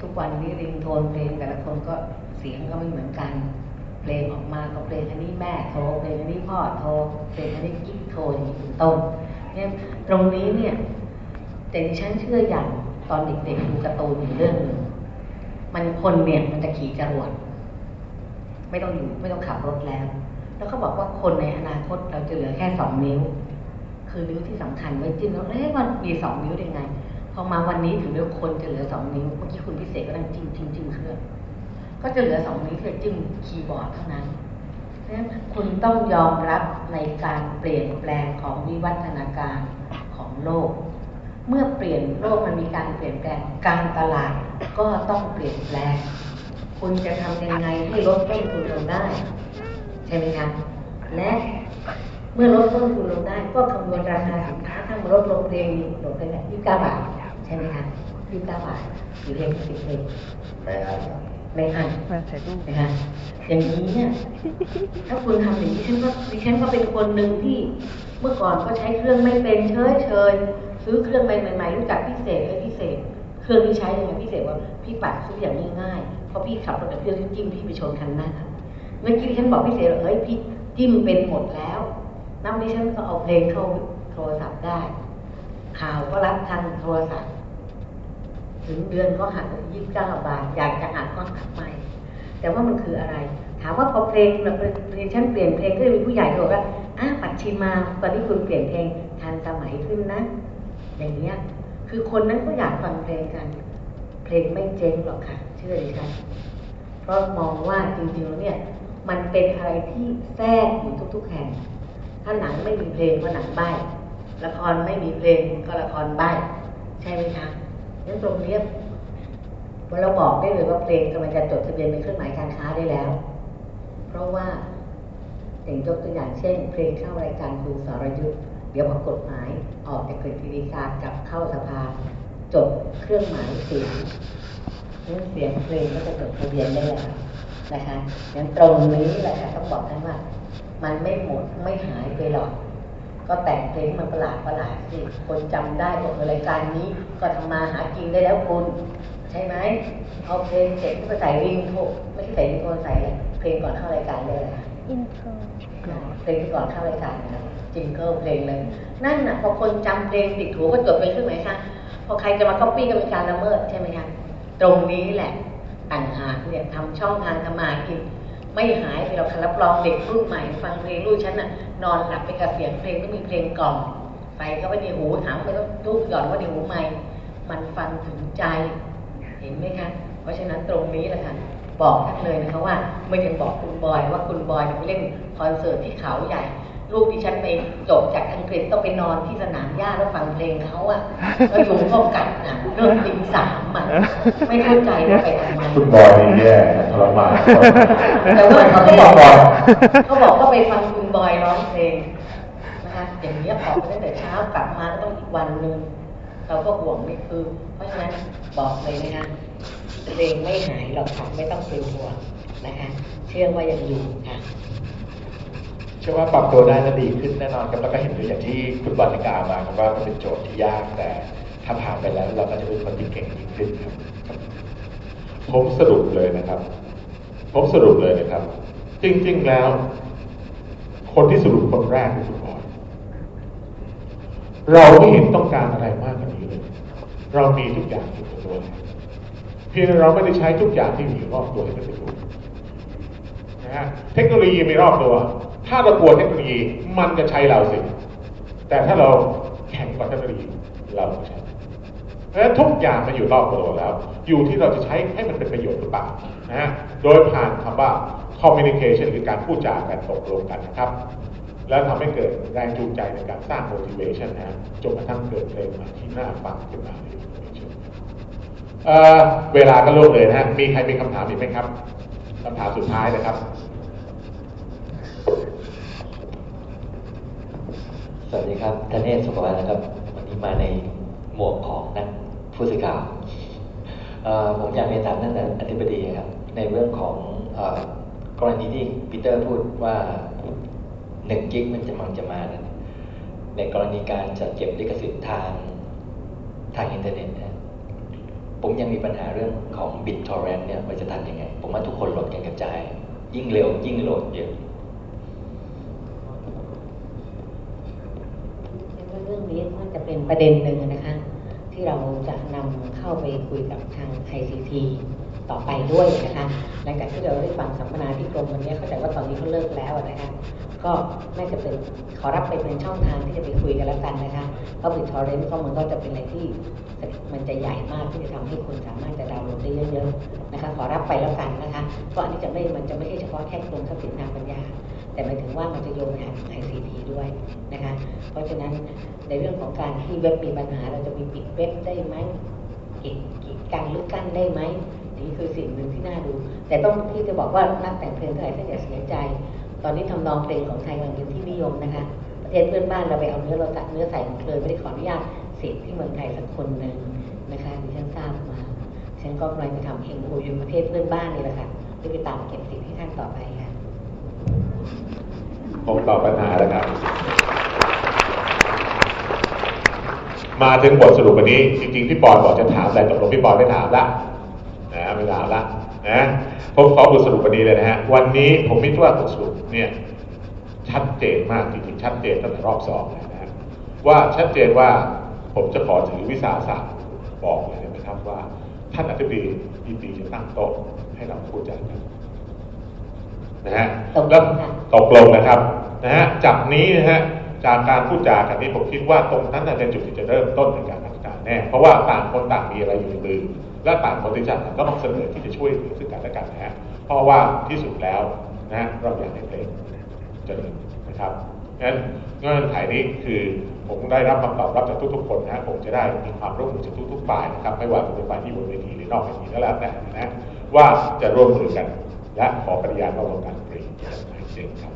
ทุกวันนี้ริงโทนเพลงแต่ละคนก็เสียงก็ไม่เหมือนกัน เพลงออกมาก็เพลงอันนี้แม่โทรเพลงอันนี้พ่อโทรเพลงอันนี้กิ๊กโทรอย่างนี้เป็นต้นเนี่ยตรงนี้เนี่ยแต่ดิฉันเชื่ออย่างตอนเด็กๆดูการ์ตูนอยู่เรื่องหนึ่งมันคนเนี่ยมันจะขี่จรวดไม่ต้องอยู่ไม่ต้องขับรถแล้ว แล้วเขาบอกว่าคนในอนาคตเราจะเหลือแค่สองนิ้ว คือนิ้วที่สำคัญไว้จิ้มแล้วเอ๊ะมันมีสองนิ้วได้ไง พอมาวันนี้ถึงเรื่องคนจะเหลือสองนิ้วเมื่อกี้คุณพิเศษก็นั่งจิ้มจิ้มจิ้มเครื่องก็จะเหลือสองนิ้วเพื่อจิ้มคีย์บอร์ดเท่านั้นเพราะฉะนั้นคุณต้องยอมรับในการเปลี่ยนแปลงของวิวัฒนาการของโลก เมื่อเปลี่ยนโลกมันมีการเปลี่ยนแปลงการตลาดก็ต้องเปลี่ยนแปลง คุณจะทำยังไงให้ลดต้นทุนลงได้ ใช่ไหมคะและเมื่อลดต้นทุนลงได้ ก็คำนวณราคาสินค้าถ้ามันลดลงเพลงลงไปแบบยี่สิบเก้าบาท ใช่ไหมคะยี่สิบเก้าบาทหรือเพลงสิบเพลงไม่อั้นครับไม่อันมาถ่ายรูปนะคะอย่างนี้เนี่ยถ้าคุณทำอย่างนี้ฉันก็ดิฉันก็เป็นคนหนึ่งที่เมื่อก่อนก็ใช้เครื่องไม่เป็นเฉยเฉยซื้อเครื่องใหม่ๆรู้จักพิเศษเลยพิเศษ เครื่องที่ใช้ยังไงพิเศษว่าพี่ปัดซื้ออย่างง่ายๆเพราะพี่ขับรถกับเครื่องที่จิ้มพี่ไปชนคันหน้าเมื่อกี้ดิฉันบอกพิเศษว่าเฮ้ยพี่จิ้มเป็นหมดแล้วน้ำดิฉันก็เอาเพลงเข้าโทรศัพท์ได้ ข่าวก็รับทางโทรศัพท์ ถึงเดือนก็หักยี่สิบเก้าบาท อยากจะหักก็หักไป แต่ว่ามันคืออะไร ถามว่าพอเพลงแบบเพลงฉันเปลี่ยนเพลงก็จะมีผู้ใหญ่บอกว่าอ้าปัดชิมาตอนนี้คุณเปลี่ยนเพลงทันสมัยขึ้นนะ อย่างเนี้ย คือคนนั้นก็อยากฟังเพลงกัน เพลงไม่เจ๊งหรอกค่ะ เชื่อดิฉันเพราะมองว่าจริงๆแล้วเนี่ยมันเป็นอะไรที่แทรกอยู่ทุก ๆ แห่ง ถ้าหนังไม่มีเพลงก็หนังใบ้ละครไม่มีเพลงก็ละครใบ้ใช่ไหมคะ งั้นตรงเนี้ยโปเราบอกได้เลยว่าเพลงกำลังจะจดทะเบียนเป็นเครื่องหมายการค้าได้แล้ว เพราะว่าอย่างยกตัวอย่างเช่น เพลงเข้ารายการคุณสรยุทธ์เดี๋ยวพอกฎหมายออกจากกฤษฎีกากับเข้าสภาจดเครื่องหมายเสียงนั้นเสียงเพลงก็จะจดทะเบียนได้แล้วนะคะงั้นตรงนี้แหละค่ะต้องบอกท่านว่า มันไม่หมดไม่หายไปหรอก ก็แต่งเพลงมันประหลาดประหลาดสิคนจำได้บอกเออรายการนี้ก็ทำมาหากินได้แล้วคุณใช่ไหมเอาเพลงเสร็จก็ใส่ริงโทไม่ใช่ใส่ริงโทใส่อะไรเพลงก่อนเข้ารายการเลยค่ะอินโทรเพลงที่ก่อนเข้ารายการนะครับจิงเกิลเพลงเลยนั่นน่ะพอคนจำเพลงติดหูก็จดเป็นเครื่องหมายคะพอใครจะมาก๊อปปี้ก็เป็นการละเมิดใช่ไหมคะตรงนี้แหละต่างหากเนี่ยทำช่องทางทำมาหากิน ไม่หายไปเราคันรับรองเด็กรุ่นใหม่ ฟังเพลงลูกฉันน่ะนอนหลับไปกับเสียงเพลงก็มีเพลงกล่อมใส่เข้าไปในหูถามไปต้องรูกหย่อนว่าในหูไม่มันฟังถึงใจ เห็นไหมคะเพราะฉะนั้นตรงนี้แหละค่ะบอกท่านเลยนะคะว่าไม่ถึงบอกคุณบอยว่าคุณบอยไปเล่นคอนเสิร์ตที่เขาใหญ่ ลูกที่ฉันไปจบจากอังกฤษต้องไปนอนที่สนามหญ้าแล้วฟังเพลงเขาอะแล้วยุงเข้ากัดนะเริ่มตีสามอะไม่เข้าใจว่าไปทำไมคุณบอยนี่แย่ทรมานแต่ว่าเขาก็บอกเขาบอกว่าไปฟังคุณบอยร้องเพลงนะคะอย่างนี้ยออกไปตั้งแต่เช้ากลับมาก็ต้องอีกวันหนึ่งเราก็ห่วงนี่คือ เพราะฉะนั้นบอกเลยนะคะเพลงไม่หายหรอกค่ะไม่ต้องเป็นห่วงนะคะ เชื่อว่ายังอยู่ค่ะเชื่อว่าปรับตัวได้และดีขึ้นแน่นอนครับแล้วก็เห็นด้วยอย่างที่คุณบอลกล่าวมาครับว่ามันเป็นโจทย์ที่ยากแต่ถ้าผ่านไปแล้วเราก็จะเป็นคนที่เก่งยิ่งขึ้นครับผมสรุปเลยนะครับ ผมสรุปเลยนะครับ จริง ๆ แล้ว คนที่สรุปคนแรกคือคุณบอยเราไม่เห็นต้องการอะไรมากกว่านี้เลย เรามีทุกอย่างอยู่กับตัวเพียงแต่เราไม่ได้ใช้ทุกอย่างที่มีอยู่รอบตัวให้เป็นประโยชน์นะฮะเทคโนโลยีมีรอบตัว ถ้าเรากลัวเทคโนโลยีมันจะใช้เราสิ แต่ถ้าเราแข่งกับเทคโนโลยีเราใช่เพราะฉะนั้นทุกอย่างมันอยู่รอบตัวแล้ว อยู่ที่เราจะใช้ให้มันเป็นประโยชน์หรือเปล่านะฮะโดยผ่านคำว่า communication หรือการพูดจากันตกลงกันนะครับ แล้วทำให้เกิดแรงจูงใจในการสร้าง motivation นะฮะจนกระทั่งเกิดเพลงม่ที่หน่าฟังขึ้นมาในยุคนี้เอ่อเวลาก็ล่วงเลยนะฮะมีใครมีคำถามอีกไหมครับคำถามสุดท้ายนะครับ สวัสดีครับท่านเอศสุขวัฒน์นะครับ วันนี้มาในหมวกของนักผู้สื่อข่าวผมอยากเรียนถามท่านอธิบดีครับ ในเรื่องของอกรณีที่ปีเตอร์พูดว่าหนึ่งกิกมันจะมันจะมาในกรณีการจัดเก็บลิขสิทธิ์ทางทางอินเทอร์เน็ตนะผมยังมีปัญหาเรื่องของ BitTorrent เนี่ยว่าจะทำยังไง ผมว่าทุกคนโหลดกันกระจาย ยิ่งเร็วยิ่งโหลดเยอะ เรื่องนี้มันจะเป็นประเด็นหนึ่งนะคะ ที่เราจะนำเข้าไปคุยกับทาง ICT ต่อไปด้วยนะคะหลังจากที่เราได้ฟังสัมมนาที่กรมวันนี้เข้าใจว่าตอนนี้เขาเลิกแล้วนะคะก็น่าจะเป็นขอรับไปเป็นช่องทางที่จะไปคุยกันแล้วกันนะคะเพราะบิตทอร์เรนต์ก็มันก็จะเป็นอะไรที่มันจะใหญ่มากที่จะทำให้คนสามารถจะดาวน์โหลดได้เยอะๆนะคะขอรับไปแล้วกันนะคะเพราะอันนี้จะไม่มันจะไม่ใช่เฉพาะแค่กรมทรัพย์สินทางปัญญา แต่หมายถึงว่ามันจะโยงไปหา ICT ด้วยนะคะ เพราะฉะนั้นในเรื่องของการที่เว็บมีปัญหาเราจะมีปิดเว็บได้ไหมกีดกีดกันหรือกั้นได้ไหมนี่คือสิ่งหนึ่งที่น่าดู แต่ต้องที่จะบอกว่านักแต่งเพลงเท่าไหร่ท่านอย่าเสียใจ ตอนนี้ทำนองเพลงของไทยกำลังเป็นที่นิยมนะคะ ประเทศเพื่อนบ้านเราไปเอาเนื้อเราตัดเนื้อใส่ของเลยไม่ได้ขออนุญาตสิทธิ์ที่เมืองไทยสักคนหนึ่งนะคะดิฉันทราบมาฉันก็กำลังจะทำเองโอยูประเทศเพื่อนบ้านนี่แหละค่ะเพื่ไปตามเก็บสิทธิ์ให้ท่านต่อไปค่ะ ผมตอบปัญหาแล้วครับ มาถึงบทสรุปวันนี้ จริง ๆ พี่ปอนบอกจะถามอะไรตกลงพี่ปอนไม่ถามละนะไม่ถามละนะผมขอบทสรุปวันนี้เลยนะฮะวันนี้ผมคิดว่าบทสรุปเนี่ยชัดเจนมากจริงๆชัดเจนตั้งแต่รอบสองเลยนะฮะว่าชัดเจนว่าผมจะขอถือวิสาสะบอกเลยนะครับว่าท่านอธิบดียินดีจะตั้งโต๊ะให้เราพูดจากัน นะฮะแล้วตกลงนะครับนะฮะจากนี้นะฮะจากการพูดจากันนี้ผมคิดว่าตรงนั้นน่ะเป็นจุดที่จะเริ่มต้นในการทำการแน่เพราะว่าต่างคนต่างมีอะไรอยู่ในมือและต่างคนที่จะก็ต้องเสนอที่จะช่วยเหลือซึ่งกันและกันนะฮะเพราะว่าที่สุดแล้วนะฮะเราอยากให้เพลงเจริญนะครับงั้นเงื่อนไขนี้คือผมได้รับคำตอบรับจากทุกๆคนนะผมจะได้มีความร่วมมือจากทุกๆฝ่ายนะครับ ไม่ว่าจะเป็นฝ่ายที่บนเวทีหรือนอกเวทีก็แล้วแต่นะว่าจะร่วมมือกัน และขอปฏิญญาว่าวงการดนตรีจะไม่เจ๊งครับ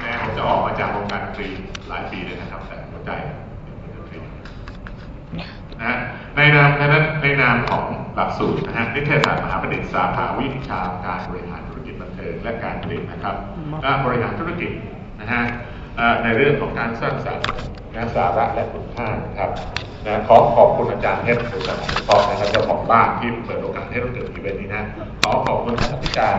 แม้ผมจะออกมาจากวงการดนตรีหลายปีเลยนะครับ แต่หัวใจเป็นดนตรีนะในนามในนั้นในนามของหลักสูตรนะฮะนิเทศศาสตร์มหาบัณฑิตสาขาวิชาการบริหารธุรกิจบันเทิงและการผลิตนะครับและบริหารธุรกิจนะฮะ ในเรื่องของการสร้างสรรค์นะสาระและคุณค่านะครับนะขอขอบคุณอาจารย์เพชรบริษัทองนะครับเจ้าของบ้านที่เปิดโอกาสให้เราเกิดอีเวนต์นี้นะขอขอบคุณท่านอาจาร